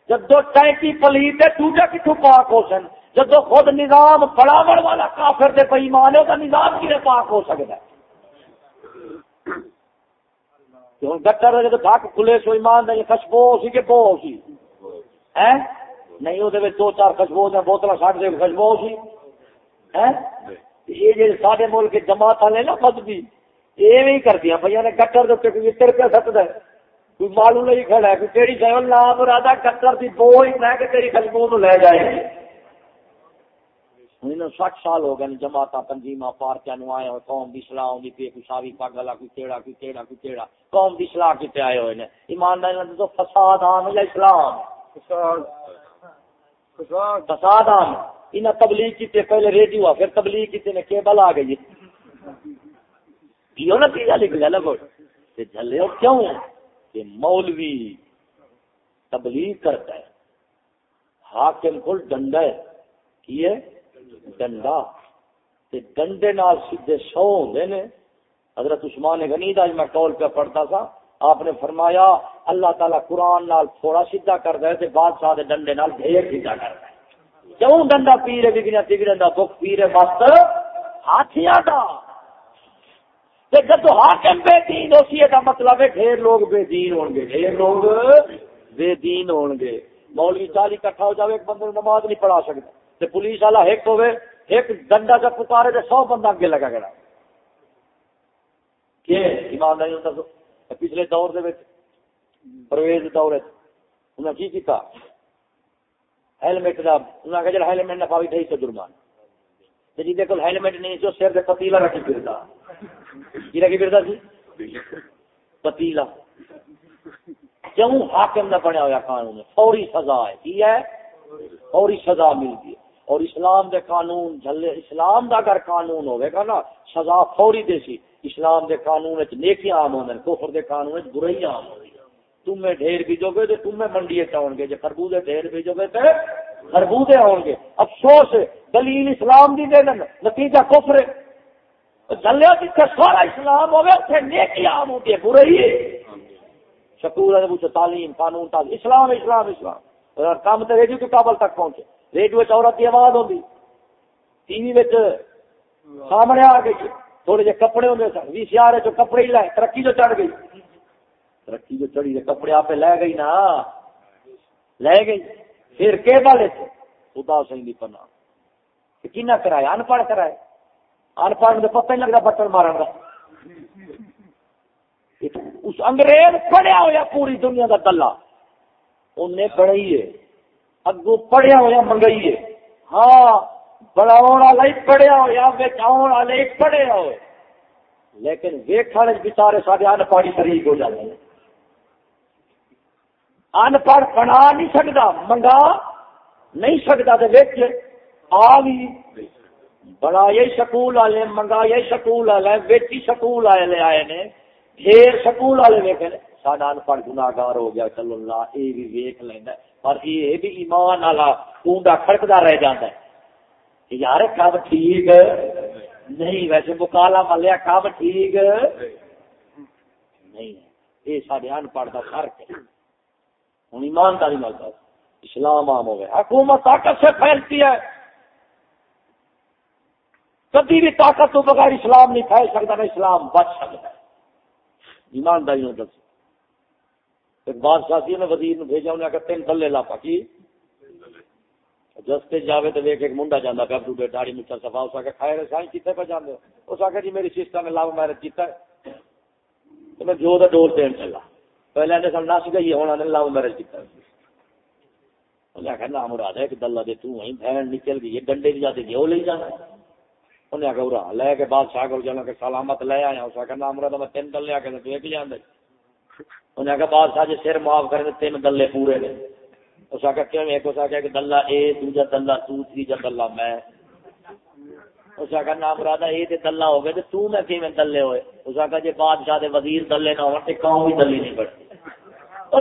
جدو ٹینکی پلیت ہے دوجا کتوں پاک ہو سن، جدو خود نظام بڑاوڑ والا کافر دے پیمان ہے نظام کی پاک ہو سکتا ہے؟ گٹر جب ڈک کھلے سو ایمان دے خشبو سی کہ بو سی؟ نہیں وہ دو چار خشبو دیا بوتل سٹ دے خشبو سی۔ یہ جی سارے ملک جماعت والے نا مذہبی یہ کر دیا بھائی نے گٹر روپیہ سٹ دے۔ کوئی معلوم نہیں کھڑا ہے کہ تیری جیون نام ارادہ کتر دی بو ہی میں کہ تیری خشبو نو لے جائے۔ سٹ سال ہو گئے جماعت تنظیم پارٹیاں نو آئے ہوئے قوم کی سلاح ہوندی پی کوئی ساوی پاگ والا کوئی تیڑا کوئی تیڑا کوئی تیڑا۔ قوم کی سلاح کتے آئے ہوئے نے؟ ایمانداری تو فساد عام یا اسلام؟ فساد عام انہیں تبلیغ کیتے پہلے ریڈیو آ، پھر تبلیغ کیتے نے کیبل آ گئی. کیوں نہ کی لکھ گیا لگو جھلے کیوں؟ کہ مولوی تبلیغ کرتا ہے. حاکم کو ڈنڈا ہے. کی ہے؟ ڈنڈا. ڈنڈے نال سیدھے سو ہوندے نے. حضرت عثمان غنی دا میں کال پہ پڑھتا تھا آپ نے فرمایا، اللہ تعالی قرآن نال تھوڑا سیدھا کر دے تے بادشاہ دے ڈنڈے نال ڈھیر سیدھا کر دے۔ کیوں ڈنڈا پی رہے بگڑا دا بک پی رہے بس ہاتھیاں دا۔ حاکم بے دین کا مطلب ہے ڈھیر لوگ بے دین گے۔ ڈھیر لوگ بے دین گے۔ مولوی چالی ہو ایک بندے نماز نہیں پڑھا سکتا۔ پولیس والا ایک ہوئے ایک ڈنڈا جب پکارے سو بندہ اگے لگا گیا۔ ایمانداری پچھلے دور دے پرویز دور انہیں کی کیتا؟ ہیلمٹ کا انہیں کہ ہیلمٹ نہ پاوی ڈھائی سو جرمان۔ جی دیکھو ہیلمٹ نہیں جو سر دے پتیلا رکھی پھرتا کی رکھی پھرتا سی؟ پتیلا۔ کیوں حاکم نہ بنیا ہوا قانون، فوری سزا ہے۔ کی ہے؟ فوری سزا ملتی ہے۔ اور اسلام دے قانون، جھلے اسلام دا اگر قانون ہوئے گا نا، سزا فوری دے سی۔ اسلام دے قانون وچ نیکی عام ہوندے کفر دے قانون وچ برائی عام ہوندی تم میں ڈھیر بیجو گے تو تم میں منڈی چاون گے جے خربوزے ڈھیر بیجو گے تے خربوزے ہوں گے افسوس دلیل اسلام دی دے دن نتیجہ کفر چلے جتنے سارا اسلام ہوگا اتنے نیکی عام ہوتی ہے برے ہی شکور ہے، پوچھو، تعلیم، قانون، تعلیم۔ اسلام اسلام اسلام۔ کام تو ریڈیو کے کابل تک پہنچے؟ ریڈیو عورت کی آواز ہوتی ٹی وی سامنے آ گئی۔ تھوڑے جہ کپڑے ہوں سن، وی سی آر جو کپڑے ہی لائے ترقی جو چڑھ گئی۔ ترقی جو چڑھی تے کپڑے آپ لے گئی نا۔ لے گئی۔ پھر کے والے تھے؟ خدا سی دی پنا کنا کرائے؟ ان پڑھ کرائے۔ ان پڑھ میں پتہ نہیں لگتا بٹن مارن کا اس انگریز پڑھیا ہوا پوری دنیا کا دلہ۔ انہیں پڑھائی ہے۔ اگو پڑھیا ہوا منگائی ہے۔ ہاں۔ بڑھاؤ والا ہی پڑھیا ہوا بچاؤ والے پڑھیا ہوئے۔ لیکن ویکھنے بچارے سارے ان پڑھ شریک ہو جاتے ہیں ان پڑھ بنا نہیں سکتا منگا نہیں سکتا تو آ بھی بڑا یہ سکول والے، منگا یہ سکول والے بیٹی سکول والے آئے نے۔ ڈھیر سکول والے ویک ساڈا ان پڑھ گناگار ہو گیا، چلو اللہ یہ بھی ویک لینا پر یہ بھی ایمان والا کونڈا کھڑکتا رہ جاتا ہے۔ یار کب ٹھیک؟ نہیں، ویسے مکالا ملیا، کب ٹھیک؟ نہیں، یہ سارے ان پڑھ کا فرق ہے۔ ہوں ایمانداری ملتا اسلام عام ہو گیا حکومت طاقت سے پھیلتی ہے۔ کبھی بھی طاقت تو بغیر اسلام نہیں پھیل سکتا، نہ اسلام بچ سکتا ہے۔ ایمانداری میں دس ایک بادشاہ جی نے وزیر نے بھیجا انہیں کہ تین دلے لا پاکی جستے جاوے تو ایک منڈا جانا پہ ابو داڑی مٹا سفا اس آگے کھائے سائیں کتنے پہ جاندے جانے اس آگے جی میری سسٹر نے لاو میرے کیتا ہے۔ تو میں جو دا ڈور دین چلا۔ پہلے نے سب نس گئی ہونا نے لاو میرے کیتا ہے۔ انہیں آخر نام مراد ہے کہ دلہ دے تو وہیں بہن نکل گئی، یہ ڈنڈے کی جاتے گیو لے جانا انہیں آخر ارا لے کے بادشاہ کو جانا کہ سلامت لے آیا۔ اس آخر نام مراد، میں تین دلے آ کے تو ایک جانا انہیں آخر بادشاہ جی سر معاف کریں تین دلے پورے نے اس آخر کیوں ایک اس کہ دلہ اے دوجا دلہ تو تیجا دلہ میں۔ اس نام اے تے دلہ ہو گئے تو میں دلے ہوئے؟ اس جی بادشاہ دے وزیر دلے نہ ہون تے کہوں بھی دلی نہیں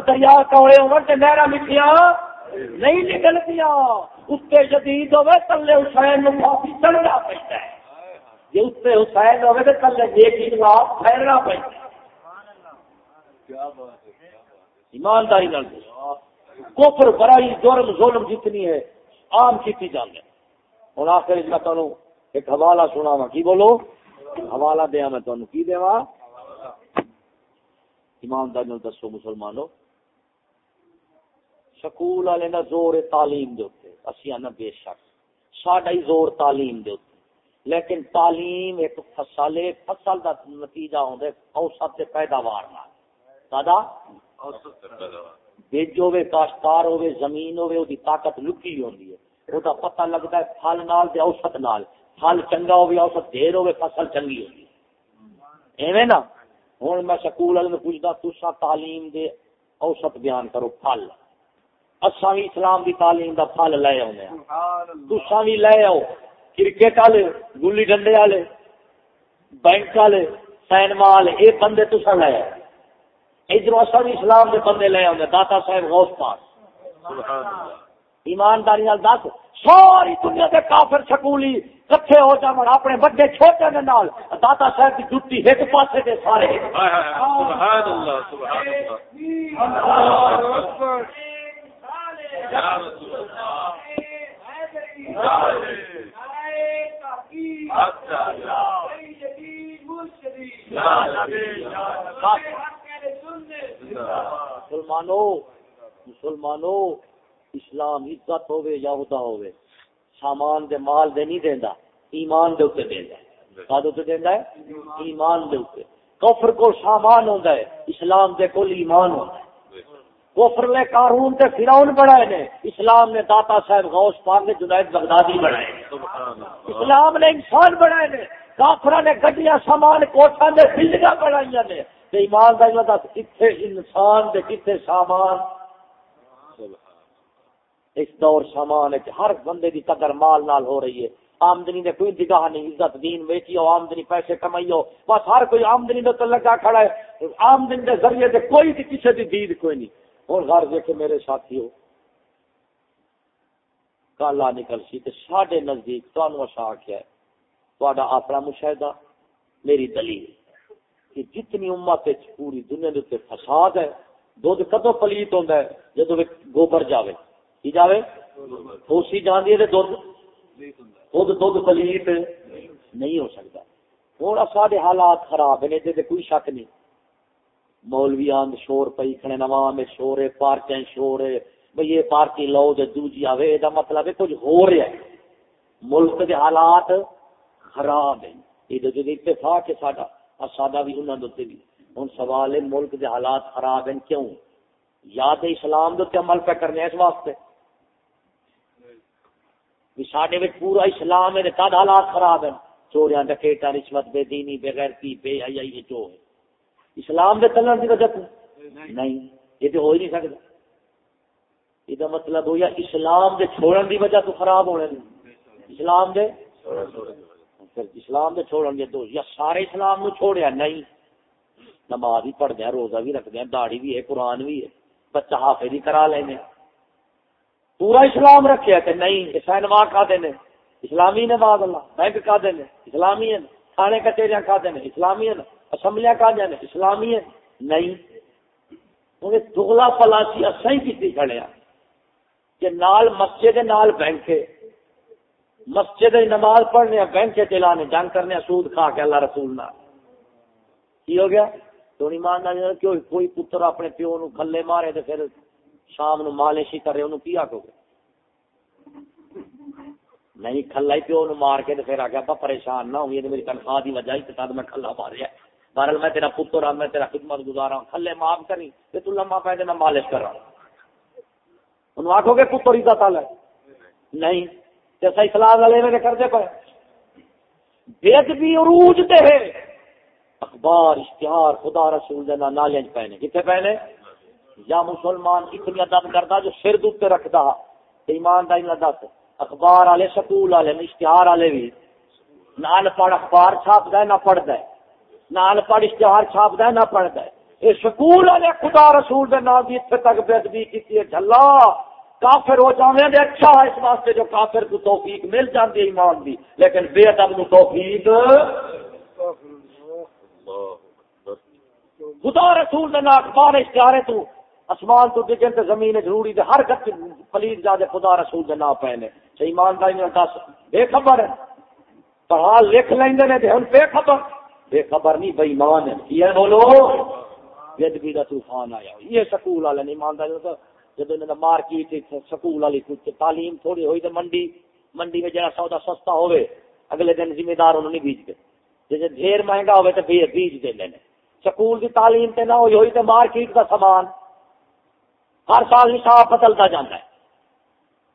دریا کوڑے ہون تے نہرا مٹھیاں نہیں اس ہوئے تلے حسین نو کافی چڑھنا پڑتا ہے۔ جی اس پہ حسین ہوئے تو تلے پڑتا ہے۔ ایمانداری نال کفر، برائی، جرم، ظلم جتنی ہے، عام کی جان ہے۔ ہوں آخر میں تمہیں ایک حوالہ سنا وا کی بولو؟ حوالہ دیا میں تمہیں کی دیا؟ ایمانداری دسو مسلمانوں۔ سکول والے کا زور تعلیم دے اسی آنا بے شک۔ ساڈا ہی زور تعلیم دے لیکن تعلیم ایک فصل ہے، فصل کا نتیجہ ہوتا ہے، اوسط سے پیداوار۔ دادا بیج ہوے کاشتکار ہوے زمین ہوے وہ طاقت لکی ہوتی ہے۔ وہ پتہ لگتا ہے پھل نال دے اوسط نال۔ پھل چنگا ہوے اوسط دیر ہوے فصل چنگی ہوگی ایویں نا؟ ہوں میں سکول والے پوچھتا تسا تعلیم دے اوسط بیان کرو، پھل۔ اصا بھی اسلام کی تعلیم کا پھل لے آنے تسا بھی لے آؤ، کرکٹ والے، گلی ڈنڈے والے، بینک والے، سینما والے یہ بندے تسا لے آؤ۔ ادھر اصل اسلام کے بندے لے آؤ داتا صاحب غوث پاس ایمانداری دس ساری دنیا کے کافر سکولی کٹھے ہو جان اپنے بڑے چھوٹے کے نال داتا صاحب کی جتی ایک پاسے دے سارے سبحان اللہ سبحان اللہ مسلمانوں مسلمانوں اسلام عزت ہوے یا ہدا ہوے سامان دے مال دے نہیں دیندا ایمان دے اوتے دیندا ہے۔ کا دے دیندا ہے؟ ایمان دے اوتے کفر کو سامان ہوندا ہے اسلام دے کول ایمان ہوندا ہے۔ کفر نے قارون تے فرعون بنائے نے اسلام نے داتا صاحب غوث پاک نے جنید بغدادی بنائے اسلام نے انسان بنائے نے کافر نے گڈیاں سامان کوٹھا نے بلڈنگاں بنائیاں نے۔ ایمان دا دس کتھے انسان دے کتھے سامان؟ اس دور سامان ہے ہر بندے دی قدر مال نال ہو رہی ہے۔ آمدنی نے کوئی نگاہ نہیں عزت دین بیچی ہو آمدنی پیسے کمائی ہو بس ہر کوئی آمدنی تو لگا کھڑا ہے۔ آمدنی کے ذریعے سے کوئی بھی کسی کی دید کوئی نہیں۔ اور گھر دیکھے میرے ساتھی ہو کالا نکل سی تے ساڈے نزدیک تانوں اسا آکھیا ہے تہاڈا اپنا مشاہدہ میری دلیل۔ کہ جتنی امت پوری دنیا دے اوپر فساد ہے، دودھ کدو پلیت ہوندا ہے؟ جدوں گوبر جاوے۔ کی جاوے؟ پھوسی جاندی ہے تے پلیت نہیں ہو سکتا۔ ہوں سارے حالات خراب ہیں تے کوئی شک نہیں۔ مولوی آند شور پئی کھڑے، نواں میں شور ہے پارٹیاں شور ہے۔ بھئی یہ پارٹی لو تے دوجی آوے دا مطلب ہے کچھ ہو رہا ہے۔ ملک دے حالات خراب ہیں۔ یہ جو اتفاق ہے ساڈا۔ اور سادہ بھی انہوں نے بھی۔ ہوں سوال ہے ملک دے حالات خراب ہیں کیوں؟ یاد اسلام دے عمل پہ کرنے اس واسطے۔ سڈے پورا اسلام ہے کد حالات خراب ہیں۔ چوریاں ڈکیٹا رشوت بے دینی، بے غیرتی، بے حیائی جو ہے۔ اسلام دے چلن کی وجہ نہیں، یہ تو ہو ہی نہیں سکتا یہ مطلب ہو یا اسلام دے چھوڑن دی وجہ تو خراب ہونے اسلام دے پھر اسلام دے چھوڑن دے دو یا سارے اسلام نو چھوڑیا نہیں، نماز بھی پڑھ دیا روزہ بھی رکھ دیا داڑھی بھی ہے، قرآن بھی ہے، بچہ حافظ بھی کرا لینے پورا اسلام رکھے کہ نہیں سینما کا دینے اسلامی نے بعد اللہ، بینک کا دینے اسلامی ہے تھانے کچہریاں کا دینے اسلامی ہے اسمبلیاں کا دینے اسلامی ہے نہیں دگلا پلاسی اصا ہی کی کھڑے کہ نال مسجد، نال بینک مسجد نماز پڑھنے، بینک چلانے، جنگ کرنے، سود کھا کے اللہ رسول نہ۔ کی ہو گیا؟ تو نہیں ماننا کہ کوئی پتر اپنے پیو نو کھلے مارے تو پھر شام نو مالشی کرے انہوں کی آکو گے؟ نہیں، کھلا ہی پیو نو مار کے تو پھر آگیا پا پریشان نہ ہوں یہ میری تنخواہ دی وجہ ہی تو میں کھلا ماریا بہرحال میں تیرا پتر ہوں میں تیرا خدمت گزارا ہوں کھلے معاف کری کہ تو لمبا پہ میں مالش کر رہا ہوں انہوں آکھو گے پتر ہی تال ہے؟ نہیں۔ جیسا اصلاح والے میں کر دے پائے بےد بھی عروج دے اخبار، اشتہار، خدا رسول دینا نالیں پہنے کتنے پہنے یا مسلمان اتنی ادب کرتا جو سر دے رکھتا ایمان دا دس۔ اخبار والے، سکول والے، اشتہار والے بھی نہ ان پڑھ اخبار چھاپتا ہے نہ پڑھتا ہے۔ نہ ان پڑھ اشتہار چھاپتا ہے نہ پڑھتا ہے۔ یہ سکول والے، خدا رسول دے نام کی اتنے تک بے ادبی کی جھلا! کافر ہو جانے دے اچھا ہے اس واسطے جو کافر کو توفیق مل جاتی ہے ایمان دی لیکن بے ادب کو توفیق خدا رسول نے اخبار اشتہارے تو اسمان تو ڈگن تے زمین ضروری دے ہر گت پلیز جا دے خدا رسول دے نام پہنے۔ تے ایمانداری نے دس بے خبر۔ ہے پڑھا لکھ لیندے نے تے ہن بے خبر۔ بے خبر نہیں بے ایمان ہے۔ یہ بولو؟ بے دا طوفان آیا۔ یہ سکول والے ایمانداری جب انہوں نے مار کی تھی سکول والی کچھ تعلیم تھوڑی ہوئی تو منڈی منڈی میں جہاں سودا سستا ہوئے اگلے دن ذمہ دار انہوں نے بیچ کے جی ڈھیر مہنگا ہوئے تو بیج دے لینے سکول کی تعلیم تے نہ ہوئی ہوئی تو مارکیٹ کا سامان۔ ہر سال نصاب بدلتا جاتا ہے۔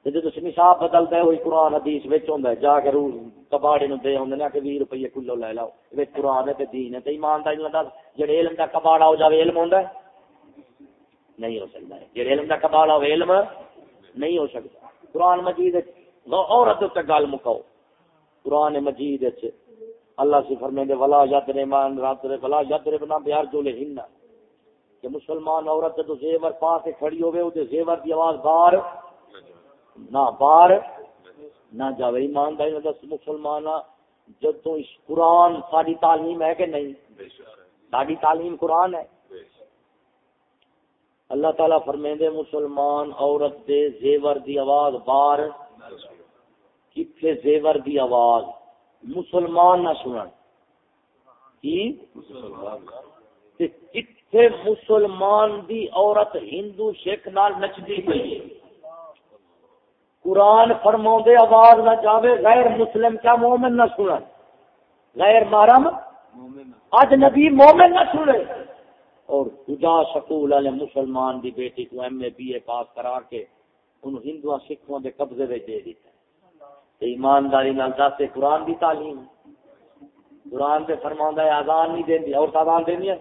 جب نصاب بدلتا ہے وہی قرآن، حدیث ہوتا ہے، جا کے رو کباڑے نو دے ہوں کہ بھی روپیے کلو لے لو قرآن ہے دین ہے ایمانداری جڑے علم کا کباڑا ہو جائے علم ہوتا ہے۔ نہیں ہو سکتا ہے۔ جڑے علم کا کباڑا ہو علم نہیں ہو سکتا۔ قرآن مجید عورت گل مکاؤ قرآن مجید اللہ سے فرمے دے ولا یاد مان رات رے ولا یاد بنا بیار جو لے کہ مسلمان عورت تو زیور پا کے کھڑی ہوے او دے زیور دی آواز باہر نہ باہر نہ جاوے۔ ایمان دا دس مسلمان جب تو اس قرآن ساری تعلیم ہے کہ نہیں؟ ساری تعلیم قرآن ہے۔ اللہ تعالیٰ فرمے دے مسلمان عورت دے زیور دی آواز باہر کتنے زیور دی آواز؟ مسلمان نہ سنن۔ کتنے مسلمان دی عورت ہندو سکھ نال نچتی پی قرآن فرما آواز نہ جاوے غیر مسلم کیا مومن نہ سنن؟ غیر محرم؟ اج نبی مومن نہ سنے اور خدا سکول والے مسلمان دی بیٹی کو ایم اے بی اے پاس کرا کے ان ہندو سکھوں کے قبضے میں دے دیتا ہے۔ ایمانداری نال دس قرآن کی تعلیم۔ قرآن سے فرما ہے آزان نہیں دینی اور آزان دینی ہے۔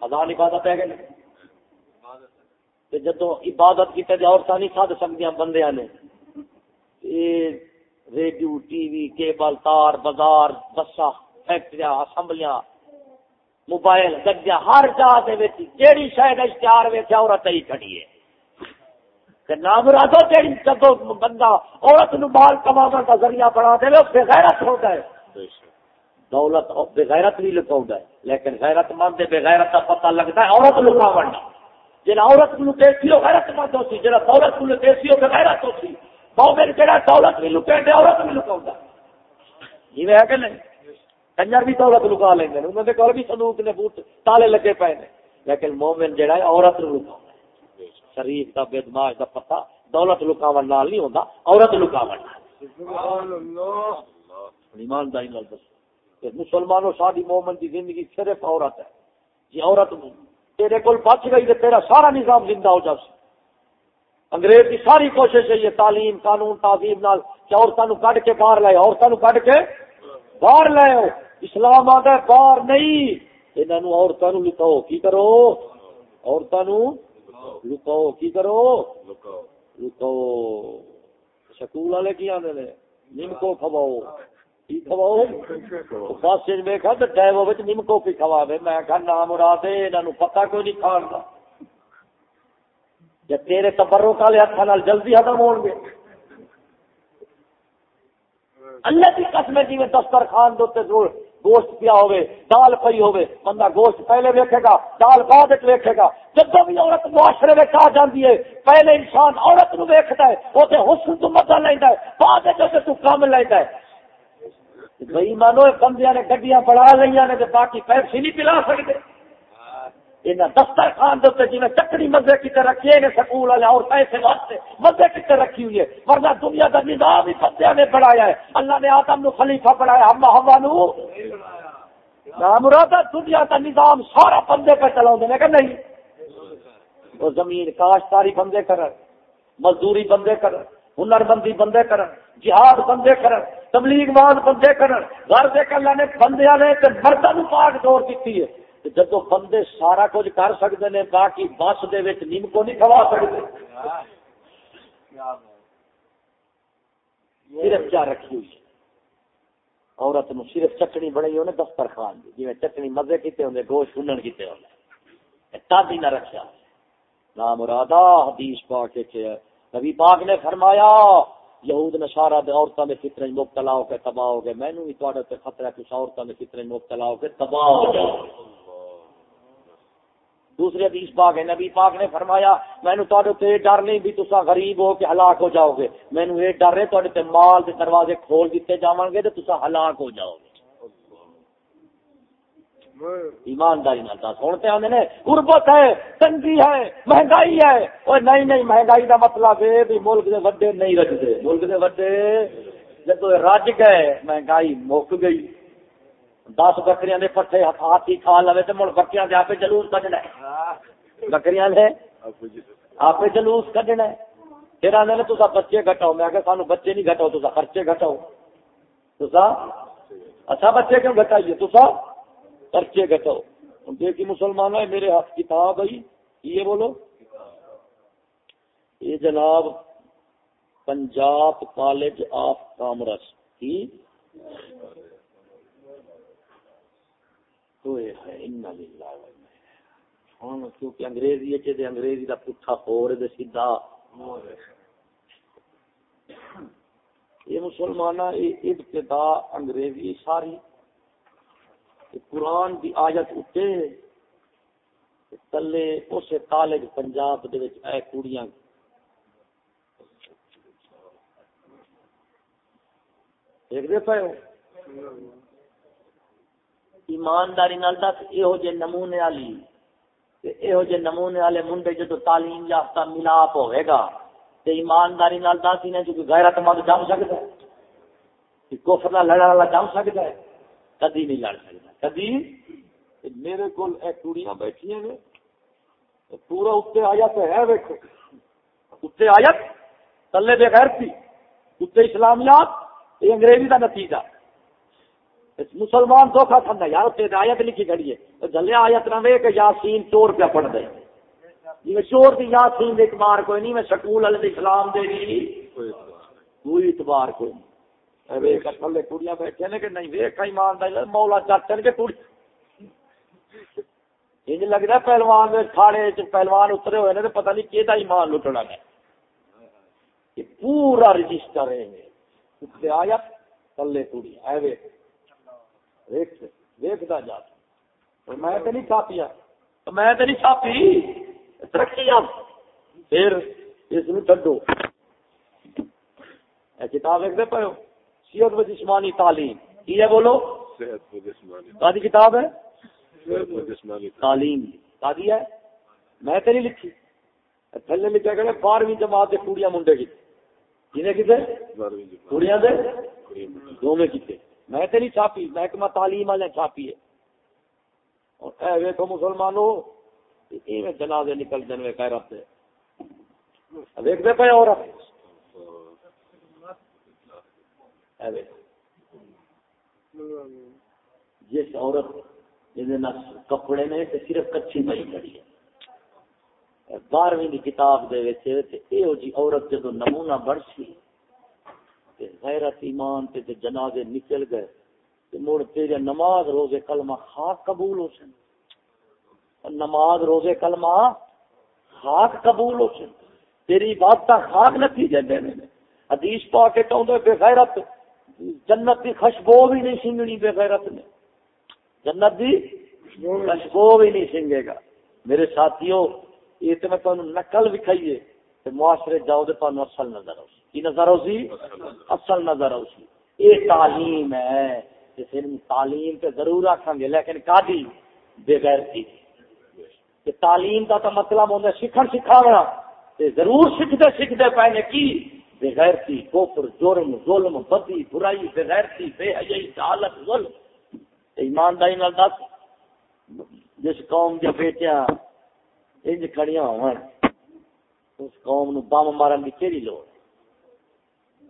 آزان عبادت ہے گئے جدو عبادت کی عورتیں نہیں کھد سکتی بندے نے۔ ریڈیو، ٹی وی، کیبل، تار، بازار بسا فیکٹری اسمبلیاں موبائل گڈیا ہر جا جہی شاید اشتہار ویچ عورت ہی کھڑی ہے۔ نام راتو تیری جدو بندہ عورت نو بال کما کا ذریعہ بنا دے بے غیرت ہوتا ہے۔ دولت بے غیرت بھی لکھا ہے۔ لیکن غیرت مند بے غیرت کا پتہ لگتا ہے عورت لکا بننا جنا عورت کو دیسی ہو غیرت مند ہوتی جنا دولت کو دیسی ہو غیرت ہوتی مومن کہڑا دولت بھی لکے عورت بھی لکاؤں جی ہے کہ نہیں؟ کنجر بھی دولت لکا لیں گے انہوں نے کہا بھی صندوق نے بوٹ تالے لگے پے نے لیکن مومن جڑا ہے عورت نو لکاؤں شریف کا بے دماغ کا پتہ دولت لکاون نال نہیں ہوتا عورت لکاون ایمانداری نال دس مسلمانوں ساری مومن کی زندگی صرف عورت ہے جی عورت تیرے کول بچ گئی تو تیرا سارا نظام زندہ ہو جائے انگریز کی ساری کوشش ہے یہ تعلیم قانون تعظیم نال کہ عورتوں کڈ کے باہر لائے عورتوں کڈ کے باہر لے اسلام آتا ہے، باہر نہیں۔ انہوں عورتوں لکھاؤ کی کرو؟ عورتوں لکاؤ، کی کرو؟ لکاؤ۔ سکول والے کی آدھے نمکو کھواؤ۔ کی کھواؤ؟ بس ویکا تو نمکو کھوا میں نام دے انہوں پتا کوئی نہیں کھان کا جب تیرے ہاتھ جلدی ختم ہو گے۔ اللہ کی قسم جی میں دسترخوان دوتے گوشت پیا ہوئے، دال پی ہوئے، بندہ گوشت پہلے ویکھے گا، دال بعد ویکھے گا۔ جب بھی عورت معاشرے میں آ جاتی ہے، پہلے انسان عورت نو ویکھتا ہے وہ حسن تو مزہ لینا ہے، بعد تو کام لینا ہے۔ بھائی مانو، بندیاں نے گڈیاں بڑھا لیا نے باقی پیسے نہیں پلا سکتے دفتر خان دے جی میں چکری مزے کی رکھی ہے سکول والے اور پیسے واسطے مزے کی رکھی ہوئی ہے، ورنہ دنیا کا نظام ہی بندے نے بڑھایا ہے۔ اللہ نے آدم نو خلیفہ بڑھایا ہم ہوا نو مراد دنیا کا نظام سارا بندے پہ چلا کہ نہیں؟ وہ زمین کاشتکاری بندے کر مزدوری بندے کر ہنر بندی بندے کر جہاد بندے کر تبلیغ مان بندے کر گھر دے اللہ نے بندے نے مردوں پاک دور کی ہے۔ جب بندے سارا کچھ کر سکتے ہیں، باقی بس نیم کو نہیں کھوا سکتے۔ صرف کیا رکھی ہوئی عورت نو صرف چٹنی بنائی، انہیں دسترخوان دی۔ جی چٹنی مزے کیتے ہوں گوشت ہنن کیتے ہوں تادی نہ رکھا نام رادا حدیث پاک کے نبی پاک نے فرمایا، یہود نشارہ دے عورتوں میں فطرے مبتلا ہو کے تباہ ہو گئے۔ میں بھی تے خطرہ کچھ عورتوں میں فطرے مبتلا ہو کے تباہ ہو جاؤ۔ دوسرے حدیث پاک ہے۔ نبی پاک نے فرمایا مینو تے ڈر نہیں بھی تصا غریب ہو کے ہلاک ہو جاؤ گے۔ مینو یہ ڈر ہے تے مال کے دروازے کھول دیتے جاؤ گے تو تصا ہلاک ہو جاؤ گے۔ ایمانداری سنتے آتے ہیں غربت ہے، تنگی ہے، مہنگائی ہے۔ اور نہیں نہیں، مہنگائی کا مطلب ہے بھی ملک کے وڈے نہیں رجتے ملک کے وڈے جب رج گئے، مہنگائی مک گئی۔ دس بکریاں دے پٹھے ہاتھی کھا لو تو مڑ بکریاں دے آپ جلوس کھڈنا بکریاں دے؟ آپ جلوس کھڈنا پھر آدھے نے تصا بچے گٹاؤ میں کہ سانو بچے نہیں گٹاؤ تصا خرچے گٹاؤ تصا اچھا بچے کیوں گٹائیے تصا خرچے گٹاؤ دیکھی مسلمان ہے میرے ہاتھ کتاب آئی۔ یہ بولو؟ یہ جناب، پنجاب کالج آف کامرس۔ کی؟ کیونکہ انگریزی جی انگریزی کا پٹھا ہو رہے سیدا یہ مسلمان ابتدا انگریزی ساری قرآن کی آیت اٹھے تلے اس کالج پنجاب اے کڑیاں۔ دیکھتے پے ایمانداری نال دس یہو جے نمونے والی یہو جے نمونے والے منڈے جدو تعلیم یافتہ ملاپ ہوئے گا، تے ایمانداری نال دس انہیں جو غیرت مند جم سکتا ہے کفر نہ لڑا والا جم سکتا ہے، کدی نہیں لڑ سکتا۔ کدی؟ میرے کو کڑیاں بیٹھی ہیں پورا اتنے آیا تو ہے ویکو اتنے آیا تلے بغیر تھی اتنے اسلامیات یہ انگریزی کا نتیجہ۔ مسلمان دھوکھا کھانا، یار آیت لکھی کھڑی ہے۔ جلے آیت نہ وے کہ یاسین چور پہ پڑھ دے۔ جی چور کی یاسین ایک بار کوئی نہیں، میں سکول والے اسلام دے گی کوئی اعتبار کوئی نہیں۔ کڑیاں بیٹھے نے کہ نہیں ایمان مولا چاچن کے کڑی۔ انج لگتا پہلوان کھاڑے پہلوان اترے ہوئے نے پتہ نہیں کہ ایمان لٹنا ہے۔ پورا رجسٹر ہے۔ اتنے آیا تلے توڑی ہے جا میں تو نہیں چھاپیا۔ میں تو نہیں چھاپی۔ ترقی پھر اس میں چڈو کتاب دیکھتے پے ہو؟ صحت و جسمانی تعلیم۔ یہ بولو؟ صحت و جسمانی کادی کتاب ہے؟ صحت و جسمانی تعلیم۔ کادی ہے؟ میں تو نہیں لکھی۔ تھلے لکھا گیا بارہویں جماعت کڑیاں منڈے کی جنہیں کتنے جماعت۔ کڑیاں دے۔ دو میں کتنے میں تو نہیں چھاپی، محکمہ تعلیم والے چھاپی ہے۔ اور اے ویکھو مسلمانوں یہ جنازے نکل جنوے کہہ رہتے دیکھ دے۔ پہ اور اے ویکھو۔ جس عورت جن کپڑے نے، تے صرف کچھی پئی کھڑی ہے۔ بارہویں کی کتاب دے وچ، تے ایہو جی عورت جدو نمونہ بڑھ سی تے غیرت ایمان تے تے جنازے نکل گئے تے مڑ تیرے نماز روزے کلمہ خاک قبول ہو سن۔ نماز روزے کلمہ خاک قبول ہو سن۔ تیری بات خاک نتی جندے نے حدیث پا کے کہوں بے غیرت۔ جنت کی خوشبو بھی نہیں سنگنی بے غیرت نے۔ جنت کی خوشبو بھی نہیں سنگے گا۔ میرے ساتھیوں یہ تو میں تمہیں نقل وکھائیے۔ معاشرے جاؤ تو تمہیں اصل نظر آؤ۔ کی نظر آؤ سی اصل نظر آؤ سی یہ تعلیم ہے۔ جس تعلیم تو ضرور آخان گے، لیکن کادی بے غیرتی کہ تعلیم کا تو مطلب ہوتا ہے سیکھن سکھاونا۔ ضرور سیکھتے سیکھتے پے نے کی؟ بغیرتی کوفر جرم، ظلم، بدی، برائی، بغیرتی، بے حیائی، جہالت، ظلم۔ ایمانداری نال دس۔ جس قوم دیا بیٹیاں انج کھڑیاں ہون اس قوم نو بم مارن دی کیڑی لوڑ؟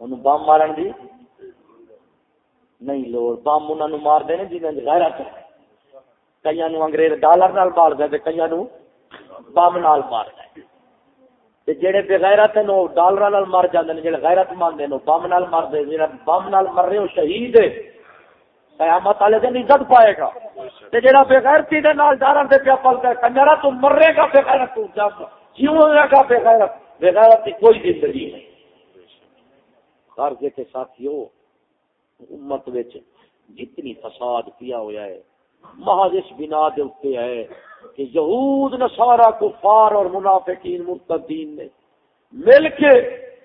اونوں بم مارن دی؟ نہیں لوڑ، بم انہاں نو مار دے نے جنہاں دی غیرت انگریز ڈالر نال مار دے تے کئیاں نو بم نال مار دے۔ تے جڑے بے غیرت ہیں وہ ڈالر نال مر جاندے نے جڑے غیرت مند ہیں وہ بم نال مر دے جڑا بم نال مر رہے ہو، شہید ہے۔ قیامت والے دن عزت پائے گا۔ تے جڑا بے غیرتی دے نال ڈالر دے پیا پلتا ہے کنجرا تو مرے گا، بے غیرت تو جیوں گا، بے غیرت۔ بے غیرت کی کوئی زندگی نہیں۔ گھر کے ساتھیو امت وچ جتنی فساد کیا ہوا ہے، محض اس بنا دے اوپر ہے کہ یہود نصارا کفار اور منافقین، مرتدین نے مل کے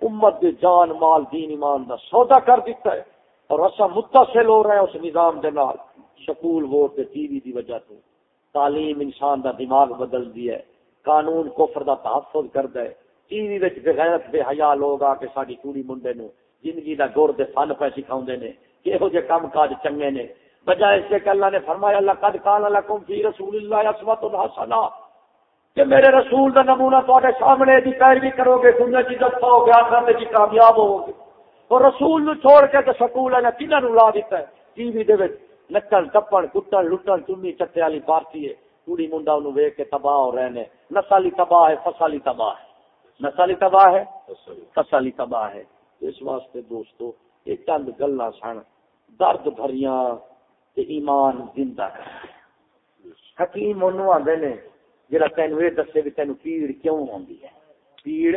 امت دے جان، مال، دین، ایمان دا سودا کر دیتا ہے اور اسا متصل ہو رہے ہیں اس نظام دے نال سکول ووٹ تے ٹی وی دی وجہ تو۔ تعلیم انسان دا دماغ بدل دی ہے، قانون کفر دا تحفظ کردا ہے۔ ٹی وی وچ بغیرت بے حیا لوگ آ کے ساڈی کڑی منڈے نو زندگی دا گور دے فن پہ سکھاوندے نے کہ ہو جے کام کاج چنگے نے۔ بجائے اس کے اللہ نے فرمایا اللہ قد قال لکم فی رسول اللہ اسوۃ الحسنہ کہ میرے رسول دا نمونہ تواڈے سامنے دی پیروی کرو گے دنیا کی عزت پاؤ گے آخرت کی کامیاب ہو گے۔ اور رسول نو چھوڑ کے تے سکول نے کیناں نو لا دیتا ہے۔ ٹی وی دے وچ نچن ٹپن کٹن لٹن چنی چٹے والی پارٹی ہے۔ کڑی منڈا نو ویکھ کے تباہ ہو رہے نے۔ نسلی تباہ ہے فصلی تباہ ہے۔ نسلی تباہ ہے فصلی تباہ ہے۔ اس واسطے دوستو، یہ چند گلاں سن، درد بھریاں تے ایمان زندہ ہے حکیم انہوں آدھے نے، جڑا تینو یہ دسے بھی تینو پیڑ کیوں ہوندی ہے؟ پیڑ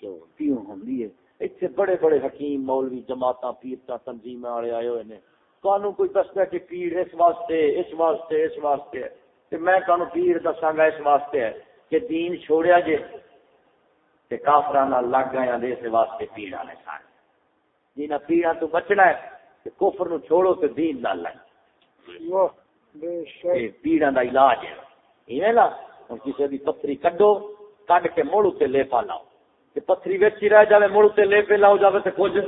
کیوں؟ ہوندی ہے؟ اتنے بڑے بڑے حکیم، مولوی، جماعتاں پیرتا تنظیم والے آئے ہوئے نے۔ تانوں کوئی دستا کہ پیڑ اس واسطے اس واسطے اس واسطے ہے۔ میں تانوں پیڑ دساں گا اس واسطے ہے کہ دین چھوڑیا جے۔ تے کافراں نال لگ گیا دے اس واسطے پیڑ والے سارے جنہاں پیڑاں تو بچنا ہے کہ کفر نو چھوڑو تے دین نال لگ پیڑاں دا علاج ہے۔ ایویں نا ہن کسی دی پتھری کڈو کڈ کے موڑ تے لے پا لاؤ۔ تے پتھری وچ ہی رہ جاوے موڑ تے لے پہ لاؤ جاوے تے کچھ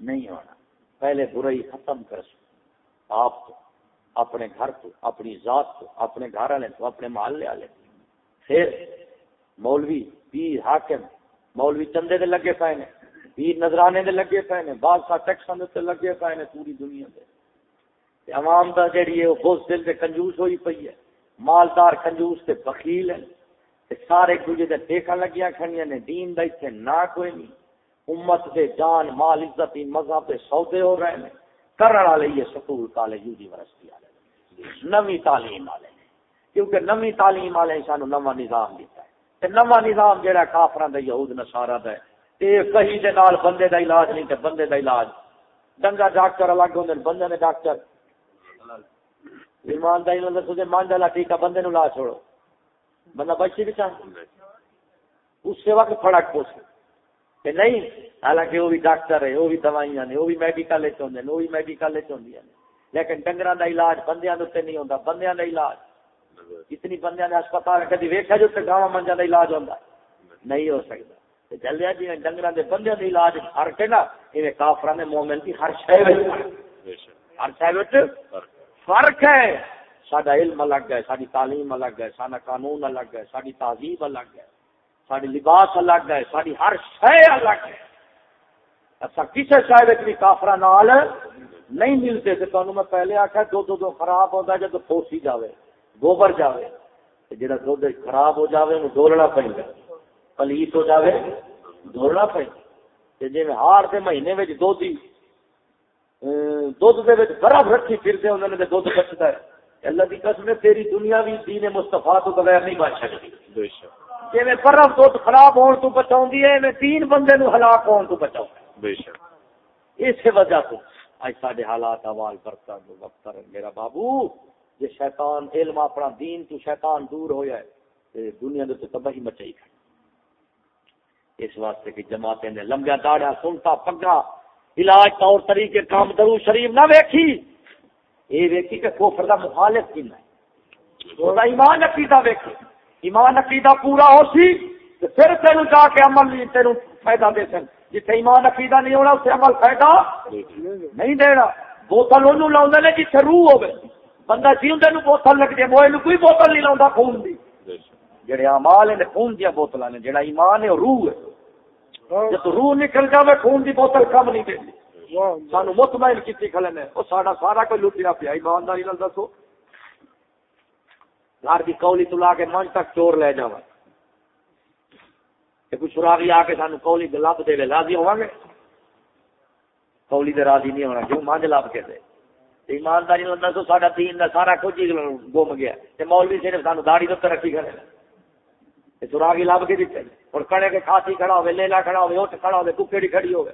نہیں ہونا۔ پہلے برائی ختم کر۔ سو آپ تو اپنے گھر تو اپنی ذات تو اپنے گھر والے تو اپنے محلے والے پھر مولوی پیر حاکم، مولوی چندے دے لگے پے نے پیر نظرانے دے لگے پے نے، بادشاہ ٹیکساں دے لگے پے نے پوری دنیا دے۔ تے عوام دا جڑی ہے وہ بوز دل تے کنجوس ہوئی پئی ہے۔ مالدار کنجوس تے بخیل ہیں۔ تے سارے ایک دوجے دے ٹیکاں لگیاں کھڑیاں نے، دین دا ایتھے نہ کوئی نہیں۔ امت دے جان، مال عزت مذہب دے سودے ہو رہے ہیں کرن والے یہ سکول کالج یونیورسٹی والے نوی تعلیم والے کیونکہ نوی تعلیم والے سانو نواں نظام دیتا نواں نظام جہاں کافران دا، یہود نصارا دا ہے۔ کہیں دے نال بندے دا علاج نہیں تے بندے دا علاج۔ ڈنگا ڈاکٹر الگ ہوندے بندے نے ڈاکٹر۔ ایمانداری نال دسو مان والا ٹھیک بندے نو لا چھوڑو۔ بندہ بچی بھی چاہ اس سے وقت فرق پوچھ کہ نہیں، حالانکہ وہ بھی ڈاکٹر ہے، وہ بھی دوائیاں نے، وہ بھی میڈیکل چاہتے ہیں وہ بھی میڈیکل چاہیے لیکن ڈنگر کا علاج بندیاں نہیں ہوتا بندیاں کا علاج۔ جتنی بندیاں نے ہسپتال کدی ویکیا جو جی گاواں منجا کا علاج ہوتا نہیں ہو سکتا جلیا جی ڈنگر کے بندے کا علاج فرق ہے نا یہ کافر نے مومن کی ہر شہر ہر شہر فرق ہے۔ سڈا علم الگ ہے ساری تعلیم الگ ہے سارا قانون الگ ہے ساری تہذیب الگ ہے ساری لباس الگ ہے ساری ہر شہ الگ ہے۔ اچھا کسی شاید بھی کافر نال نہیں ملتے۔ تو میں پہلے آخیا دو دو دو خراب ہوتا ہے جب پوسی جاوے۔ گوبر جاوے جہاں دھد خراب ہو جاوے انہوں ڈولنا پہ پلیس ہو جاوے ڈولنا پہ جی ہار کے مہینے میں دھد دھد برف رکھی پھرتے انہوں نے دھد بچتا ہے۔ اللہ کی قسم تیری دنیا بھی دین مستفا تو بغیر نہیں بچ سکتی۔ جی میں برف دھد خراب ہونے تو بچاؤں ہے میں تین بندے نو ہلاک ہونے تو بچاؤں۔ اس وجہ تو اج سارے حالات حوال کرتا وقت میرا بابو۔ جی شیطان علم اپنا دین تو شیطان دور ہو جائے دنیا دے تو تباہی مچائی کھڑی۔ اس واسطے کہ جماعتیں نے لمبیا داڑا سنتا پگا علاج طور طریقے، کام درو شریف نہ ویکھی۔ یہ ویکھی کہ کوفر دا مخالف کن ہے۔ ایمان عقیدہ ویکھی۔ ایمان عقیدہ پورا ہو سی تو پھر تین جا کے عمل تین فائدہ دے سن۔ جتنے ایمان عقیدہ نہیں ہونا، اسے عمل فائدہ نہیں دینا۔ بوتل انہوں لاؤں نے جتنے روح ہوگی بندہ جیوندے نو بوتل لگ جائے موئے کوئی بوتل نہیں لاؤں خون دی جڑے امال نے خون دیا بوتل نے جڑا ایمان ہے روح ہے جب روح نکل جائے خون دی بوتل کم نہیں دے سانو مطمئن کیتی کھلے نے وہ سارا سارا کوئی لٹیا پیا ایمانداری نال دسو گھر کی کولی تو لا کے من تک چور لے جاوا کوئی سراغی آ کے سانو کولی لب دے راضی ہوا گے کولی دے راضی نہیں ہونا کیوں مانج لب کے دے ایمانداری دسو سارا تین کا سارا کچھ ہی گم گیا۔ مولوی صرف سانو داڑی تو رکھی کرے سراغی لب کے دیتے اور کڑے کے کھاسی کھڑا ہوئے لیلا کھڑا ہوئے اٹھ کھڑا ہوئے ککڑی کھڑی ہوئے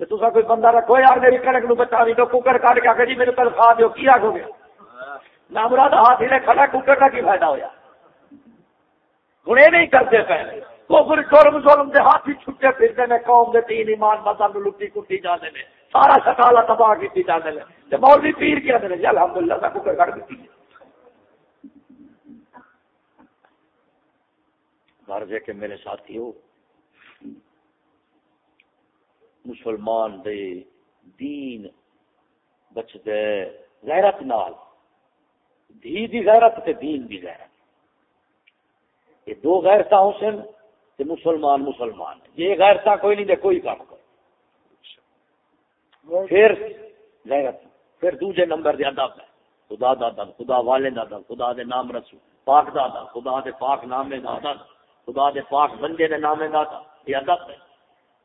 تو تصا کوئی بندہ رکھو یار، میری کڑک نو بچا بھی تو ککڑ کٹ کے آ جی میرے تنخواہ دو کی آخو گے؟ نہ مراد ہاتھ ہی کھڑا، ککڑ کا کی فائدہ ہوا ہوں نہیں کرتے پہلے کوفر چورم ظلم دے ہاتھ ہی چھٹے پھرتے ہیں قوم دے تین ایمان مذہب لٹی کٹی جاتے ہیں سارا سکالا تباہ کی جاتے ہیں مولوی پیر کیا دے جی الحمدللہ کا ککڑ کٹ دیتی گھر دے کے میرے ساتھی ہو مسلمان دے دین بچ دے غیرت نال۔ دھی دی غیرت تے دین دی غیرت۔ یہ دو غیرتا حسن تے مسلمان مسلمان۔ یہ غیرتا کوئی نہیں دے، کوئی کام کر۔ پھر غیرت پھر دوجے نمبر دے ادب ہے۔ خدا دا ادب، خدا والے دا ادب، خدا دے نام رسول، پاک دا ادب، خدا دے پاک نامے دا ادب، خدا دے پاک بندے دے نامے دا یہ ادب ہے۔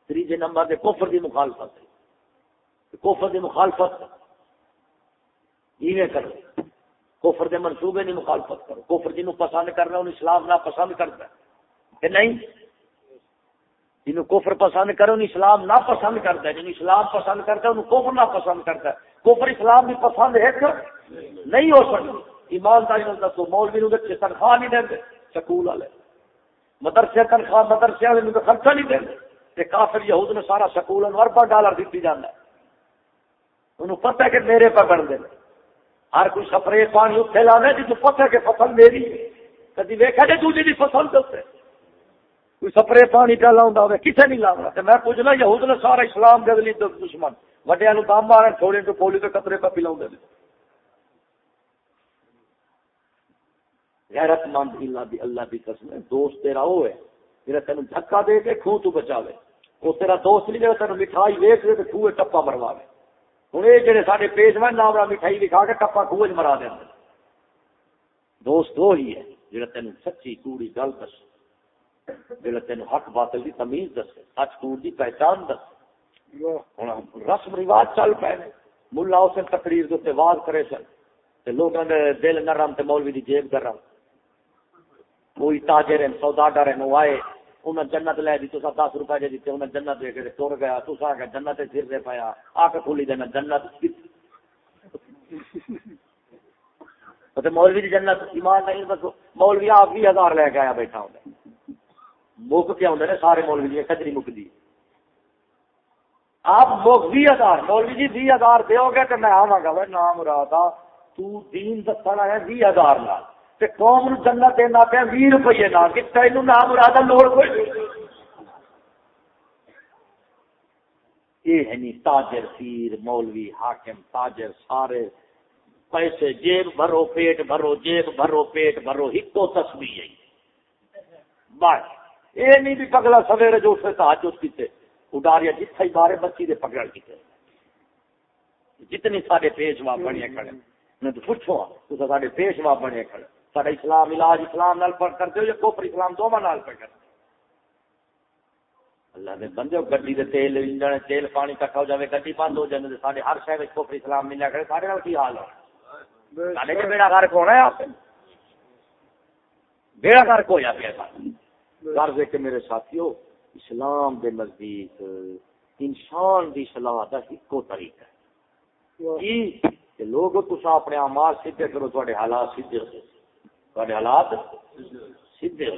تیجے نمبر دے کفر دی مخالفت ہے۔ کفر دی مخالفت یہ کرو۔ کفر دے منصوبے دی مخالفت کرو۔ کفر جنوں پسند کرنا انہوں اسلام نہ پسند کرتا ہے۔ کہ نہیں؟ جنہوں کفر پسند کرے، انہوں اسلام نہ پسند کرتا ہے۔ جنہوں اسلام پسند کرتا ہے، انہوں کفر نہ پسند کرتا ہے۔ کفر اسلام بھی پسند ہے نہیں ہو سکتی ایمانداری میں دسو، مولوی نو تنخواہ نہیں دیں سکول والے۔ مدرسے تنخواہ، مدرسے والے خرچہ نہیں دیں کافر یہود نے سارا سکول اربا ڈالر دیتی جانا ہے۔ انہوں پتہ ہے کہ میرے پہ بن دے۔ ہر کوئی سپرے پانی اتنے لانا جی پتہ ہے کہ فصل میری کدی ویکا جی دوجے کی فصل دے کوئی سپرے پانی پہ لاؤں ہوگا کسے نہیں لاؤں گا میں پوچھنا، یہود نے سارا اسلام دے دشمن۔ وڈیا نو کام مارے تھوڑے تو پولی کے قطرے پہ پلاؤں دے غیرت مند اللہ دی اللہ دی قسم ہے۔ دوست تیرا وہ ہے، جڑا تین دھکا دے کے خوہ تو بچاوے۔ وہ تیرا دوست نہیں، جڑا تین مٹھائی ویچ دے تو خوہ ٹپا مرواوے۔ ہوں یہ جڑے سارے پیشمن نام مٹھائی دکھا کے ٹپا خوہ مرا دیں دوست وہ ہی ہے، جڑا تین سچی کوڑی گل دس جڑا تین حق باطل کی تمیز دس سچ کوڑ کی پہچان دس رسم رواج چل پے ملا اس تقریر کے واز کرے سن۔ لوگوں کے دل نرم تے مولوی دی جیب گرم کوئی تاجر ہیں، سوداگر ہیں وہ آئے انہیں جنت لے دی تو دس روپئے جی دیتے انہیں جنت دے کے تر گیا۔ تو آ کے جنت سر دے پایا آ کے کھولی دینا جنت۔ مولوی کی جنت، ایمان نہیں بس مولوی آپ بھی ہزار لے کے آیا بیٹھا ہوں مک کے آدھے سارے مولوی جی کچری مکتی جی۔ آپ مک بھی ہزار، مولوی جی بھی ہزار دو گے تو میں آوا گا نام مراد تو دین دسن آیا بھی ہزار لال قوم نو جنت دینا پیا بھی روپیے نہ کہ تین نام مراد لوڑ کوئی یہ ہے نہیں، تاجر، پیر، مولوی، حاکم، تاجر، سارے۔ پیسے جیب بھرو، پیٹ بھرو، جیب بھرو، پیٹ بھرو، ہکو تصویر بس۔ یہ نہیں بھی پگلا سویرے جو اسے تحجد کیتے اڈاریا جتھے بارے بچی دے پگڑ کیتے۔ جتنی سارے پیشوا بنے کھڑے۔ میں تو پوچھو تو سارے پیشوا بنے کھڑے۔ سارا اسلام علاج اسلام نال پڑھ کرتے ہو یا کوپر اسلام دونوں نال پڑھ کرتے اللہ نے بندے گڈی دے تیل انجن تیل پانی کٹھا ہو جائے گڈی بند ہو جائے سارے ہر شہر کوپر اسلام ملیا کرے سارے نال کی حال ہے؟ سارے کے بیڑا گھر کون ہے آپ؟ بیڑا گھر کو یا پیا گھر دے کے میرے ساتھیوں اسلام دے نزدیک انسان دی صلاح دا ایکو طریقہ ہے۔ کہ لوگ تسا اپنے آمار سیدھے کرو تھوڑے حالات سیدھے ہو تھوڑے حالات سیدھے ہو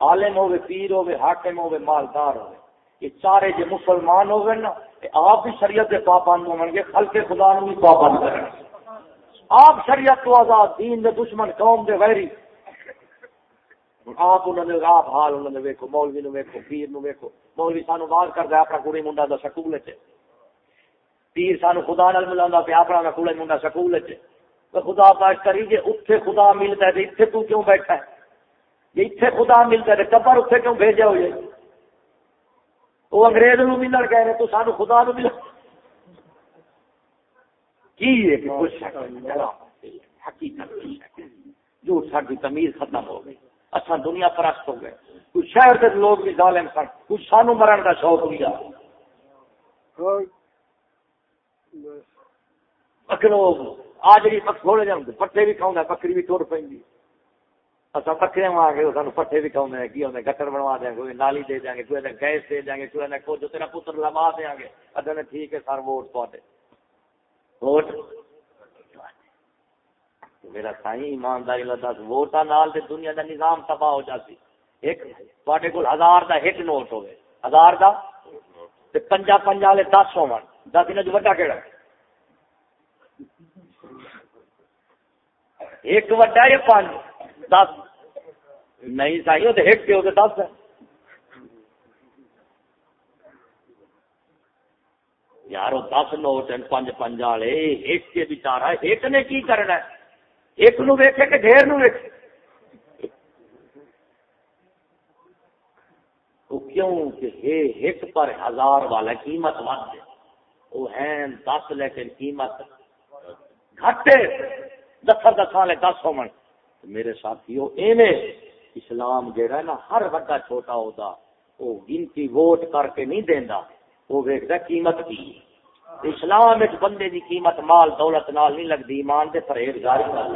عالم ہوے پیر ہوے حاکم ہوے مالدار ہوے یہ چارے جو مسلمان ہوے نا آپ بھی شریعت کے پابند ہوں گے خلق خدا نو بھی پابند کریں آپ شریعت تو آزاد دین دے دشمن قوم دے غیری۔ آپ انہوں نے آپ حال انہوں نے ویکو مولوی نو ویکو پیر نو ویکو مولوی سانو باز کرتا اپنا کڑی منڈا دا سکول چ پیر سانو خدا نال ملا پیا اپنا کڑے منڈا سکول چ خدا پاش کری جی اتنے خدا ملتا ہے اتنے تو کیوں بیٹھا ہے جی اتنے خدا ملتا ہے قبر اتنے کیوں بھیجا ہوئے وہ انگریز نو ملن کہہ رہے تو سانو خدا نو ملا کی ہے کہ کچھ حقیقت جو ساری تمیز ختم ہو گئی اچھا دنیا پرست ہو گئے۔ کچھ شہر کے لوگ بھی ظالم سن۔ کچھ سانو مرن کا شوق بکرو آج بھی تھوڑے جان پٹھے بھی کھاؤں بکری بھی ٹر پہ اچھا میں آ گئے سانو پٹھے بھی کھاؤں کی ہونے گٹر بنوا دیں گے نالی دے دیں گے کوئی گیس دے دیں گے کوئی نے جو تیرا پتر لما دیں گے۔ ادھر ٹھیک ہے سر ووٹ پوٹے ووٹ؟ میرا سائیں ایمانداری لگا ووٹ نال دے دنیا دا نظام تباہ ہو جاتی۔ ایک تے کول ہزار دا ایک نوٹ ہوے۔ ہزار دا تے پنجا پنجا والے دس ہو دس ان وڈا کہڑا ایک وڈا یا پانچ۔ دس۔ نہیں سائی وہ ایک کے دس۔ ہے یار دس نوٹ پانچ پنج والے۔ ایک کے بچارا ایک نے کی کرنا ہے؟ ایک نو ویکے کہ ڈھیر نو ویکے کیوں کہ ایک پر ہزار والا قیمت ود وہ ہے دس لیکن قیمت گھٹے۔ دس دس والے دس ہو میرے ساتھی ایویں اسلام جہا ہے نا، ہر بڑا چھوٹا ہوتا وہ گنتی ووٹ کر کے نہیں دینا وہ ویکتا قیمت کی۔ اسلام ایک بندے دی قیمت مال دولت نال نہیں لگتی ایمان دے پرہیزگاری نال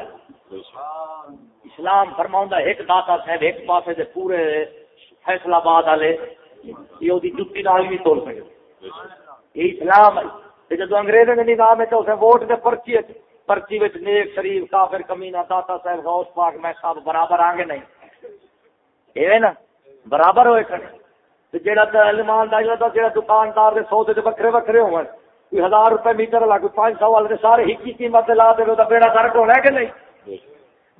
اسلام فرماؤں ایک داتا صاحب، ایک پاسے دے پورے فیصلہ آباد والے، یہ جتی نال بھی توڑ سکے یہ اسلام ہے جب انگریز کے نظام ہے تو اسے ووٹ دے پرچی پرچی وچ نیک، شریف، کافر، کمینہ، داتا صاحب، غوث پاک، میں سب برابر آگے نہیں۔ ایویں نا، برابر ہوئے کھڑے۔ جہاں ایمانداری جہاں دکاندار دے سودے دے وکھرے وکھرے ہون کوئی ہزار روپے میٹر لا کوئی پانچ سو والے، سارے ہی قیمت لا دے تو بیڑا گرک ہونا ہے کہ نہیں؟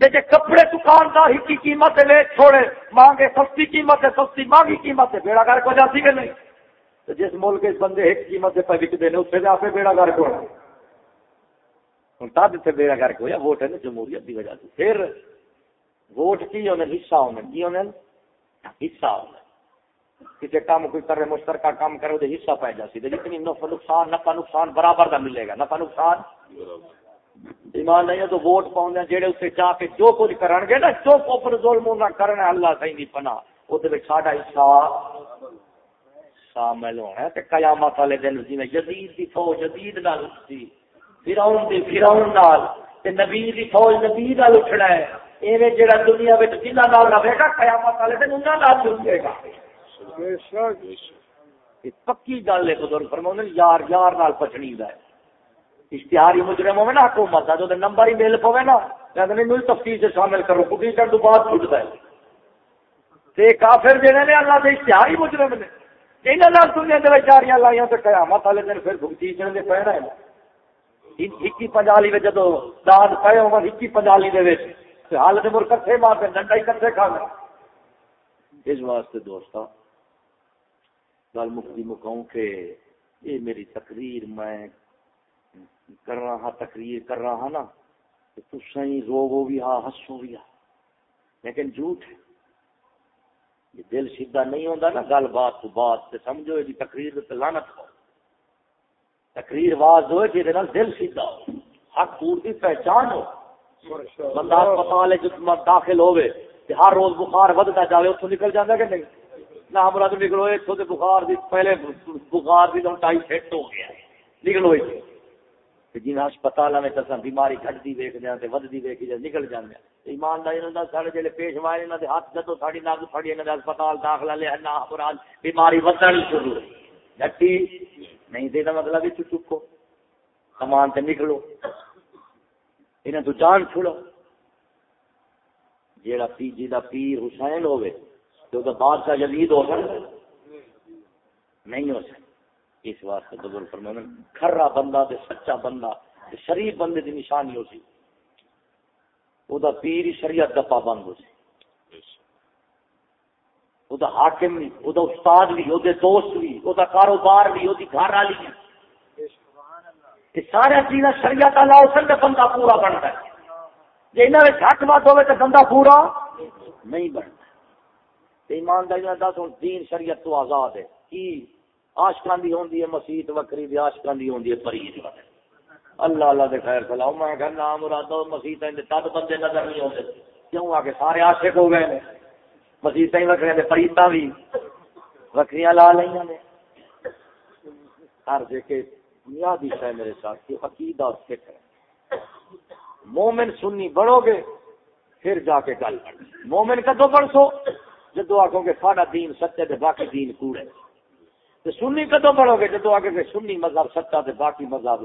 جی کپڑے دکاندار ہی قیمت لے، چھوڑے، مانگے، سستی قیمت ہے، سستی مانگی قیمت ہے، بیڑا گرک ہو جاتی کہ نہیں؟ تو جس ملک اس بندے ایک قیمت سے پہ وکتے ہیں اسے آپ بیڑا گرک ہونا ہوں، تب اتنے بیڑا گرک ہوا ووٹ ہے نا جمہوریت کی وجہ سے۔ پھر ووٹ کی ہونے حصہ ہونے کی ہونے حصہ ہونا کسی کام کوئی کرے، مشترکہ کام کرے، وہ حصہ پی جاتی جتنی نفع نقصان نفع نقصان برابر کا ملے گا۔ نفع نقصان؟ ایمان نہیں ہے تو ووٹ پاؤں جہے اسے چاہ کے جو کچھ کرن گے نا جو کوپر ظلم نہ کرنا اللہ صحیح نہیں پنا وہ ساڈا حصہ شامل ہونا ہے۔ قیامت والے دن جی جدید کی فوج جدید نال اٹھتی۔ فراؤن دی، فراؤن نال۔ نبی دی فوج، نبی نال اٹھنا ہے۔ ایویں جہاں دنیا میں جنہ نال رہے گا، قیامت والے دن انہوں نال اٹھے گا۔ یہ پکی گل ہے بزرگ فرما یار یار نال پچھڑی دا ہے۔ اشتہاری مجرم ہوئے نا حکومت جو نمبر ہی مل پوے نا۔ میرے تفتیش سے شامل کرو کسی کر تو بعد چھٹتا ہے۔ تے کافر جڑے نے اللہ کے اشتہاری مجرم نے۔ انہاں نال دنیا دے چاریاں لائیاں تے قیامت والے دن پھر بھگتی جن دے پینا ہے۔ اکی پنجالی میں جدو داد پے ہو اکی پنجالی دے وچ۔ حال دے مر کٹھے مار کے ڈنڈا ہی کٹھے کھا اس واسطے دوستا گل مکتی مکاؤں کہ یہ میری تقریر میں کر رہا تقریر کر رہا نا تو رو بھی ہاں ہسو بھی ہاں۔ لیکن جھوٹ ہے۔ یہ دل سیدھا نہیں ہوتا نا گل بات تو بات سے سمجھو یہ تقریر تو لانت ہو۔ تقریر واز ہوئے کہ دل سیدھا ہو۔ حق پورتی پہچان ہو۔ بندہ ہسپتال داخل ہوئے ہر روز بخار ودتا جائے اتوں نکل جانا کہ نہیں؟ نہ مراد نکلو اتو تو بخار دی، پہلے بخار دی ٹائی سیٹ ہو گیا۔ نکلو جن ہسپتال میں تصا بیماری گھٹتی ویک دیا ہاں ودتی ویک جائے نکل جانے ہاں۔ ایمانداری سارے جی پیش مارے انہوں نے ہاتھ جدو ساری نگ فڑی انہوں نے ہسپتال داخلہ لیا نہ مراد بیماری ودنی شروع۔ ہوئی گٹی نہیں دینا مطلب بھی چکو۔ سامان سے نکلو۔ انہیں تو جان چھوڑو۔ جیڑا پی جی دا پیر حسین ہوئے تو تو بادشاہ جدید ہو سکتا نہیں ہو سکتا۔ اس واسطے بزرگ فرمان کھرا بندہ تے سچا بندہ، تے شریف بندے دی نشانی ہو سی۔ او دا پیر شریعت دا پابند ہو سی۔ او دا حاکم بھی، او دا استاد بھی، او دے دوست بھی، او دا کاروبار بھی، او دی گھر والی بھی۔ سارا چیزاں شریعت اللہ حسن دا بندہ پورا بنتا ہے۔ جی انہوں نے گھٹ وت ہوئے تو بندہ پورا نہیں بنتا۔ ایمانداری دس ہوں دین شریعت تو آزاد ہے۔ کی آشکان دی ہوندی ہے مسیت وکری، دی آشکان دی ہوندی ہے پریز اللہ اللہ دے خیر سلاؤ۔ میں کہ نام مراد مسیت تد بندے نظر نہیں ہوتے کیوں؟ آ کے سارے عاشق ہو گئے مسیت وکری دے پریتا بھی۔ وکریاں لا لیا نے۔ ہر جے کے بنیادی ہے میرے ساتھ کہ عقیدہ سکھ ہے۔ مومن سنی بڑھو گے، پھر جا کے گل بڑھ مومن کدو بڑھ سو جدو آگو گے سارا دین سچے باقی دین کوڑے۔ تو سنی کدو بڑھو گے؟ جدو آگے گے سنی مذہب سچا باقی مذہب۔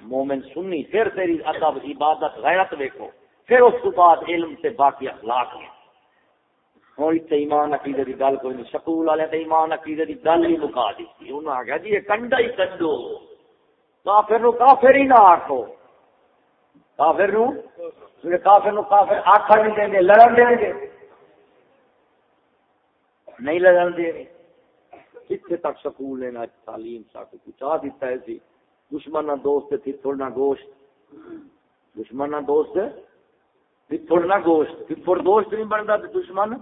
مومن سنی، پھر تیری ادب، عبادت، غیرت دیکھو پھر اس کے بعد علم سے باقی اخلاق ہے ہوں اتنے ایمان عقیدے کی گل کوئی نہیں۔ سکول والے تو ایمان عقیدے کی گل ہی مکا دی انہوں نے آخیا جی یہ کنڈا ہی کنڈو۔ کافر نو کافر ہی نہ آخو کافر نو؟ کافر نو کافر آخر نہیں دیں گے لڑن دیں گے نہیں لڑن دیں گے کتنے تک سکول لینا تعلیم ساک پہنچا دیتا ہے سی۔ دشمن دوست تھی تھوڑنا گوشت۔ دشمن دوست تھی تھوڑنا گوشت۔ پھر دوست نہیں بنتا تو دشمن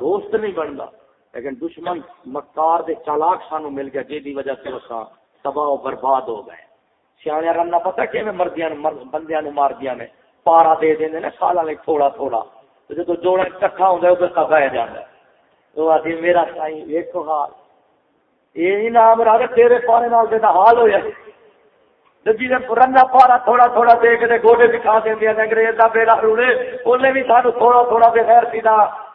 دوست نہیں بنتا لیکن دشمن مکار دے چالاک سانو مل گیا جی وجہ سے وہ تباہ و برباد ہو گئے۔ سیاح رننا پتا کہ بندیا نو مار دیا نے پارا دے دیں سالا میں تھوڑا تھوڑا۔ جب جوڑا کٹھا ہوتا ہے، ادھر بہ جانا تو میرا سائی، ایک حال۔ یہ نام رہا تیرے پارے نال دے حال ہو جائے جی رنگا پارا تھوڑا تھوڑا دے کے گوڈے دکھا دیں انگریز کا بیڑا روڑے انہیں بھی سانو تھوڑا تھوڑا بے خیر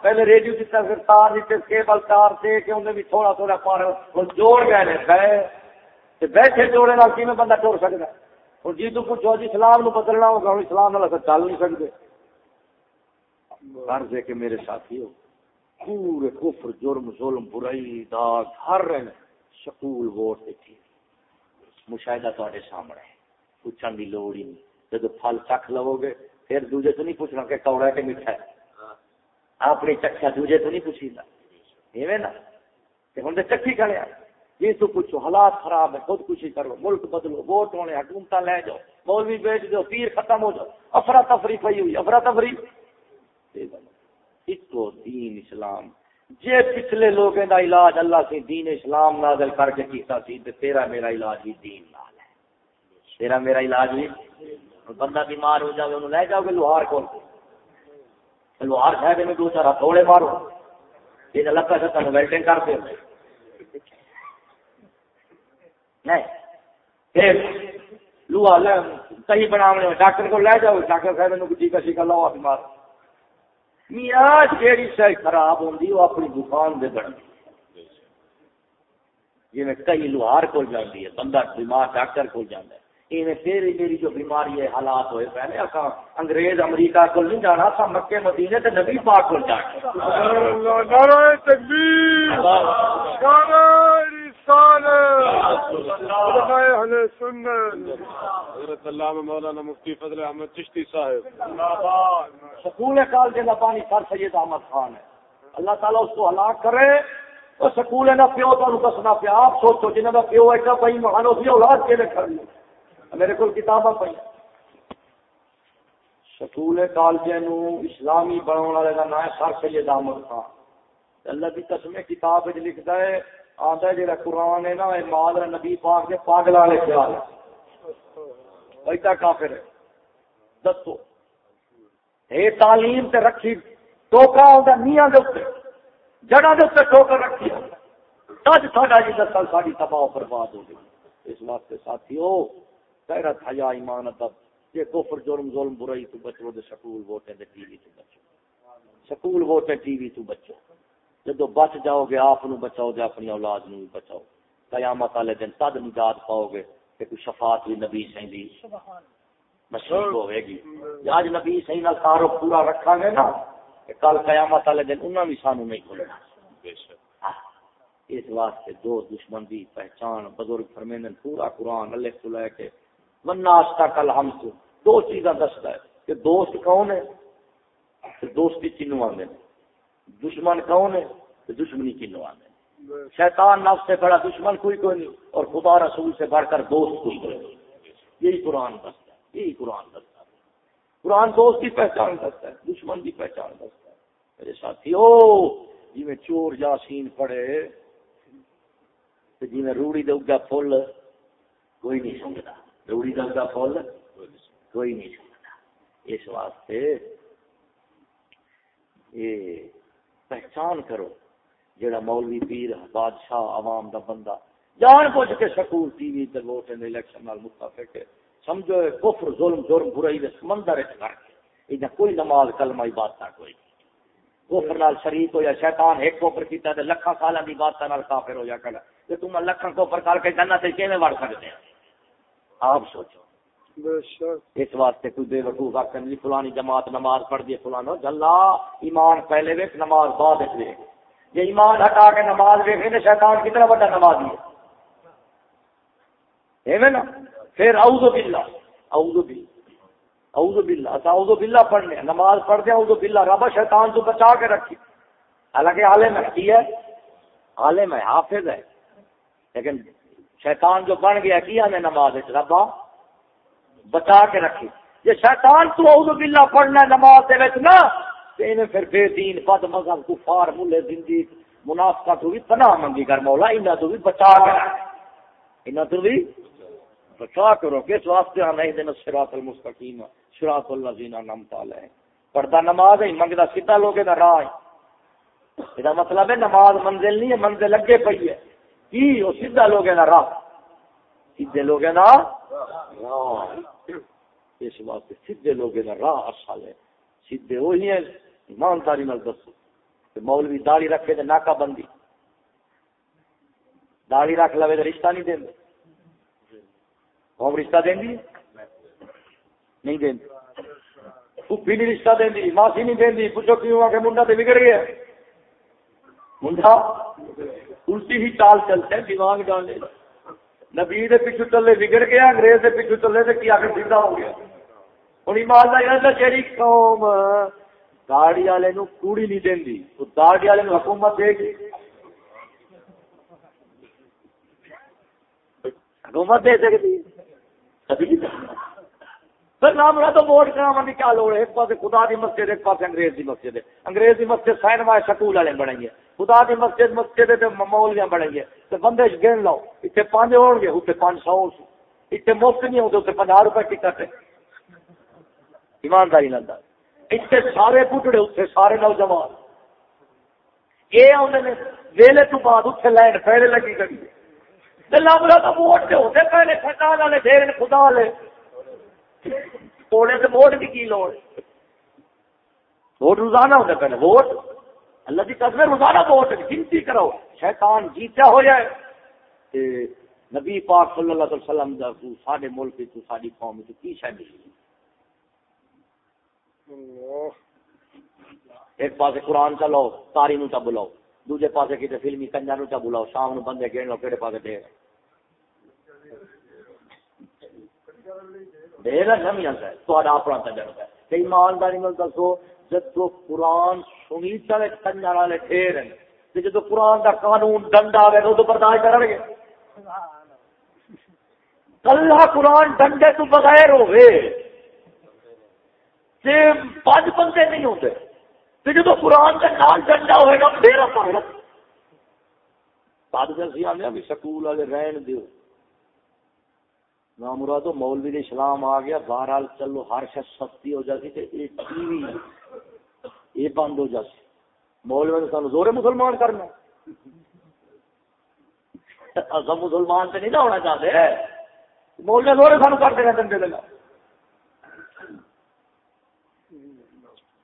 پہلے ریڈیو دیتا پھر تار دیتے کیبل تار دے کے انہیں بھی تھوڑا تھوڑا پارا جوڑ گئے بیٹھے جوڑے نال کی بندہ ٹور سکتا اور جی تو پوچھو جی اسلام نو بدلنا ہوگا ہوں اسلام نال چل نہیں سکتے غرض ہے کہ میرے ساتھی ہو، پورے کفر، جرم، ظلم، برائی داغ ہر رہے سکول ووٹ دیکھی مشاہدہ تے سامنے پوچھنے کی لوڑ ہی نہیں۔ جب پھل چکھ لو گے، پھر دوجے تو نہیں پوچھنا کہ کوڑا کہ میٹھا ہے۔ اپنی چکھا دوجے تو نہیں پوچھی ایویں نا ہوں چکی کھڑے جی تو پوچھو، حالات خراب ہے خود کشی کرو، ملک بدلو، ووٹ ہونے حکومت لے جاؤ، مولوی بیچ دو پیر ختم ہو جاؤ، افرا تفری پی ہوئی، افرا تفری ایک دین اسلام، جے پچھلے لوگ دا علاج اللہ سے دین اسلام نازل کر کے کیتا سی، تے تیرا میرا علاج بھی دین نال ہے۔ تیرا میرا علاج بھی بندہ بیمار ہو جائے انہوں لے جاؤ گے لوہار کو لوہار صاحب میں دو چار ہتھوڑے مارو یہ اللہ کا ستا ویلٹنگ کرتے لوہا صحیح ڈاکٹر کو لے جاؤ ڈاکٹر صاحب ٹیکا شیکا لاؤ بیمار۔ میاں جیڑی شے خراب ہوندی وہ اپنی دکان دے بن جی میں کئی لوہار کو جاندی ہے بندہ بیمار ڈاکٹر کو جاندا ہے۔ ایویں تیری میری جو بیماری ہے حالات ہوئے پہلے اسا انگریز امریکہ کو نہیں جانا مکے مدینے تے نبی پاک کو جانا۔ نعرہ تکبیر۔ نعرہ حضرت علامہ مولانا مفتی فضل احمد چشتی صاحب! سکول کال کے پانی سر سید احمد خان ہے۔ اللہ تعالیٰ اس کو ہلاک کرے تو سکول نہ پیو تو دسنا پیا۔ آپ سوچو جنہوں کا پیو ہے بھائی مہان اسی اولاد کے لیے کر میرے کو کتاباں پہ سکول کالج اسلامی بنانے والے کا نام ہے سر سید احمد خان۔ اللہ کی قسم کتاب لکھتا ہے۔ آتا ہے جا قرآن ہے نا مال نبی پاک کے پاگل والے خیال ایسا کافر ہے۔ دسو۔ یہ تعلیم تے رکھی ٹوکا ہوتا میاں دے جڑا دے ٹوکر رکھی اج ساڈا جی نسل ساری تباہ برباد ہو گئی۔ اس واسطے ساتھی ہو غیرت حیا ایمان ادب۔ یہ کفر، جرم، ظلم، برائی تو بچو، دے سکول ووٹیں دے ٹی وی تو بچو۔ سکول ووٹیں ٹی وی تو بچو۔ جدو بچ جاؤ گے آپ بچاؤ گے اپنی اولاد نو بھی بچاؤ قیامت والے دن تد نجات پاؤ گے کہ کوئی شفاعت بھی نبی سی دی نصیب ہوئے گی۔ آج نبی سی نہ سارو پورا رکھا گے نا کہ کل قیامت والے دن انہوں بھی سانو نہیں کھولنا۔ اس واسطے دو دشمن دی پہچان بزرگ فرمین پورا قرآن اللہ کو لے کے مناستا کل ہم کو دو چیزاں دستا ہے کہ دوست کون ہے؟ دوستی چنو آدھے دشمن کون ہے؟ تو دشمنی کی نوان ہے۔ شیطان نفس سے بڑا دشمن کوئی کوئی نہیں، اور خدا رسول سے بڑھ کر دوست کوئی کوئی یہی قرآن دستا ہے، یہی قرآن دستا ہے۔ قرآن دوست کی پہچان دستا ہے، دشمن کی پہچان دستا ہے۔ میرے ساتھی ہو جی میں چور جاسین پڑے جی میں روڑی دگا پھول، کوئی نہیں سمجھتا روڑی دگا پھول، کوئی نہیں سمجھتا اس واسطے یہ پہچان کرو جڑا مولوی پیر بادشاہ، عوام دا بندہ۔ جان بوجھ کے سکول، ٹی وی تے ووٹ نے الیکشن نال متفق ہے۔ سمجھو کفر، ظلم، جرم، برائی دے سمندر وچ کر کے۔ ایں کوئی نماز، کلمہ عبادت کوئی کفر نال شریک ہو یا شیطان ایک کفر کیتا تے لکھاں سالاں دی بات نال کافر ہو جا کر تے تم لکھاں کفر کر کے جنت تے کیویں وڑ سکدے آپ سوچو۔ اس واسطے کوئی بے وقوف آخر نہیں جی، فلانی جماعت نماز پڑھ دی فلانا۔ جلا، ایمان پہلے ویک نماز بعد ویک یہ ایمان ہٹا کے نماز ویک تو شیطان کتنا بڑا نماز ہے۔ نا؟ پھر اعوذ باللہ اعوذ باللہ اعوذ باللہ۔ اچھا اعوذ باللہ پڑھنے نماز پڑھ دے اعوذ باللہ۔ رب شیطان تو بچا کے رکھی۔ حالانکہ عالم ہے، کی ہے؟ عالم ہے، حافظ ہے۔ لیکن شیطان جو بن گیا کیا نے نماز ربا بچا کے رکھی یہ شیطان تو اعوذ باللہ پڑھنا نماز دے وچ نا تے انہیں پھر بے دین، بد مذہب، کفار، ملے، زندگی منافقہ تو بھی پناہ منگی کر مولا انہاں تو بھی بچا کے انہاں تو بھی بچا کرو کس واسطے ہم نہیں دین صراط المستقیم، صراط الذین انعمت علیہم۔ پڑھدا نماز ہے منگدا سیدھا لوگے دا راہ ہے۔ یہ مطلب ہے نماز منزل نہیں ہے، منزل لگے پئی ہے۔ کی؟ وہ سیدھا لوگے دا راہ۔ سیدھے لوگے دا راہ۔ اس واسطے سیدھے لوگ راہ اصل ہے سیدھے وہی ہیں ایمانداری نال دسو۔ مولوی داڑھی رکھے تو ناکا بندی۔ داڑھی رکھ لو تو رشتہ نہیں دیں قوم رشتہ دیں نہیں دیں پھوپھی نہیں رشتہ دیں دی ماسی نہیں دیں پوچھو کیوں آ کے منڈا تو بگڑ گیا؟ منڈا؟ الٹی ہی چال چلتے ہیں دماغ ڈالنے نبی دے پیچھو چلے بگڑ گیا، انگریز دے پیچھو چلے تو کیا آخر سیدھا ہو گیا؟ ہوں ایمان جہی قوم داڑی والے کوڑی نہیں دینی تو داڑی والے حکومت دے گی حکومت دے سکتی نام تو ووٹ کرا کیا لوڑ ایک پاس خدا دی مسجد ایک پاس انگریز دی مسجد ہے انگریز دی مسجد سائنما سکول والے بنائی ہے خدا دی مسجد مسجد مولویا بنائی ہے تو بندے گن لو اتنے پانچ ہو گے اتنے پانچ سو اتنے مفت نہیں ہوتے اتنے پناہ روپے ٹکٹ ہے ایمانداری لگتا اتنے سارے پٹڑے اتنے سارے نوجوان۔ یہ آدھے نے، ویلے تو بعد اتنے لائن پہلے لگی کری لبلا تو ووٹ سے ہوتے پہلے خطا والے پھر خدا والے۔ توڑے سے ووٹ کی کی لوڑ؟ ووٹ روزانہ ہوتا پہلے ووٹ۔ اللہ کی قسم روزانہ ووٹ گنتی کرو شیطان جیتا ہو جائے۔ نبی پاک صلی اللہ علیہ وسلم دا تو ساڈے ملک تو ساڈی قوم تو کی شے ملی ایک پاسے قرآن چا لو تاری نو چا بلاؤ دوجے پاسے کتے فلمی کنجا نو چا بلاؤ، شام نو بندے گھن لو کہڑے پاسے دے میرا نہیں آتا ہے تو اپنا تجربہ ہے۔ کہ ایمانداری میں دسو جب تو قرآن سنی چلے کنجر والے ٹھیر ہیں جب قرآن کا قانون ڈنڈا آئے تو برداشت کر گے۔ کلہ قرآن ڈنڈے تو بغیر ہوئے۔ جی، پانچ بندے نہیں ہوتے۔ تو قرآن کا نام ڈنڈا ہوئے گا، میرا پارت آنے بھی سکول والے رہن دیو۔ مرادو، مولوی اسلام آ گیا۔ بہرحال چلو، ہر شخص سستی ہو جاتی ٹی وی یہ بند ہو جاتی۔ مولوی نے سانو زورے مسلمان کرنا مسلمان سے نہیں نہ ہونا چاہتے۔ مولوی زورے سانو کر دینا دندے لگا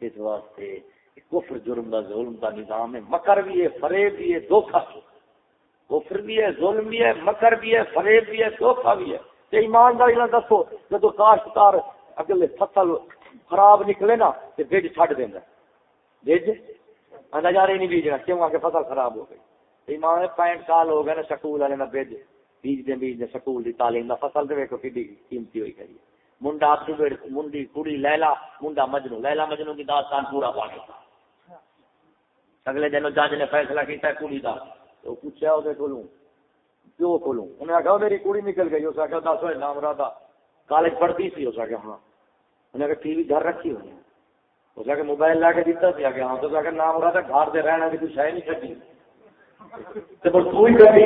اس واسطے کفر جرم دا ظلم دا نظام ہے، مکر بھی ہے، فریب بھی ہے دھوکھا کفر بھی ہے، ظلم بھی ہے، مکر بھی ہے، فریب بھی ہے دھوکھا بھی ہے۔ تے ایمانداری نہ دسو، جدو کاشتکار اگلے فصل خراب نکلے نا تو بج چڈ دینا بج؟ نظارے نہیں بیجنا کیوں؟ آ کے فصل خراب ہو گئی۔ ایمان پینٹ سال ہو گئے نا سکول والے بج بیج بیج دے بیج دے سکول دی تعلیم دا فصل دے ویکو کڈی قیمتی ہوئی کری منڈا سبڑ منڈی کڑی لیلا، منڈا مجنو۔ لیلا مجنو کی داستان پورا پا اگلے دن جج نے فیصلہ کیتا ہے کڑی دا۔ تو پوچھا وہ کولوں پیو کو انہیں آخیا میری کڑی نکل گئی۔ اس آخیا دس ہوئے، نام رہا کالج پڑھتی سی۔ اس آخیا ہاں. انہیں آخر ٹی وی گھر رکھی ہوئی اس آخر موبائل لا کے دیتا سی۔ آگے ہاں تو آخر نام رہا تھا گھر سے رہنا کی کچھ ہے نہیں چکی تو ہی کری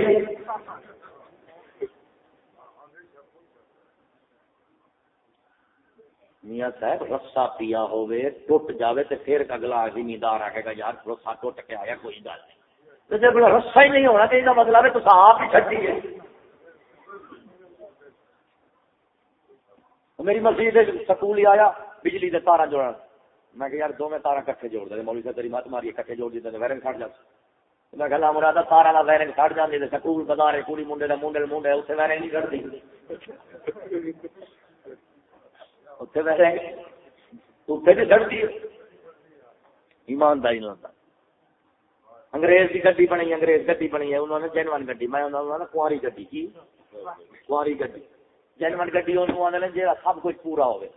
میاں صاحب رسا پیا ہوئے ٹوٹ جاوے تو پھر اگلا زمیندار آکے گا، یار رسا ٹوٹ کے آیا، کوئی گل نہیں۔ تو جب رسا ہی نہیں ہونا، تو یہ مطلب ہے تو آپ ہی چڈی ہے میری مسجد سکول ہی آیا، بجلی کے تارا جوڑا میں کہ یار دو میں تارا کٹھے جوڑ دے۔ مولوی صاحب، تیری مت ماری، کٹھے جوڑ دیتے ویرنگ کھڑ جاتا میں گلا مراد تارا کا ویرنگ کھڑ جاتی سکول بازار کڑی منڈے کا منڈے منڈے اتنے ویرنگ نہیں کٹتی اتنے بہ ویرنگ اتنے نہیں چڑھتی ایمانداری نہ انگریز کی گڈی بنی انگریز گڈی بنی ہے۔ انہوں نے جینون گڈی، میں انہوں نے کاری گڈی کی؟ کاری گڈی۔ جینون گڈی انہوں نے جہاں سب کچھ پورا ہوگی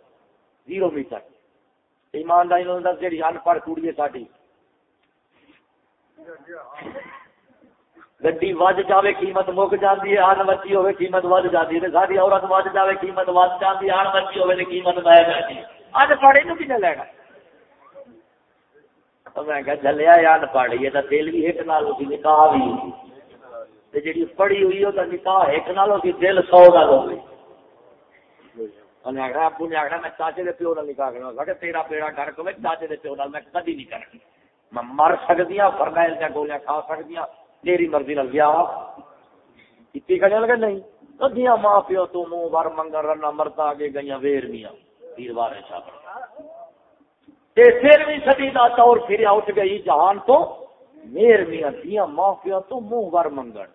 زیرو میٹر۔ ایمانداری دس جی ان پڑھ کڑی ہے ساری گڈی وج جائے قیمت مک جاتی ہے ان بچی ہوے قیمت ود جاتی ہے ساری عورت وج جائے قیمت ود جاتی ہے ان بچی ہوے قیمت بہ جاتی ہے۔ اج پڑھے نو کنے لینا؟ میں کہ جلیا یا نہ پڑھی یہ دل بھی ایک نال ہوتی نکاح بھی جی پڑھی ہوئی ہو نکاح ایک نال ہوتی دل سو گل ہو گئی ابو نے آخر میں چاچے کے پیو نکاح کرنا تیرا پیڑا گھر کو چاچے کے پیو میں کدی نہیں کرنا میں مر سکتی ہوں فرمائل دیا گولیاں کھا سکتی ہوں میری مرضی نال گیا کی کرنے لگے نہیں کدیاں ماں پیو تو منہ بر منگل رنا مرتا آگے گئی ویر میاں پیر بار شاہ تیرہویں صدی کا دور پھر اٹھ گئی جہان تو میر میاں دیا معافیا تو منہ ور منگن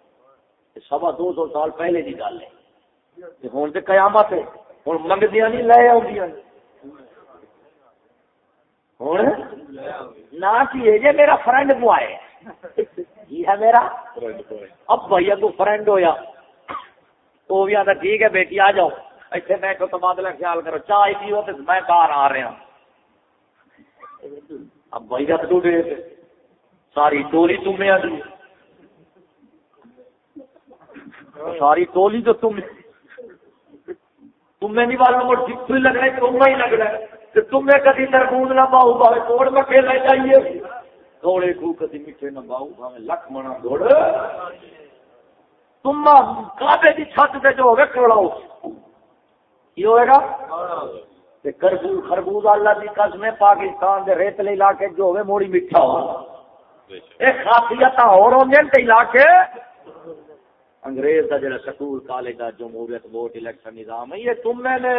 سوا دو سو سال پہلے کی گل ہے ہوں تو قیامت ہے ہوں منگدیا نہیں لے آدی ہوں نہ جی میرا فرینڈ کو آئے کی ہے میرا؟ اب بھائی اگو فرینڈ ہویا۔ تو بھی آتا ٹھیک ہے بیٹی آ جاؤ۔ اتنے بیٹھو تبادلہ خیال کرو چائے پیو تو میں باہر آ رہا ہوں۔ اب بھائی جب تو ساری ٹولی تمہیں آ گئی ساری ٹولی تو تم تمہیں نہیں والا مڑ جتنے لگ رہا ہے تمہیں ہی لگ رہا ہے۔ تمہیں کدی تربوز نہ باؤ باوے توڑ میں کھیلنا چاہیے دوڑے کو کدی میٹھے نہ باؤ باوے لکھ منا دوڑ تم کعبے کی چھت پہ جو ہوگا کھڑا کی ہوئے گا؟ خربوز اللہ کی قسم پاکستان کے ریتلے علاقے جو ہوئے موڑی میٹھا ہو۔ اے خاصیت اور علاقے انگریز کا جڑا سکول، کالج کا جمہوریت ووٹ الیکشن نظام ہے، یہ تم نے۔